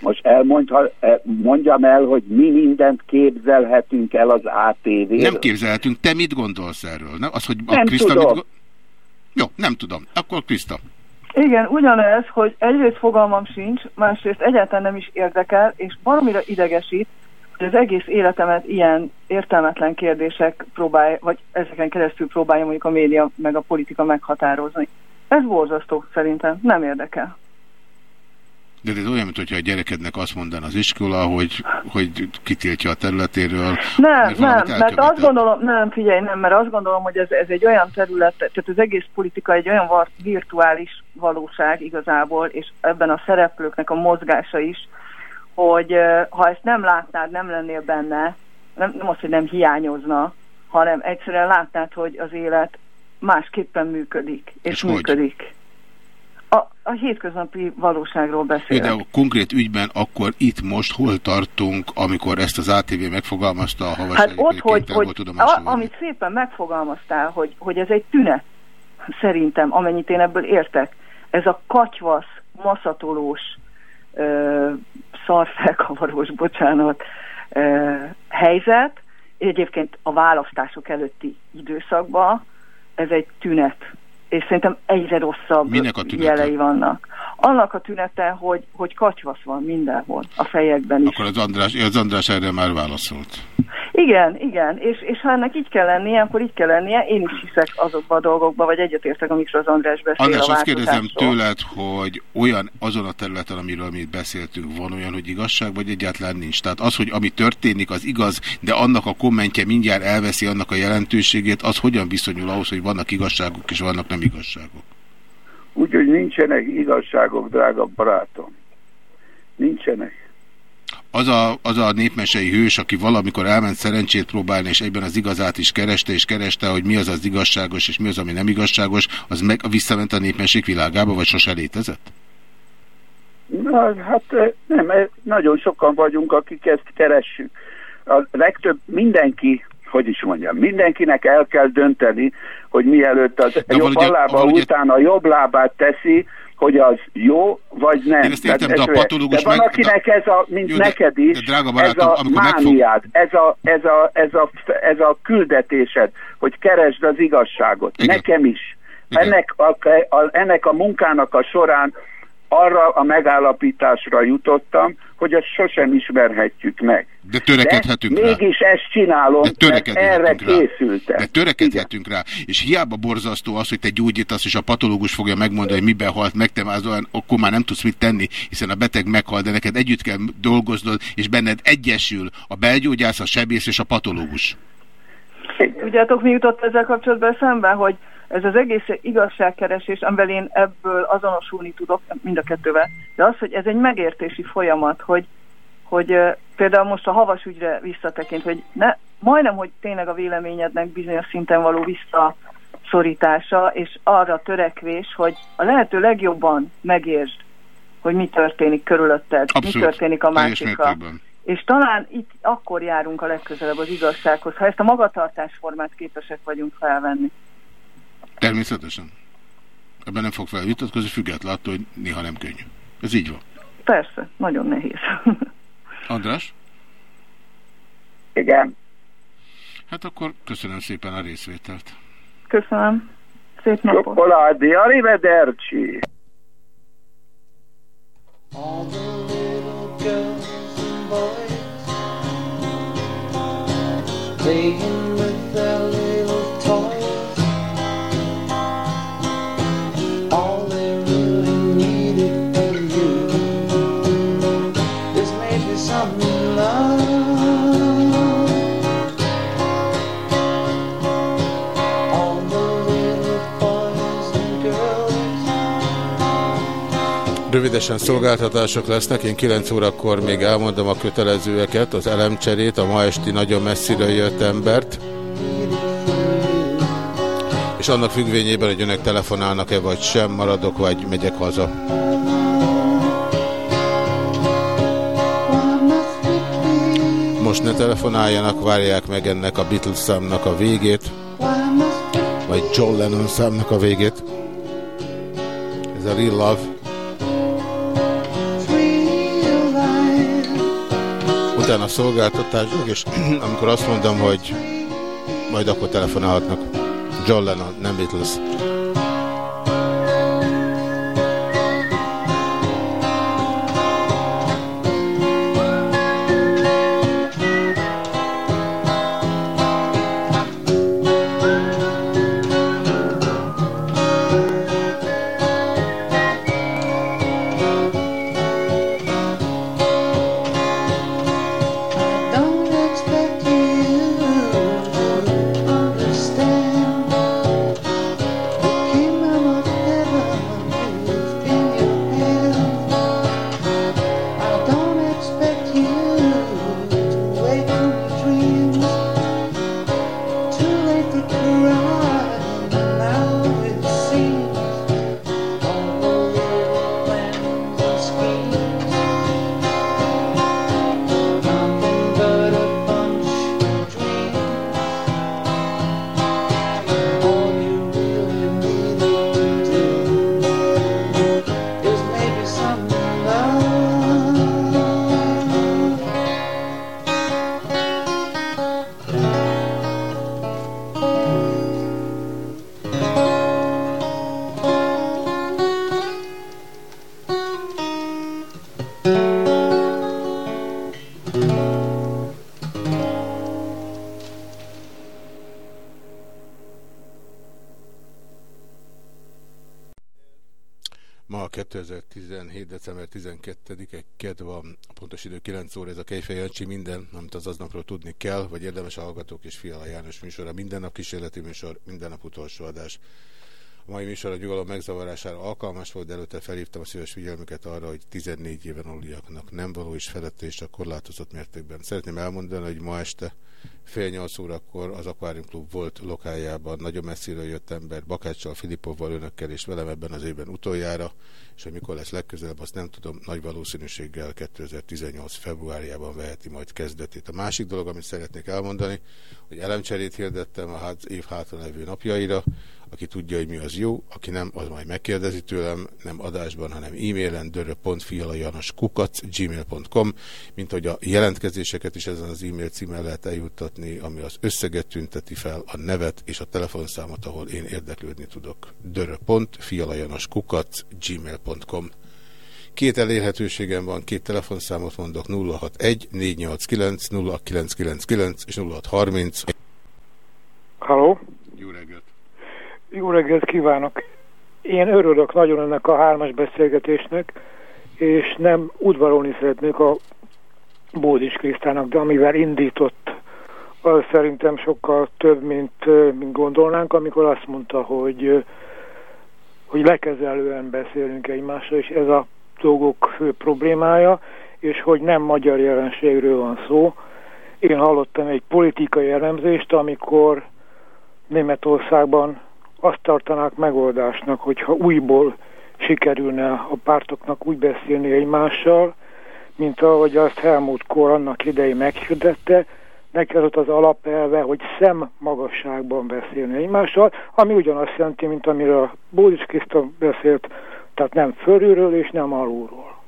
most elmondja, e, mondjam el, hogy mi mindent képzelhetünk el az ATV-ről. Nem képzelhetünk. Te mit gondolsz erről? Nem? Az, hogy a nem Krista tudom. Mit... Jó, nem tudom. Akkor Krista. Igen, ugyanez, hogy egyrészt fogalmam sincs, másrészt egyáltalán nem is érdekel, és valamire idegesít, hogy az egész életemet ilyen értelmetlen kérdések próbálja, vagy ezeken keresztül próbálja mondjuk a média meg a politika meghatározni. Ez borzasztó szerintem, nem érdekel. De ez olyan, mintha a gyerekednek azt mondan az iskola, hogy, hogy kitiltja a területéről. Nem, nem, mert azt gondolom, nem, figyelj, nem, mert azt gondolom, hogy ez, ez egy olyan terület, tehát az egész politika egy olyan virtuális valóság igazából, és ebben a szereplőknek a mozgása is, hogy ha ezt nem látnád, nem lennél benne, nem, nem az, hogy nem hiányozna, hanem egyszerűen látnád, hogy az élet másképpen működik, és, és működik. Hogy? A, hétköznapi valóságról beszélek. De a konkrét ügyben akkor itt most hol tartunk, amikor ezt az ATV megfogalmazta a havas Hát ott, hogy, hogy a, amit szépen megfogalmaztál, hogy, hogy ez egy tünet, szerintem, amennyit én ebből értek. Ez a katyvasz, maszatolós, ö, szarfelkavarós, bocsánat, ö, helyzet, egyébként a választások előtti időszakban ez egy tünet és szerintem egyre rosszabb Minek a jelei vannak. Annak a tünete, hogy, hogy kacsvasz van mindenhol, a fejekben is. Akkor az András, az András erre már válaszolt. Igen, igen, és, és ha ennek így kell lennie, akkor így kell lennie. Én is hiszek azokba a dolgokba, vagy egyetértek, amikről az András beszél András, azt kérdezem tőled, hogy olyan azon a területen, amiről mi beszéltünk, van olyan, hogy igazság, vagy egyáltalán nincs. Tehát az, hogy ami történik, az igaz, de annak a kommentje mindjárt elveszi annak a jelentőségét, az hogyan viszonyul ahhoz, hogy vannak igazságok és vannak nem igazságok? Úgyhogy nincsenek igazságok, drága barátom. Nincsenek az a, az a népmesei hős, aki valamikor elment szerencsét próbálni, és egyben az igazát is kereste, és kereste, hogy mi az az igazságos, és mi az, ami nem igazságos, az meg visszament a népmeség világába, vagy sose létezett? Na, hát nem, nagyon sokan vagyunk, akik ezt keressük. A legtöbb mindenki, hogy is mondjam, mindenkinek el kell dönteni, hogy mielőtt az De jobb lába után a jobb lábát teszi, hogy az jó, vagy nem. Én ezt értem, de a patológus de van, meg... akinek ez a, mint jó, neked is, de, drága barátom, ez a mániád, megfog... ez, a, ez, a, ez, a, ez a küldetésed, hogy keresd az igazságot. Igen. Nekem is. Igen. Ennek a, a, ennek a munkának a során arra a megállapításra jutottam, hogy ezt sosem ismerhetjük meg. De törekedhetünk De rá. Mégis ezt csinálom, De mert erre készültem. De törekedhetünk Igen. rá. És hiába borzasztó az, hogy te gyógyítasz, és a patológus fogja megmondani, hogy miben halt meg, te már olyan, akkor már nem tudsz mit tenni, hiszen a beteg meghal, de neked együtt kell dolgoznod, és benned egyesül a belgyógyász, a sebész és a patológus. Tudjátok, mi jutott ezzel kapcsolatban szembe, hogy ez az egész igazságkeresés, amivel én ebből azonosulni tudok, mind a kettővel, de az, hogy ez egy megértési folyamat, hogy, hogy például most a havas ügyre visszatekint, hogy ne, majdnem, hogy tényleg a véleményednek bizonyos szinten való visszaszorítása, és arra törekvés, hogy a lehető legjobban megértsd, hogy mi történik körülötted, Abszolút. mi történik a másikkal. És talán itt akkor járunk a legközelebb az igazsághoz, ha ezt a magatartásformát képesek vagyunk felvenni. Természetesen. Ebben nem fog felvitatkozni, függetlenül attól, hogy néha nem könnyű. Ez így van. Persze, nagyon nehéz. András? Igen. Hát akkor köszönöm szépen a részvételt. Köszönöm. Szép napot. Csokoládé, arrivederci. All the little girls and boys playing Rövidesen szolgáltatások lesznek, én 9 órakor még elmondom a kötelezőeket, az elemcserét, a ma esti nagyon messziről jött embert, és annak függvényében, hogy önök telefonálnak-e vagy sem, maradok vagy megyek haza. Most ne telefonáljanak, várják meg ennek a Beatles számnak a végét, vagy John Lennon számnak a végét. Ez a Real Love. Utána a szolgáltatások, és amikor azt mondom, hogy majd akkor telefonálhatnak. John Lennon, nem Beatles. Amit az aznapról tudni kell, vagy érdemes a hallgatók és Fiala János műsora, minden nap kísérleti műsor, minden nap utolsó adás. A mai műsor a nyugalom megzavarására alkalmas volt, de előtte felhívtam a szíves figyelmüket arra, hogy 14 éven aluliaknak nem való és felette és csak korlátozott mértékben. Szeretném elmondani, hogy ma este fél nyolc órakor az Aquarium Club volt lokájában nagyon messziről jött ember, Bakáccsal, Filipovval, önökkel és velem ebben az évben utoljára, és hogy mikor lesz legközelebb, azt nem tudom, nagy valószínűséggel 2018. februárjában veheti majd kezdetét. A másik dolog, amit szeretnék elmondani, hogy elemcserét hirdettem a hát, év hátra levő napjaira, aki tudja, hogy mi az jó, aki nem, az majd megkérdezi tőlem, nem adásban, hanem e-mailen dörö.fialajanoskukac gmail.com, mint hogy a jelentkezéseket is ezen az e-mail címmel lehet eljuttatni, ami az összeget tünteti fel, a nevet és a telefonszámot, ahol én érdeklődni tudok. dörö.fialajanoskukac gmail.com Két elérhetőségem van, két telefonszámot mondok, 061 489 0999 és 0630. Halló? Jó reggelt. Jó reggelt kívánok! Én örülök nagyon ennek a hármas beszélgetésnek, és nem udvarolni szeretnék a Bódis Krisztának, de amivel indított, az szerintem sokkal több, mint, mint gondolnánk, amikor azt mondta, hogy, hogy lekezelően beszélünk egymással, és ez a dolgok fő problémája, és hogy nem magyar jelenségről van szó. Én hallottam egy politikai elemzést, amikor Németországban azt tartanák megoldásnak, hogyha újból sikerülne a pártoknak úgy beszélni egymással, mint ahogy azt Helmut Kohl annak idején meghirdette, neki az ott az alapelve, hogy szem magasságban beszélni egymással, ami ugyanazt jelenti, mint amiről a Bódics Kriszta beszélt, tehát nem fölülről és nem alulról.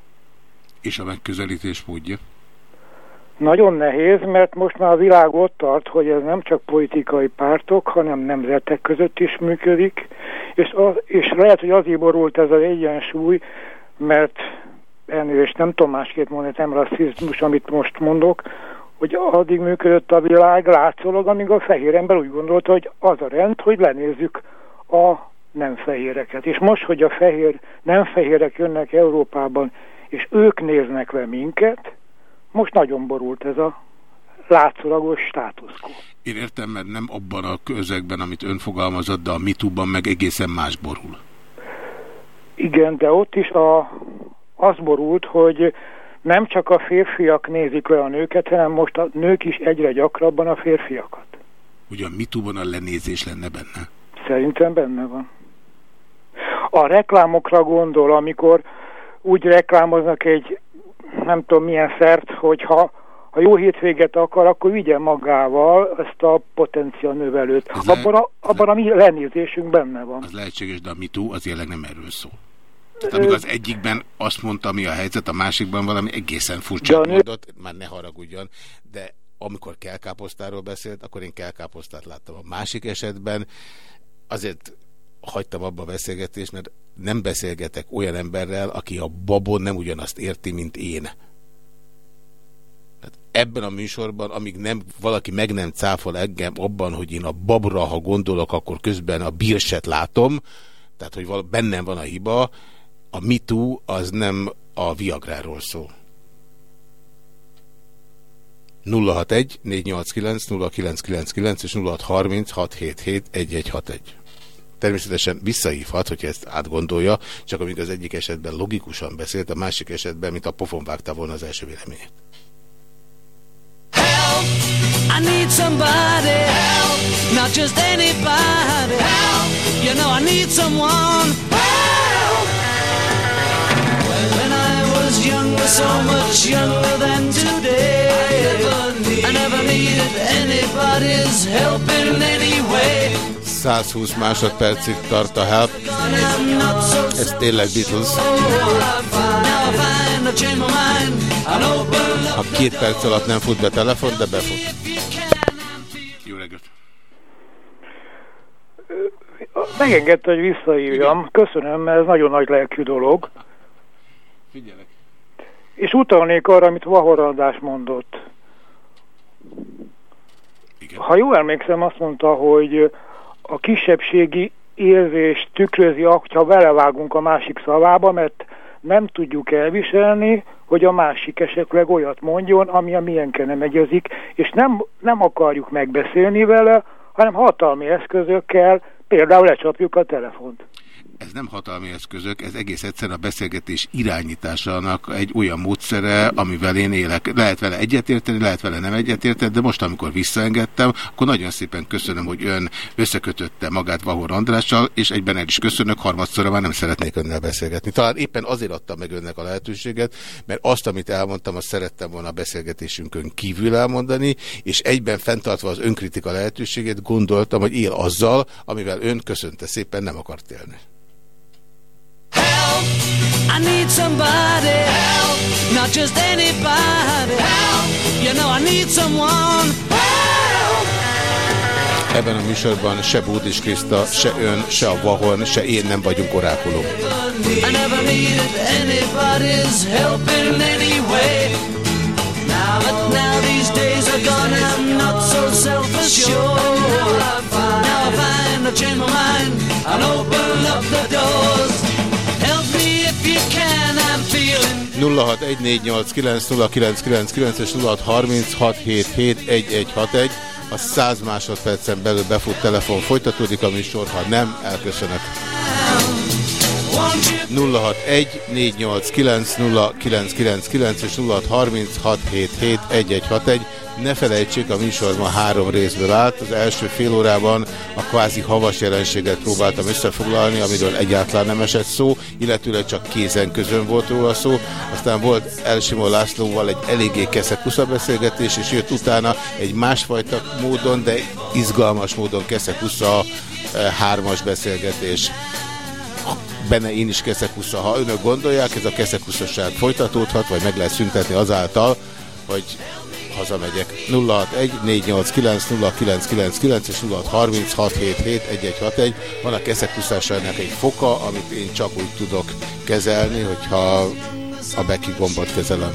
És a megközelítés módja? Nagyon nehéz, mert most már a világ ott tart, hogy ez nem csak politikai pártok, hanem nemzetek között is működik, és, az, és lehet, hogy azért borult ez az egyensúly, mert ennél, és nem tudom másképp mondani, nem rasszizmus, amit most mondok, hogy addig működött a világ látszólag, amíg a fehér ember úgy gondolta, hogy az a rend, hogy lenézzük a nem fehéreket. És most, hogy a fehér, nem fehérek jönnek Európában, és ők néznek le minket, most nagyon borult ez a látszólagos státuszkó. Én értem, mert nem abban a közegben, amit ön fogalmazott, de a mitúban meg egészen más borul. Igen, de ott is a, az borult, hogy nem csak a férfiak nézik le a nőket, hanem most a nők is egyre gyakrabban a férfiakat. Ugyan mitúban a lenézés lenne benne? Szerintem benne van. A reklámokra gondol, amikor úgy reklámoznak egy nem tudom milyen szert, hogyha ha jó hétvéget akar, akkor vigye magával ezt a potenciál növelőt. abban, a, abban a mi lenézésünk benne van. Az lehetséges, de a mitú az jelenleg nem erről szól. Tehát amíg az egyikben azt mondta, mi a helyzet, a másikban valami egészen furcsa mondott, már ne haragudjon, de amikor kelkáposztáról beszélt, akkor én kelkáposztát láttam. A másik esetben azért hagytam abba a beszélgetést, mert nem beszélgetek olyan emberrel, aki a babon nem ugyanazt érti, mint én. Tehát ebben a műsorban, amíg nem, valaki meg nem cáfol engem abban, hogy én a babra, ha gondolok, akkor közben a bírset látom, tehát hogy bennem van a hiba, a MeToo az nem a Viagráról szól. 061 489 0999 és 0630 677 1161. Természetesen visszahívhat, hogyha ezt átgondolja, csak amíg az egyik esetben logikusan beszélt, a másik esetben, mint a pofon vágta volna az első véleményét. Help! I need somebody help! Not just anybody help! You know I need someone help! When I was younger, so much younger than today I never, needed anybody's help in any way 120 másodpercig tart a help. Ez tényleg Beatles. Ha két perc alatt nem fut be telefon, de befut. Jó reggelt! Megengedte, hogy visszahívjam. Köszönöm, mert ez nagyon nagy lelkű dolog. Figyelek. És utalnék arra, amit Vahorandás mondott. Igen. Ha jól emlékszem, azt mondta, hogy a kisebbségi érzést tükrözi, ha belevágunk a másik szavába, mert nem tudjuk elviselni, hogy a másik esetleg olyat mondjon, ami a miénkkel nem egyezik, és nem, nem akarjuk megbeszélni vele, hanem hatalmi eszközökkel, például lecsapjuk a telefont ez nem hatalmi eszközök, ez egész egyszerűen a beszélgetés irányításának egy olyan módszere, amivel én élek. Lehet vele egyetérteni, lehet vele nem egyetérteni, de most, amikor visszaengedtem, akkor nagyon szépen köszönöm, hogy ön összekötötte magát Vahor Andrással, és egyben el is köszönök, harmadszorra már nem szeretnék önnel beszélgetni. Talán éppen azért adtam meg önnek a lehetőséget, mert azt, amit elmondtam, azt szerettem volna a beszélgetésünkön kívül elmondani, és egyben fenntartva az önkritika lehetőségét gondoltam, hogy él azzal, amivel ön köszönte szépen nem akart élni. Help! I need somebody. Help! Not just anybody. Help! You know I need someone. Help! Ebben a műsorban se Búdis Kriszta, se ön, se a Vahon, se én nem vagyunk orákulum. I never needed anybody's help in any way. Now, but now these days are gone, I'm not so self-assured. Now I find I've changed my mind, I'll open 0614890999 és 0636771161. A 100 másodpercen belül befut telefon folytatódik a műsor, ha nem, elköszönök. 061 489 0999 és 0636771161. Ne felejtsék, a műsor ma három részből állt. Az első fél órában a kvázi havas jelenséget próbáltam összefoglalni, amiről egyáltalán nem esett szó, illetőleg csak kézen közön volt róla szó. Aztán volt Elsimó Lászlóval egy eléggé keszekusza beszélgetés, és jött utána egy másfajta módon, de izgalmas módon keszekusza eh, hármas beszélgetés benne én is keszekusza. Ha önök gondolják, ez a keszekuszosság folytatódhat, vagy meg lehet szüntetni azáltal, hogy hazamegyek. 061 489 0999 és 0636771161. Van a keszekuszásának egy foka, amit én csak úgy tudok kezelni, hogyha a beki gombot kezelem.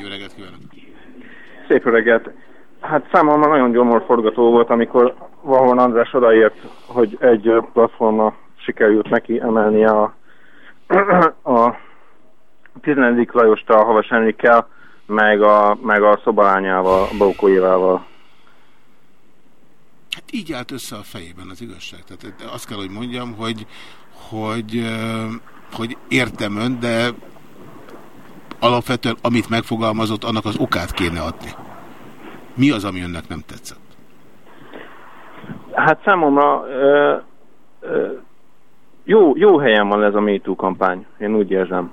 Jó reggelt kívánok! Szép reggelt! Hát számomra nagyon gyomorforgató volt, amikor valahol András odaért, hogy egy platformra sikerült neki emelnie a, a 14. Lajost a Havas Enrikkel, meg a, meg a szobalányával, a Baukóévával. Hát így állt össze a fejében az igazság. Tehát azt kell, hogy mondjam, hogy, hogy, hogy értem ön, de alapvetően amit megfogalmazott, annak az okát kéne adni. Mi az, ami önnek nem tetszett? Hát számomra ö, ö, jó, jó helyen van ez a MeToo kampány, én úgy érzem.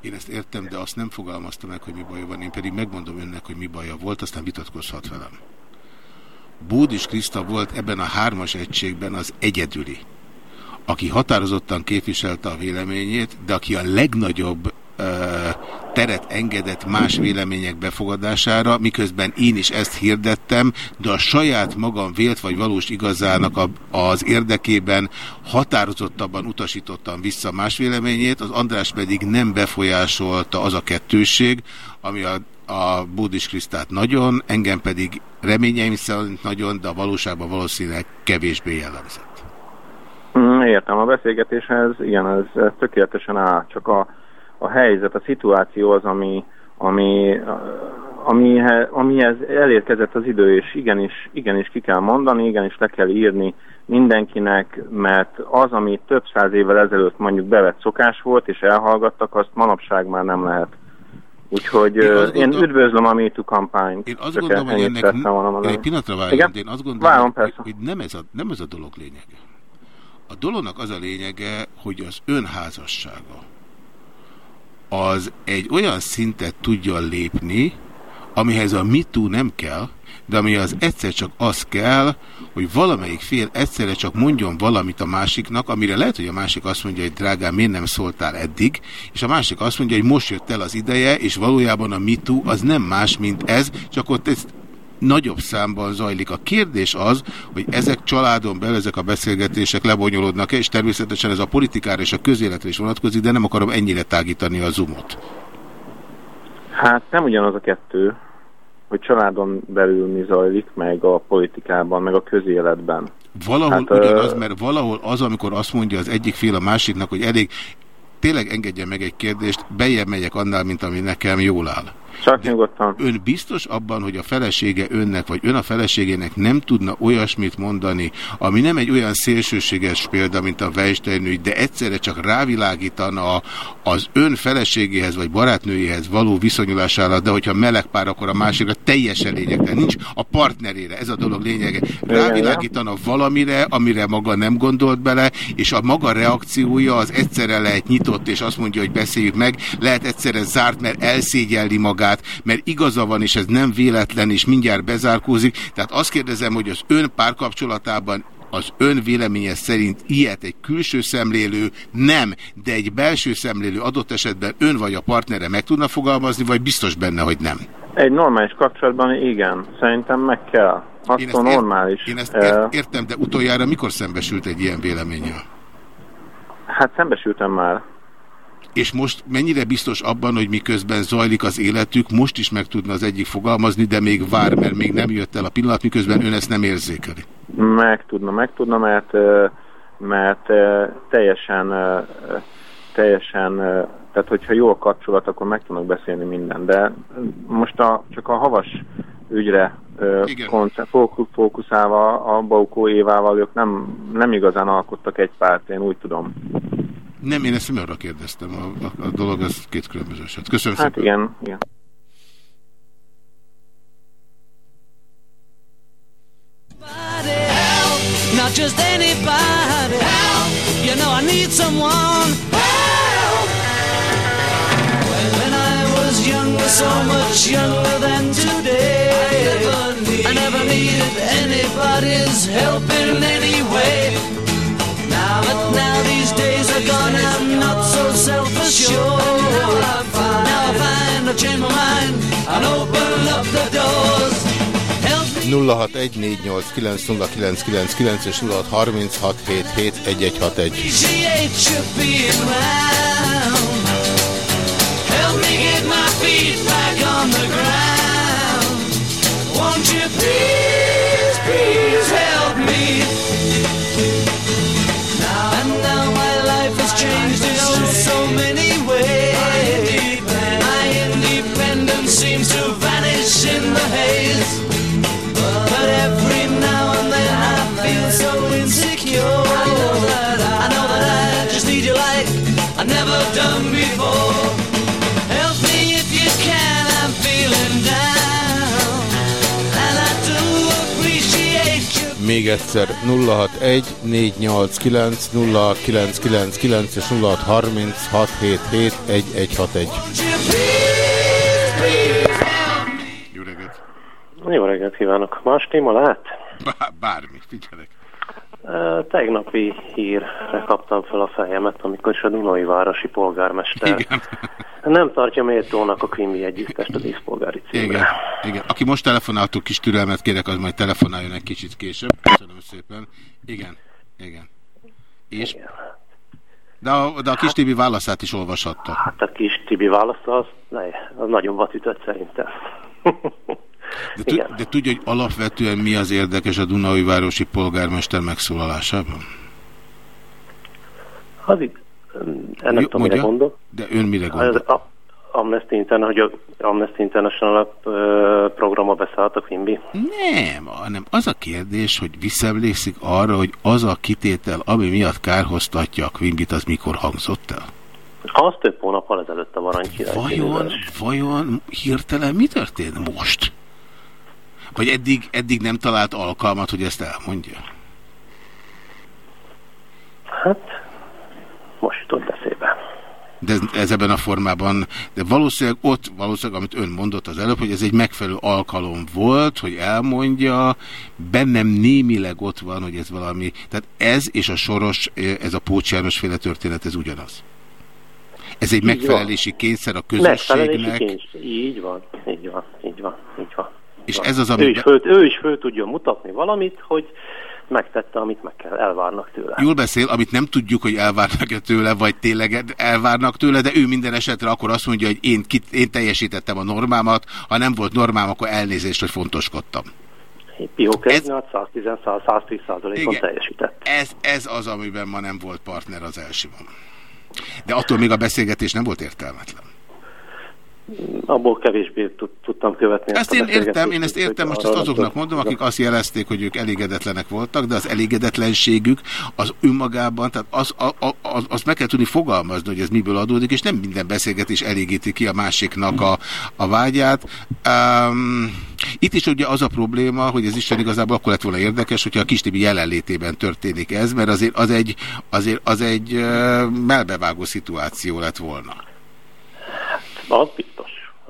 Én ezt értem, de azt nem fogalmazta meg, hogy mi baja van. Én pedig megmondom önnek, hogy mi baja volt, aztán vitatkozhat velem. Bódis Kriszta volt ebben a hármas egységben az egyedüli, aki határozottan képviselte a véleményét, de aki a legnagyobb teret engedett más vélemények befogadására, miközben én is ezt hirdettem, de a saját magam vélt vagy valós igazának a, az érdekében határozottabban utasítottam vissza más véleményét, az András pedig nem befolyásolta az a kettőség, ami a, a Bódis Krisztát nagyon, engem pedig reményeim szerint nagyon, de a valóságban valószínűleg kevésbé jellemzett. Mm, értem, a beszélgetéshez, igen, ez, ez tökéletesen áll, csak a a helyzet, a szituáció az, ami, ami, amihez, amihez elérkezett az idő, és igenis, igenis ki kell mondani, igenis le kell írni mindenkinek, mert az, ami több száz évvel ezelőtt mondjuk bevett szokás volt, és elhallgattak, azt manapság már nem lehet. Úgyhogy én, gondolom, én üdvözlöm a MeToo kampányt. Én azt gondolom, hogy ennek, én egy pillanatra várjon, én azt gondolom, Várom, hogy, hogy nem, ez a, nem ez a dolog lényege. A dolognak az a lényege, hogy az önházassága az egy olyan szintet tudjon lépni, amihez a mitú nem kell, de ami az egyszer csak az kell, hogy valamelyik fél egyszerre csak mondjon valamit a másiknak, amire lehet, hogy a másik azt mondja, hogy drágám, miért nem szóltál eddig, és a másik azt mondja, hogy most jött el az ideje, és valójában a mitú az nem más, mint ez, csak ott ezt nagyobb számban zajlik. A kérdés az, hogy ezek családon belül, ezek a beszélgetések lebonyolódnak-e, és természetesen ez a politikára és a közéletre is vonatkozik, de nem akarom ennyire tágítani a zoomot. Hát nem ugyanaz a kettő, hogy családon belül mi zajlik, meg a politikában, meg a közéletben. Valahol hát, ugyanaz, mert valahol az, amikor azt mondja az egyik fél a másiknak, hogy elég, tényleg engedje meg egy kérdést, bejebb megyek annál, mint ami nekem jól áll. Csak nyugodtan. Ön biztos abban, hogy a felesége önnek, vagy ön a feleségének nem tudna olyasmit mondani, ami nem egy olyan szélsőséges példa, mint a Weinstein ügy, de egyszerre csak rávilágítana az ön feleségéhez, vagy barátnőjéhez való viszonyulására, de hogyha meleg pár, akkor a másikra teljesen lényegtelen. Nincs a partnerére, ez a dolog lényege. Rávilágítana valamire, amire maga nem gondolt bele, és a maga reakciója az egyszerre lehet nyitott, és azt mondja, hogy beszéljük meg, lehet egyszerre zárt, mert elszégyelli magát, magát, mert igaza van, és ez nem véletlen, és mindjárt bezárkózik. Tehát azt kérdezem, hogy az ön párkapcsolatában az ön véleménye szerint ilyet egy külső szemlélő nem, de egy belső szemlélő adott esetben ön vagy a partnere meg tudna fogalmazni, vagy biztos benne, hogy nem? Egy normális kapcsolatban igen. Szerintem meg kell. Azt én ezt, normális. én ezt ért, értem, de utoljára mikor szembesült egy ilyen véleménnyel? Hát szembesültem már. És most mennyire biztos abban, hogy miközben zajlik az életük, most is meg tudna az egyik fogalmazni, de még vár, mert még nem jött el a pillanat, miközben ön ezt nem érzékeli? Meg tudna, meg tudna, mert, mert teljesen, teljesen, tehát hogyha jó a kapcsolat, akkor meg tudnak beszélni minden. De most a, csak a havas ügyre fókuszálva a Baukó Évával ők nem, nem igazán alkottak egy párt, én úgy tudom. Nem, én ezt nem arra kérdeztem, a, a, a dolog az két különböző eset. Köszönöm Hát szépen. igen, igen. Not just anybody. Help! You know I need someone. Help! When I was younger, so much younger than today, I never, need, I never needed anybody's help in any way. Gone, I'm not so self-assured. Now I find, I changed my mind and open up the doors. 0614890999 és 0636771161. appreciate you being round. Help me get my feet back on the ground. Won't you please, Még egyszer 061 489 0999 és 0636771161. Jó reggelt. Jó reggelt kívánok. Más téma lehet? Bá- Bármi, figyelek. Tegnapi hírre kaptam fel a fejemet, amikor is a Dunai városi polgármester Igen. nem tartja méltónak a Quimby együttest a díszpolgári címre. Igen, igen. Aki most telefonáltuk, kis türelmet kérek, az majd telefonáljon egy kicsit később. Köszönöm szépen. Igen, igen. És? De a, de a kis Tibi válaszát is olvashatta. Hát a kis Tibi válasza az, ne, az nagyon vatütött szerintem. De, tu, de tudja, hogy alapvetően mi az érdekes a Dunai városi polgármester megszólalásában? Az itt, ennek Jó, tudom, mire gondol. De ön mire gondol? Az a- Amnesty International, hogy a Amnesty International programba beszállt a Quimby. Nem, hanem az a kérdés, hogy visszaemlékszik arra, hogy az a kitétel, ami miatt kárhoztatja a Quimbit, az mikor hangzott el? Az több hónappal ezelőtt a Varanykirály. Vajon, vajon hirtelen mi történt most? Vagy eddig, eddig nem talált alkalmat, hogy ezt elmondja? Hát, most jutott eszébe. De ez, ez ebben a formában, de valószínűleg ott, valószínűleg, amit ön mondott az előbb, hogy ez egy megfelelő alkalom volt, hogy elmondja, bennem némileg ott van, hogy ez valami, tehát ez és a soros, ez a Pócs János féle történet, ez ugyanaz. Ez egy megfelelési kényszer a Megfelelési közösségnek, kényszer. Így van, így van, így van, így van. És ez az, ő, ami... is föl, ő is föl tudjon mutatni valamit, hogy megtette, amit meg kell, elvárnak tőle. Jól beszél, amit nem tudjuk, hogy elvárnak-e tőle, vagy tényleg elvárnak tőle, de ő minden esetre akkor azt mondja, hogy én, kit, én teljesítettem a normámat, ha nem volt normám, akkor elnézést, hogy fontoskodtam. Pió kezdne, 110-110 százalékon Igen. teljesített. Ez, ez az, amiben ma nem volt partner az elsőben. De attól még a beszélgetés nem volt értelmetlen. Abból kevésbé tud, tudtam követni. Ezt én értem, én ezt értem, most ezt azoknak mondom, akik azt jelezték, hogy ők elégedetlenek voltak, de az elégedetlenségük az önmagában, tehát az, a, a, az, azt meg kell tudni fogalmazni, hogy ez miből adódik, és nem minden beszélgetés elégíti ki a másiknak a, a vágyát. Um, itt is ugye az a probléma, hogy ez Isten igazából akkor lett volna érdekes, hogyha a Kistibi jelenlétében történik ez, mert azért az egy, azért az egy melbevágó szituáció lett volna. Az biztos,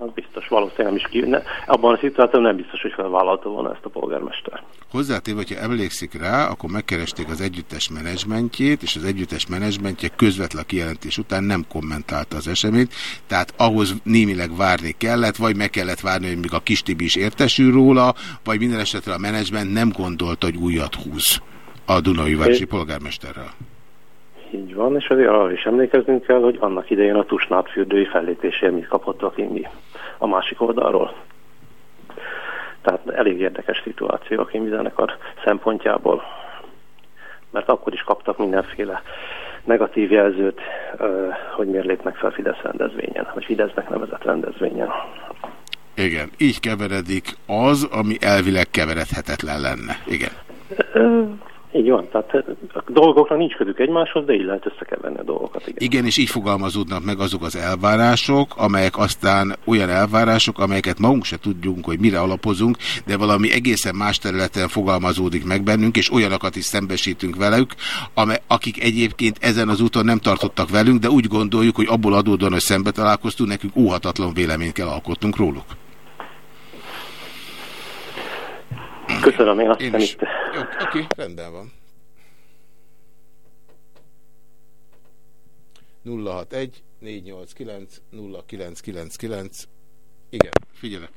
az biztos. Valószínűleg nem is ki. Ne, abban a szituációban nem biztos, hogy felvállalta volna ezt a polgármester. Hozzátéve, hogyha emlékszik rá, akkor megkeresték az együttes menedzsmentjét, és az együttes menedzsmentje közvetlen kijelentés után nem kommentálta az eseményt, tehát ahhoz némileg várni kellett, vagy meg kellett várni, hogy még a kis Tibi is értesül róla, vagy minden esetre a menedzsment nem gondolta, hogy újat húz a Dunai Városi polgármesterrel. Így van, és azért arra is emlékeznünk kell, hogy annak idején a Tusnát fürdői fellépésért mit kapott a Kingi a másik oldalról. Tehát elég érdekes szituáció a Kingi zenekar szempontjából. Mert akkor is kaptak mindenféle negatív jelzőt, hogy miért lépnek fel Fidesz rendezvényen, vagy Fidesznek nevezett rendezvényen. Igen, így keveredik az, ami elvileg keveredhetetlen lenne. Igen. Így van, tehát a dolgokra nincs közük egymáshoz, de így lehet összekeverni a dolgokat. Igen. Igen, és így fogalmazódnak meg azok az elvárások, amelyek aztán olyan elvárások, amelyeket magunk se tudjunk, hogy mire alapozunk, de valami egészen más területen fogalmazódik meg bennünk, és olyanokat is szembesítünk velük, amely, akik egyébként ezen az úton nem tartottak velünk, de úgy gondoljuk, hogy abból adódóan, hogy szembe találkoztunk, nekünk óhatatlan véleményt kell alkotnunk róluk. Köszönöm, én azt Én is. itt Jó, oké, rendben van. 061 489 0999 Igen, figyelek.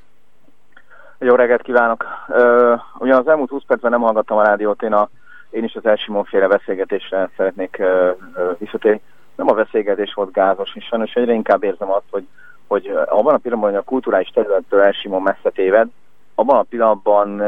Jó reggelt kívánok! Ö, ugyan az elmúlt 20 percben nem hallgattam a rádiót, én, a, én is az Elsimon féle beszélgetésre szeretnék ö, visszatérni. Nem a beszélgetés volt gázos, és sajnos egyre inkább érzem azt, hogy, hogy abban a pillanatban, hogy a kulturális területtől Elsimon messze téved, abban a pillanatban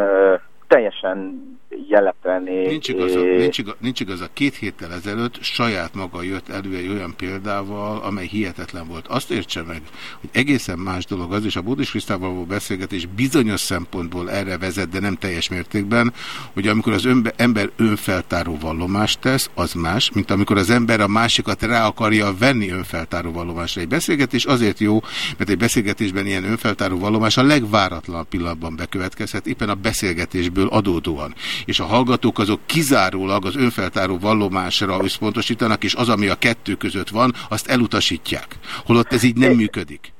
teljesen jellegtelenné... Nincs igaza, ö, nincs, igaza, nincs igaza. Két héttel ezelőtt saját maga jött elő egy olyan példával, amely hihetetlen volt. Azt értse meg, hogy egészen más dolog az, és a Bódis Krisztával való beszélgetés bizonyos szempontból erre vezet, de nem teljes mértékben, hogy amikor az önbe, ember önfeltáró vallomást tesz, az más, mint amikor az ember a másikat rá akarja venni önfeltáró vallomásra. Egy beszélgetés azért jó, mert egy beszélgetésben ilyen önfeltáró vallomás a legváratlanabb pillanatban bekövetkezhet, éppen a beszélgetésből adódóan. És a hallgatók azok kizárólag az önfeltáró vallomásra összpontosítanak, és az, ami a kettő között van, azt elutasítják. Holott ez így nem működik.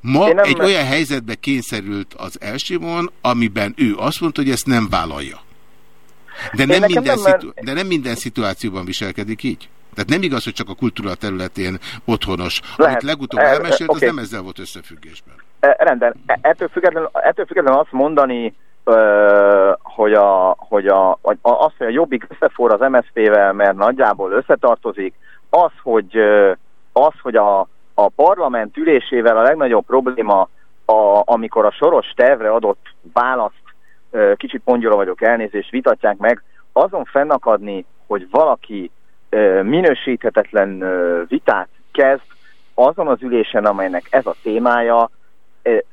Ma egy olyan helyzetbe kényszerült az Elsimon, amiben ő azt mondta, hogy ezt nem vállalja. De nem, minden, nem, mert- szitu... de nem minden szituációban viselkedik így. Tehát nem igaz, hogy csak a kultúra területén otthonos. Lehet. Amit legutóbb Eh, elmesélt, az oké. nem ezzel volt összefüggésben. E, Rendben. E- Ettől függetlenül, ettől függetlenül azt mondani, hogy, a, hogy, a, a- az, hogy a Jobbik összefor az MSZP-vel, mert nagyjából összetartozik, az, hogy, az, hogy a, a parlament ülésével a legnagyobb probléma, a, amikor a soros tervre adott választ, kicsit pongyola vagyok, elnézést, vitatják meg, azon fennakadni, hogy valaki minősíthetetlen vitát kezd azon az ülésen, amelynek ez a témája,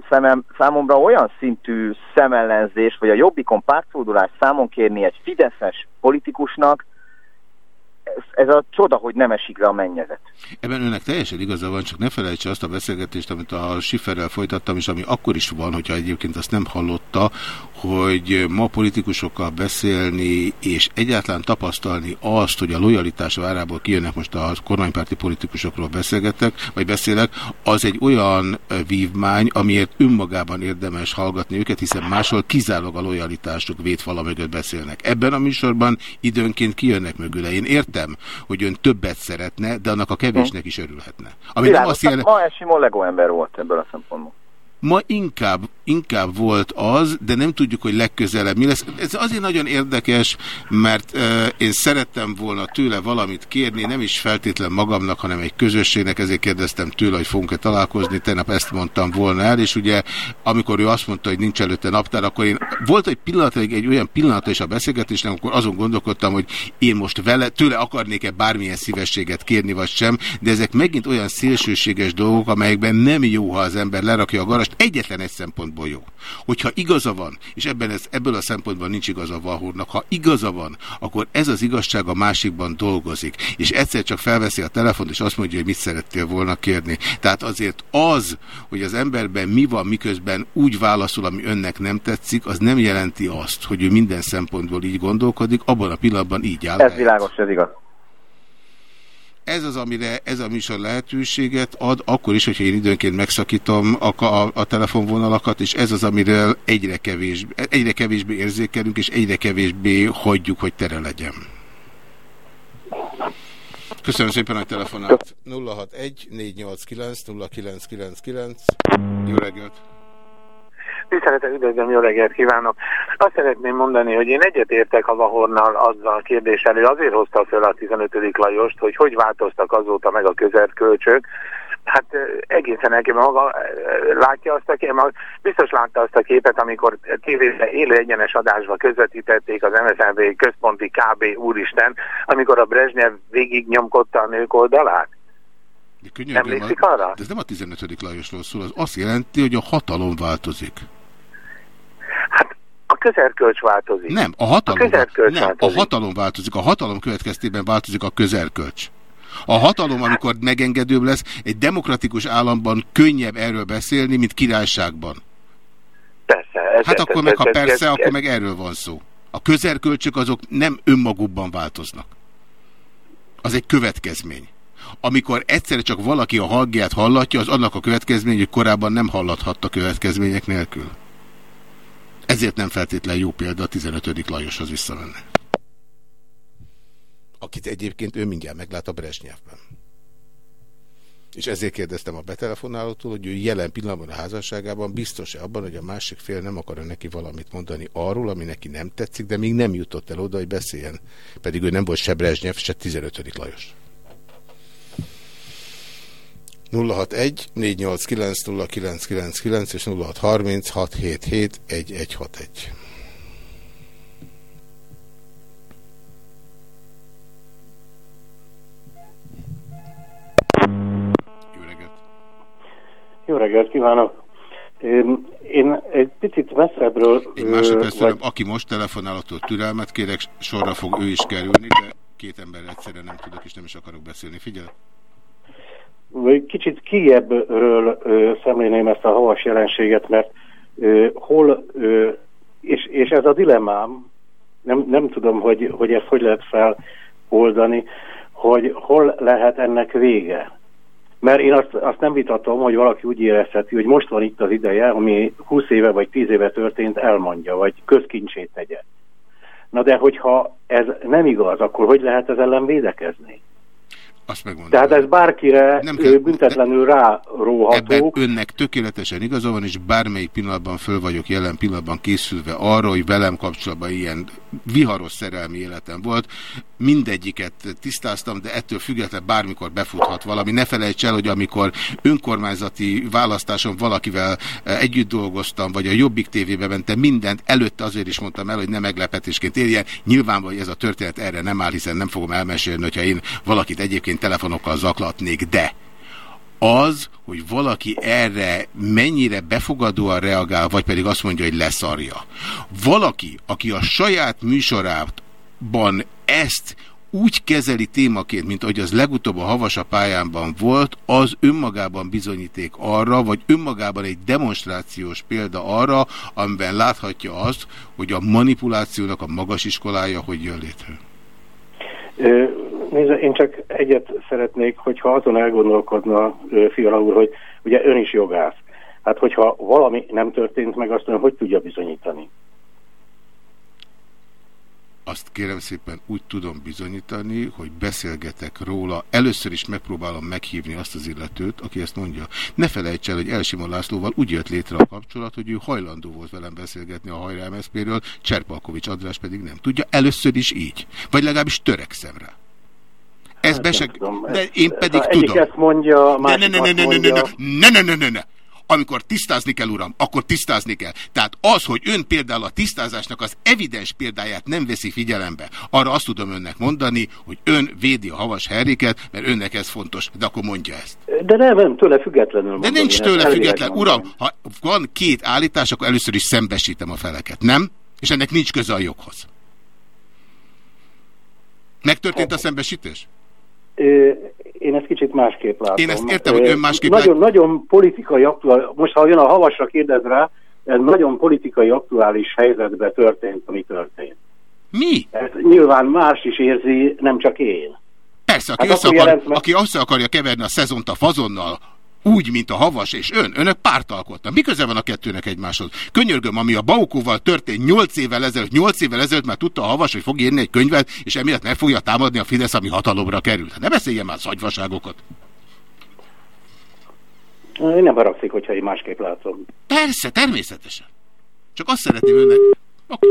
szemem, számomra olyan szintű szemellenzés, vagy a Jobbikon pártfordulás számon kérni egy fideszes politikusnak, ez, a csoda, hogy nem esik le a mennyezet. Ebben önnek teljesen igaza van, csak ne felejtse azt a beszélgetést, amit a Schifferrel folytattam, és ami akkor is van, hogyha egyébként azt nem hallotta, hogy ma politikusokkal beszélni, és egyáltalán tapasztalni azt, hogy a lojalitás várából kijönnek, most a kormánypárti politikusokról beszélgetek, vagy beszélek, az egy olyan vívmány, amiért önmagában érdemes hallgatni őket, hiszen máshol kizárólag a lojalitásuk védfala mögött beszélnek. Ebben a műsorban időnként kijönnek mögüle. Én értem, hogy ön többet szeretne, de annak a kevésnek is örülhetne. Ami nem Világos, azt jelenti, Ma Simon Lego ember volt ebből a szempontból. Ma inkább, inkább volt az, de nem tudjuk, hogy legközelebb mi lesz. Ez azért nagyon érdekes, mert uh, én szerettem volna tőle valamit kérni, nem is feltétlen magamnak, hanem egy közösségnek, ezért kérdeztem tőle, hogy fogunk-e találkozni, tegnap ezt mondtam volna el, és ugye amikor ő azt mondta, hogy nincs előtte naptár, akkor én volt egy pillanat, egy, olyan pillanat is a beszélgetésnek, akkor azon gondolkodtam, hogy én most vele, tőle akarnék-e bármilyen szívességet kérni, vagy sem, de ezek megint olyan szélsőséges dolgok, amelyekben nem jó, ha az ember lerakja a garast, egyetlen egy szempontból jó. Hogyha igaza van, és ebben ez, ebből a szempontból nincs igaza Valhúrnak, ha igaza van, akkor ez az igazság a másikban dolgozik, és egyszer csak felveszi a telefont, és azt mondja, hogy mit szerettél volna kérni. Tehát azért az, hogy az emberben mi van, miközben úgy válaszol, ami önnek nem tetszik, az nem jelenti azt, hogy ő minden szempontból így gondolkodik, abban a pillanatban így áll. Ez világos, ez igaz. Ez az, amire ez a műsor lehetőséget ad, akkor is, hogyha én időnként megszakítom a, a, a telefonvonalakat, és ez az, amiről egyre, kevés, egyre kevésbé érzékelünk, és egyre kevésbé hagyjuk, hogy tere legyen. Köszönöm szépen, hogy telefonált. 061 489 0999 Jó reggelt! Tiszteletet üdvözlöm, jó reggelt kívánok! Azt szeretném mondani, hogy én egyetértek a Vahornal azzal a kérdéssel, hogy azért hozta föl a 15. Lajost, hogy hogy változtak azóta meg a közelkölcsök. Hát egészen elképesztő maga látja azt a képet, biztos látta azt a képet, amikor tévében élő egyenes adásba közvetítették az MSZNB központi KB úristen, amikor a Brezsnyev végig nyomkodta a nők oldalát. Emlékszik arra? De ez nem a 15. Lajosról szól, az azt jelenti, hogy a hatalom változik. A közerkölcs változik. Nem, a hatalom, A közerkölcs nem, a változik. hatalom változik. A hatalom következtében változik a közerkölcs. A hatalom, amikor megengedőbb lesz, egy demokratikus államban könnyebb erről beszélni, mint királyságban. Persze. Ez, Hát ez, akkor ez, meg, ha ez, persze, ez, akkor ez, meg erről van szó. A közerkölcsök azok nem önmagukban változnak. Az egy következmény. Amikor egyszerre csak valaki a hangját hallatja, az annak a következmény, hogy korábban nem hallathatta következmények nélkül. Ezért nem feltétlen jó példa a 15. Lajoshoz visszamenni. Akit egyébként ő mindjárt meglát a Brezsnyávben. És ezért kérdeztem a betelefonálótól, hogy ő jelen pillanatban a házasságában biztos-e abban, hogy a másik fél nem akar neki valamit mondani arról, ami neki nem tetszik, de még nem jutott el oda, hogy beszéljen. Pedig ő nem volt se Brezsnyev, se 15. Lajos. 061 489 0999 és 0630 677 1161. Jó reggelt kívánok! Én, én egy picit messzebbről... Egy másodperc, vagy- aki most telefonálható türelmet kérek, sorra fog ő is kerülni, de két ember egyszerre nem tudok és nem is akarok beszélni. Figyelj! Kicsit kijebbről ö, szemlélném ezt a havas jelenséget, mert hol, és, és ez a dilemmám, nem, nem tudom, hogy, hogy ezt hogy lehet feloldani, hogy hol lehet ennek vége. Mert én azt, azt nem vitatom, hogy valaki úgy érezheti, hogy most van itt az ideje, ami 20 éve vagy 10 éve történt, elmondja, vagy közkincsét tegye. Na de hogyha ez nem igaz, akkor hogy lehet ez ellen védekezni? Azt megmondom. Tehát ez bárkire Nem nem kell- büntetlenül ráróható. Ebben önnek tökéletesen igaza van, és bármelyik pillanatban föl vagyok jelen pillanatban készülve arra, hogy velem kapcsolatban ilyen viharos szerelmi életem volt. Mindegyiket tisztáztam, de ettől függetlenül bármikor befuthat valami. Ne felejts el, hogy amikor önkormányzati választáson valakivel eh, együtt dolgoztam, vagy a Jobbik tévébe mentem, mindent előtte azért is mondtam el, hogy ne meglepetésként érjen. Nyilvánvaló, hogy ez a történet erre nem áll, hiszen nem fogom elmesélni, hogyha én valakit egyébként telefonokkal zaklatnék, de az, hogy valaki erre mennyire befogadóan reagál, vagy pedig azt mondja, hogy leszarja. Valaki, aki a saját műsorában ezt úgy kezeli témaként, mint ahogy az legutóbb a Havasa pályánban volt, az önmagában bizonyíték arra, vagy önmagában egy demonstrációs példa arra, amiben láthatja azt, hogy a manipulációnak a magas iskolája hogy jön létre. Ö, Nézze, én csak egyet szeretnék, hogyha azon elgondolkodna Fiala úr, hogy ugye ön is jogász. Hát hogyha valami nem történt meg, azt ön hogy tudja bizonyítani? Azt kérem szépen úgy tudom bizonyítani, hogy beszélgetek róla. Először is megpróbálom meghívni azt az illetőt, aki ezt mondja. Ne felejts el, hogy Elsimon Lászlóval úgy jött létre a kapcsolat, hogy ő hajlandó volt velem beszélgetni a Hajrá MSZP-ről, Cserpalkovics András pedig nem tudja. Először is így. Vagy legalábbis törekszem rá. Ez Hát be se... tudom. De én pedig egyik tudom. ezt mondja, Ne, ne, másik ne, ne, ne, ne, ne, mondja. ne, ne, ne, ne, ne. Amikor tisztázni kell, uram, akkor tisztázni kell. Tehát az, hogy ön például a tisztázásnak az evidens példáját nem veszi figyelembe, arra azt tudom önnek mondani, hogy ön védi a havas Henriket, mert önnek ez fontos. De akkor mondja ezt. De nem, nem, tőle függetlenül De mondom, nincs én ezt tőle független. mondom. Uram, ha van két állítás, akkor először is szembesítem a feleket, nem? És ennek nincs köze a joghoz. Megtörtént a szembesítés? Én ezt kicsit másképp látom. Én ezt értem, hogy ön másképp Nagyon, nagyon politikai aktuális, most ha jön a havasra kérdez rá, ez nagyon politikai aktuális helyzetben történt, ami történt. Mi? Ez nyilván más is érzi, nem csak én. Persze, aki, Hát össze, akar, meg- aki össze akarja keverni a szezont a fazonnal, úgy, mint a havas és ön, önök párt alkotnak. Mi köze van a kettőnek egymáshoz? Könyörgöm, ami a Baukóval történt 8 évvel ezelőtt, 8 évvel ezelőtt már tudta a havas, hogy fog írni egy könyvet, és emiatt meg fogja támadni a Fidesz, ami hatalomra került. Hát Ne beszéljen már szagyvaságokat. Én nem haragszik, hogyha én másképp látom. Persze, természetesen. Csak azt szeretném önnek... Oké.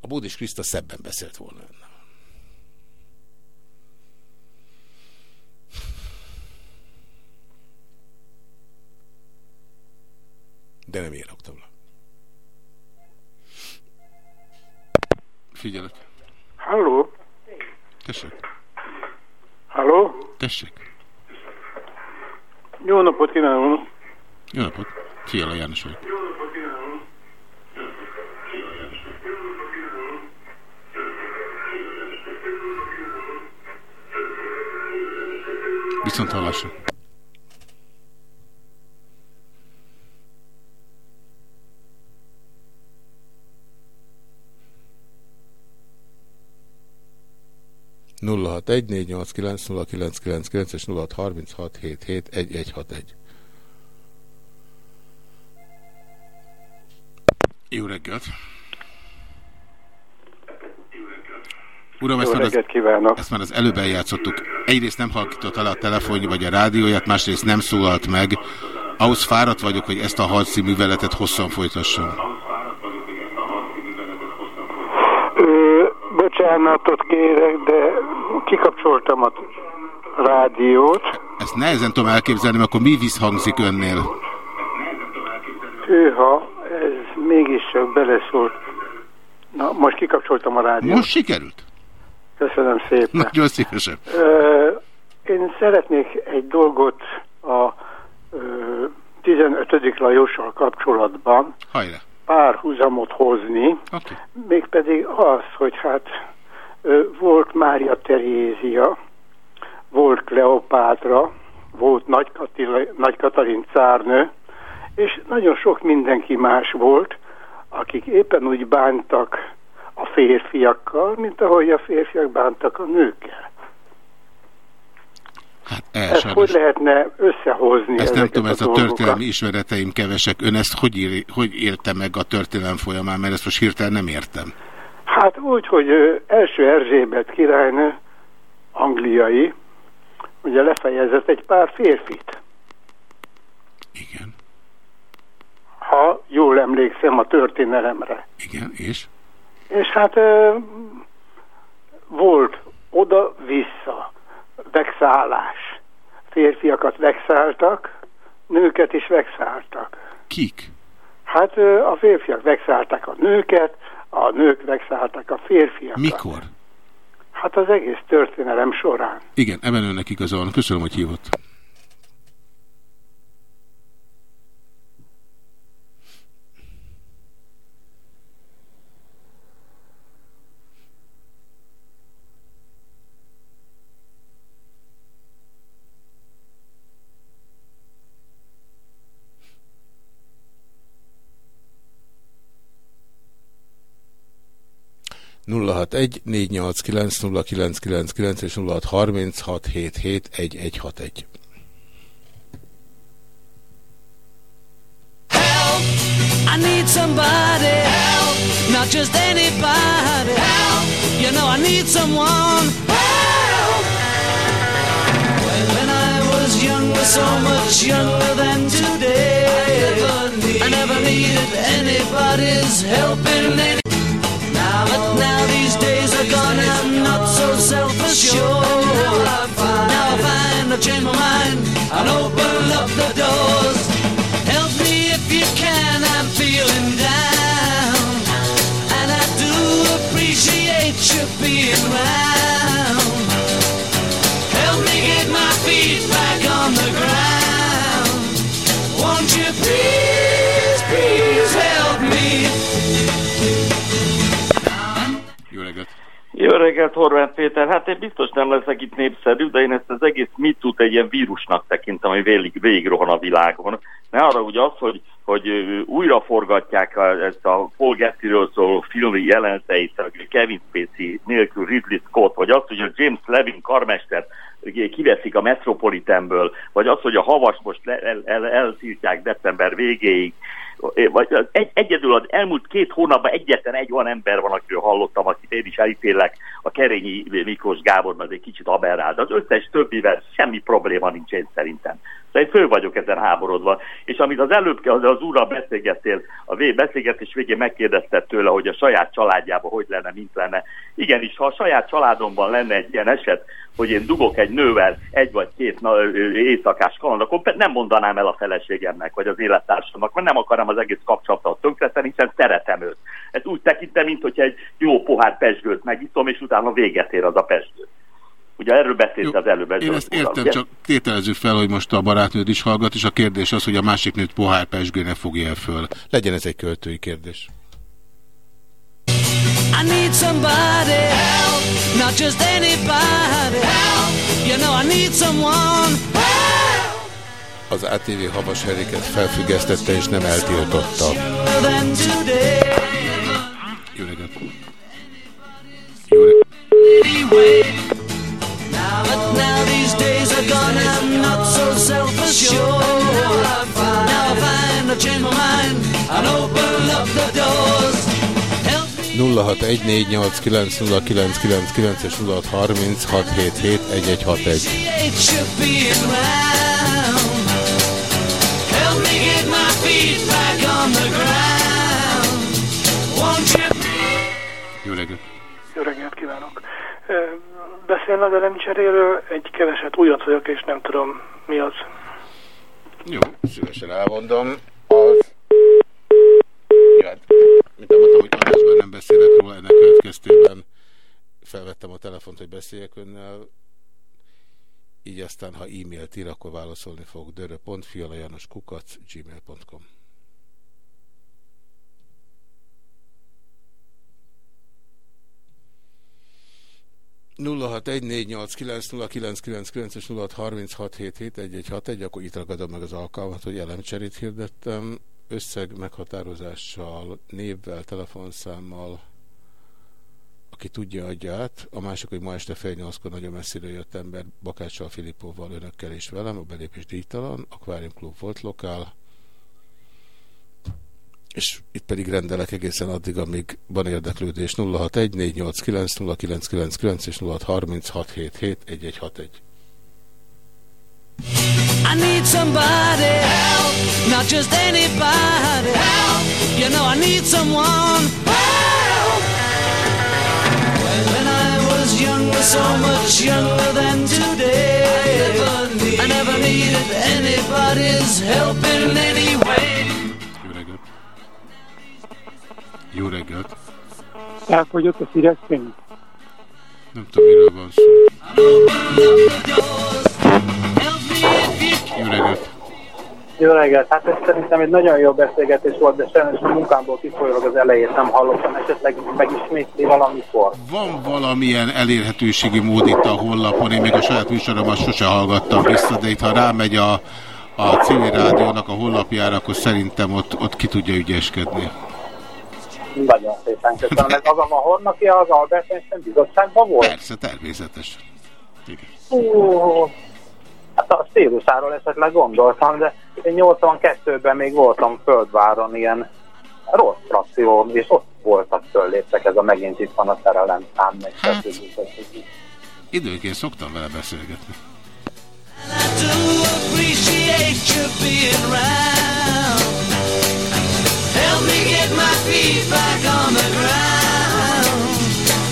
A Bódis Kriszta szebben beszélt volna önnel. De nem én raktam le. Figyelek. Halló? Tessék. Halló? Tessék. Jó napot kívánok! Jó napot. Fiala János vagyok. Viszont hallásra. nulla hat egy 0614890999 és 0636771161. Jó reggelt! Uram, ezt már, az, kívánok. ezt már az előbb eljátszottuk. Egyrészt nem hallgatott el a telefon vagy a rádióját, másrészt nem szólalt meg. Ahhoz fáradt vagyok, hogy ezt a harci műveletet hosszan folytassam. Bocsánatot kérek, de kikapcsoltam a rádiót. Ezt nehezen tudom elképzelni, mert akkor mi visszhangzik önnél? Hűha, ez mégiscsak beleszólt. Na, most kikapcsoltam a rádiót. Most sikerült? Köszönöm szépen. Nagyon szívesen. Ö, én szeretnék egy dolgot a ö, 15. Lajossal kapcsolatban Hajrá. párhuzamot hozni, okay. mégpedig az, hogy hát volt Mária Terézia, volt Kleopátra, volt Nagy, Katil, Nagy Katalin cárnő, és nagyon sok mindenki más volt, akik éppen úgy bántak a férfiakkal, mint ahogy a férfiak bántak a nőkkel. Hát Ezt elsőre. hogy lehetne összehozni Ezt nem tudom, a dolgokat? történelmi ismereteim kevesek. Ön ezt hogy, ír, hogy érte meg a történelem folyamán, mert ezt most hirtelen nem értem. Hát úgy, hogy első Erzsébet királynő, angliai, ugye lefejezett egy pár férfit. Igen. Ha jól emlékszem a történelemre. Igen, és? És hát volt oda-vissza vexálás. Férfiakat vexáltak, nőket is vexáltak. Kik? Hát a férfiak vexálták a nőket, a nők vexálták a férfiakat. Mikor? Hát az egész történelem során. Igen, ebben önnek igaza van. Köszönöm, hogy hívott. 061 489 0999 és 0636771161. Help! I need somebody help, not just anybody help. You know I need someone help. When, when I was younger, so much younger than today, I never, need, I never needed anybody's help in any But now these days are gone, I'm not so self-assured. Now I find I've changed my mind and open up the doors. Help me if you can, I'm feeling down. And I do appreciate you being round. Help me get my feet back on the ground. Jó reggelt, Horváth Péter. Hát én biztos nem leszek itt népszerű, de én ezt az egész mitút egy ilyen vírusnak tekintem, ami végig, végig rohan a világon. Ne arra ugye az, hogy, hogy újra forgatják ezt a Paul Gettyről szóló filmi jelenteit, Kevin Spacey nélkül Ridley Scott, vagy azt, hogy a James Levin karmester kiveszik a Metropolitanből, vagy az, hogy a havas most le, el, el, elszívják december végéig, vagy egy, egyedül az elmúlt két hónapban egyetlen egy olyan ember van, akiről hallottam, akit én is elítélek, a Kerényi Miklós Gábor, az egy kicsit aberrált. Az összes többivel semmi probléma nincs én szerintem. Szóval én föl vagyok ezen háborodva. És amit az előbb az, az úrral beszélgettél, a vé- beszélgetés végén megkérdezted tőle, hogy a saját családjában hogy lenne, mint lenne. Igenis, ha a saját családomban lenne egy ilyen eset, hogy én dugok egy nővel egy vagy két na, éjszakás kaland, akkor nem mondanám el a feleségemnek, vagy az élettársamnak, mert nem akarom az egész kapcsolatot tönkretenni, hiszen szeretem őt. Ez úgy tekintem, mint hogy egy jó pohár pesgőt megiszom, és utána véget ér az a pesgő. Ugye ugye erről beszélt az előbb. Én ezt értem, csak tételezzük fel, hogy most a barátnőd is hallgat, és a kérdés az, hogy a másik nőt pohár pesgőnek fogja el föl. Legyen ez egy költői kérdés. I need somebody help, not just anybody help. You know I need someone help. Az ATV havas heréket felfüggesztette és nem eltiltotta. Jó reggelt! Anyway, but now I find I change my mind and open up the doors. 0614890999 és 0636771161. It should be around. Help me get my feet back on the ground. Won't you? Jó reggelt! Jó reggelt kívánok! Beszélne az elemcseréről, egy keveset újat vagyok, és nem tudom mi az. Jó, szívesen elmondom. Az... Jó, hát, mint mondtam, hogy adásban nem beszélek róla, ennek következtében felvettem a telefont, hogy beszéljek önnel. Így aztán, ha e-mailt ír, akkor válaszolni fog. dörö.fialajanoskukac gmail.com és 0636771161, akkor itt ragadom meg az alkalmat, hogy elemcserét hirdettem. Összeg meghatározással, névvel, telefonszámmal, aki tudja, adja át. A másik, hogy ma este fél nyolckor nagyon messziről jött ember, Bakáccsal, Filippóval, önökkel és velem, a belépés díjtalan, Aquarium Club volt lokál, és itt pedig rendelek egészen addig, amíg van érdeklődés 061-489-0999 és 0636771161. I need somebody help, not just anybody help. You know I need someone help. When I was younger, so much younger than today, I never, needed anybody's help in any way. Jó reggelt! Jó reggelt! Elfogyott a szíreszmény? Nem tudom, miről van szó. Jó reggelt! Jó reggelt! Hát ez szerintem egy nagyon jó beszélgetés volt, de sajnos a munkámból kifolyólag az elejét nem hallottam, esetleg megismétli valamikor. Van valamilyen elérhetőségi mód itt a honlapon, én még a saját műsoromat sose hallgattam vissza, de itt ha rámegy a, a civil rádiónak a honlapjára, akkor szerintem ott, ott ki tudja ügyeskedni. Nagyon szépen köszönöm. Ez az a aki az Einstein bizottságban volt? Persze, természetes. Ú, hát a stílusáról esetleg gondoltam, de én 82-ben még voltam Földváron ilyen rossz frakció, és ott voltak fölléptek, ez a megint itt van a szerelem szám, meg Hát. stb. Időnként szoktam vele beszélgetni. Appreciate you being round. Help me get my feet back on the ground.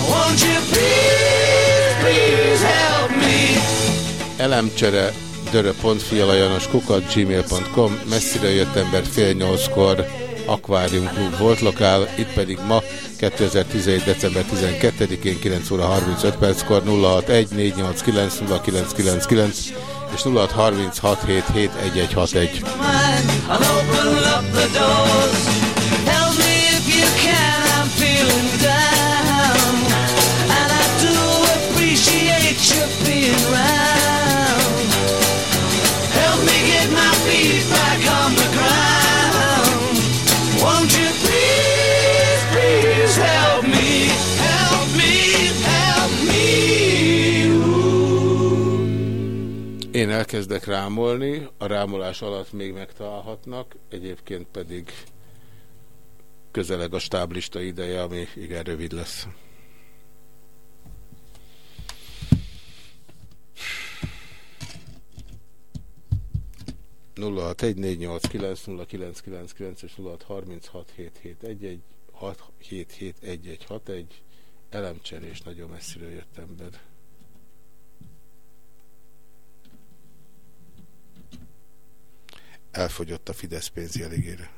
Won't you please, please help me? Elemcsere dörö.fialajanos kukat gmail.com Messzire jött ember fél nyolckor Aquarium Club volt lokál, itt pedig ma 2017. december 12-én 9 óra 35 perckor 061 489 0999 és 0636771161. elkezdek rámolni, a rámolás alatt még megtalálhatnak, egyébként pedig közeleg a stáblista ideje, ami igen rövid lesz. nulla egy négy nyolc kilenc nulla kilenc kilenc kilenc és nulla hat harminc hat hét hét egy egy hat hét hét egy egy hat egy elemcserés nagyon messziről jött ember. Elfogyott a Fidesz pénzi elégére.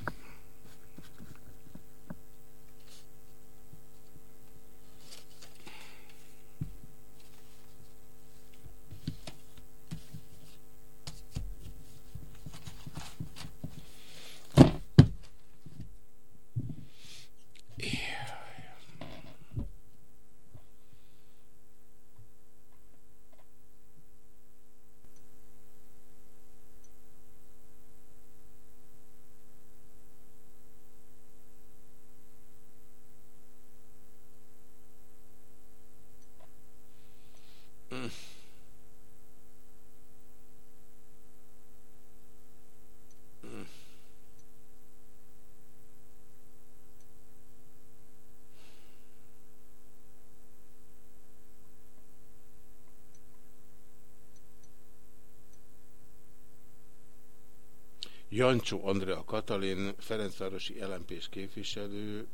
Jancsó Andrea Katalin, Ferencvárosi lmp képviselő,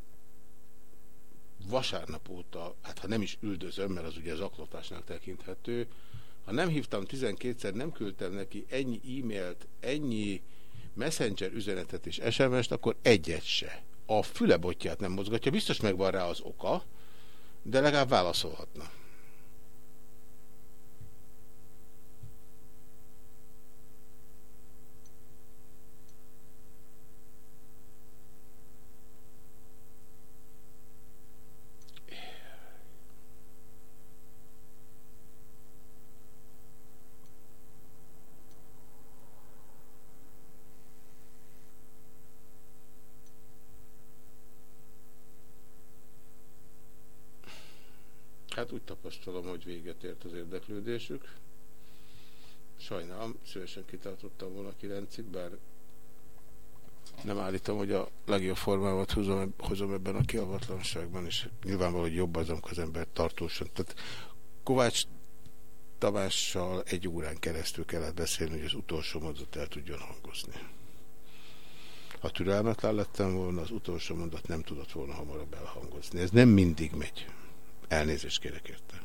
vasárnap óta, hát ha nem is üldözöm, mert az ugye zaklatásnak tekinthető, ha nem hívtam 12-szer, nem küldtem neki ennyi e-mailt, ennyi messenger üzenetet és SMS-t, akkor egyet se. A fülebotját nem mozgatja, biztos megvan rá az oka, de legalább válaszolhatna. Hát úgy tapasztalom, hogy véget ért az érdeklődésük. Sajnálom, szívesen kitartottam volna 9-ig, bár nem állítom, hogy a legjobb formámat hozom, hozom ebben a kiavatlanságban, és nyilvánvaló, hogy jobb az, amikor az ember tartósan. Tehát Kovács Tamással egy órán keresztül kellett beszélni, hogy az utolsó mondat el tudjon hangozni. Ha türelmetlen lettem volna, az utolsó mondat nem tudott volna hamarabb elhangozni. Ez nem mindig megy. Elnézést kérek érte.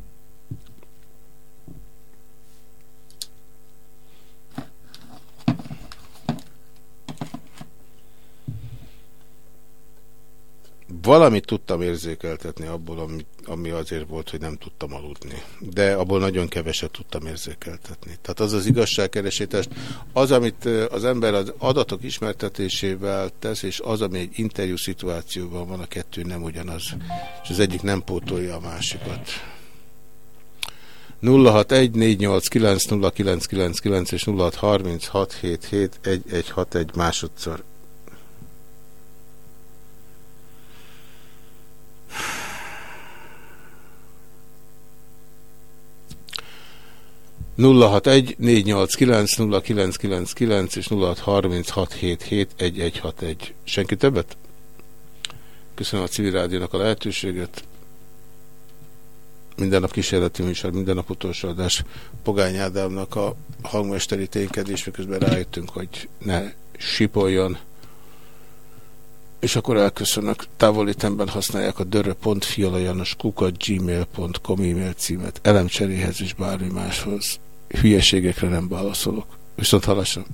Valamit tudtam érzékeltetni abból, ami, ami azért volt, hogy nem tudtam aludni. De abból nagyon keveset tudtam érzékeltetni. Tehát az az igazságkeresítés, az, amit az ember az adatok ismertetésével tesz, és az, ami egy interjú szituációban van, a kettő nem ugyanaz. És az egyik nem pótolja a másikat. 0614890999 és 0636771161 másodszor. 061-489-0999 és 0636771161. Senki többet? Köszönöm a civil rádiónak a lehetőséget. Minden nap kísérleti műsor, minden nap utolsó adás Pogány Ádámnak a hangmesteri ténykedés, miközben rájöttünk, hogy ne sipoljon. És akkor elköszönök. Távolítemben használják a dörö.fialajanoskukat gmail.com e-mail címet elemcseréhez és bármi máshoz. Hülyeségekre nem válaszolok. Viszont halasra.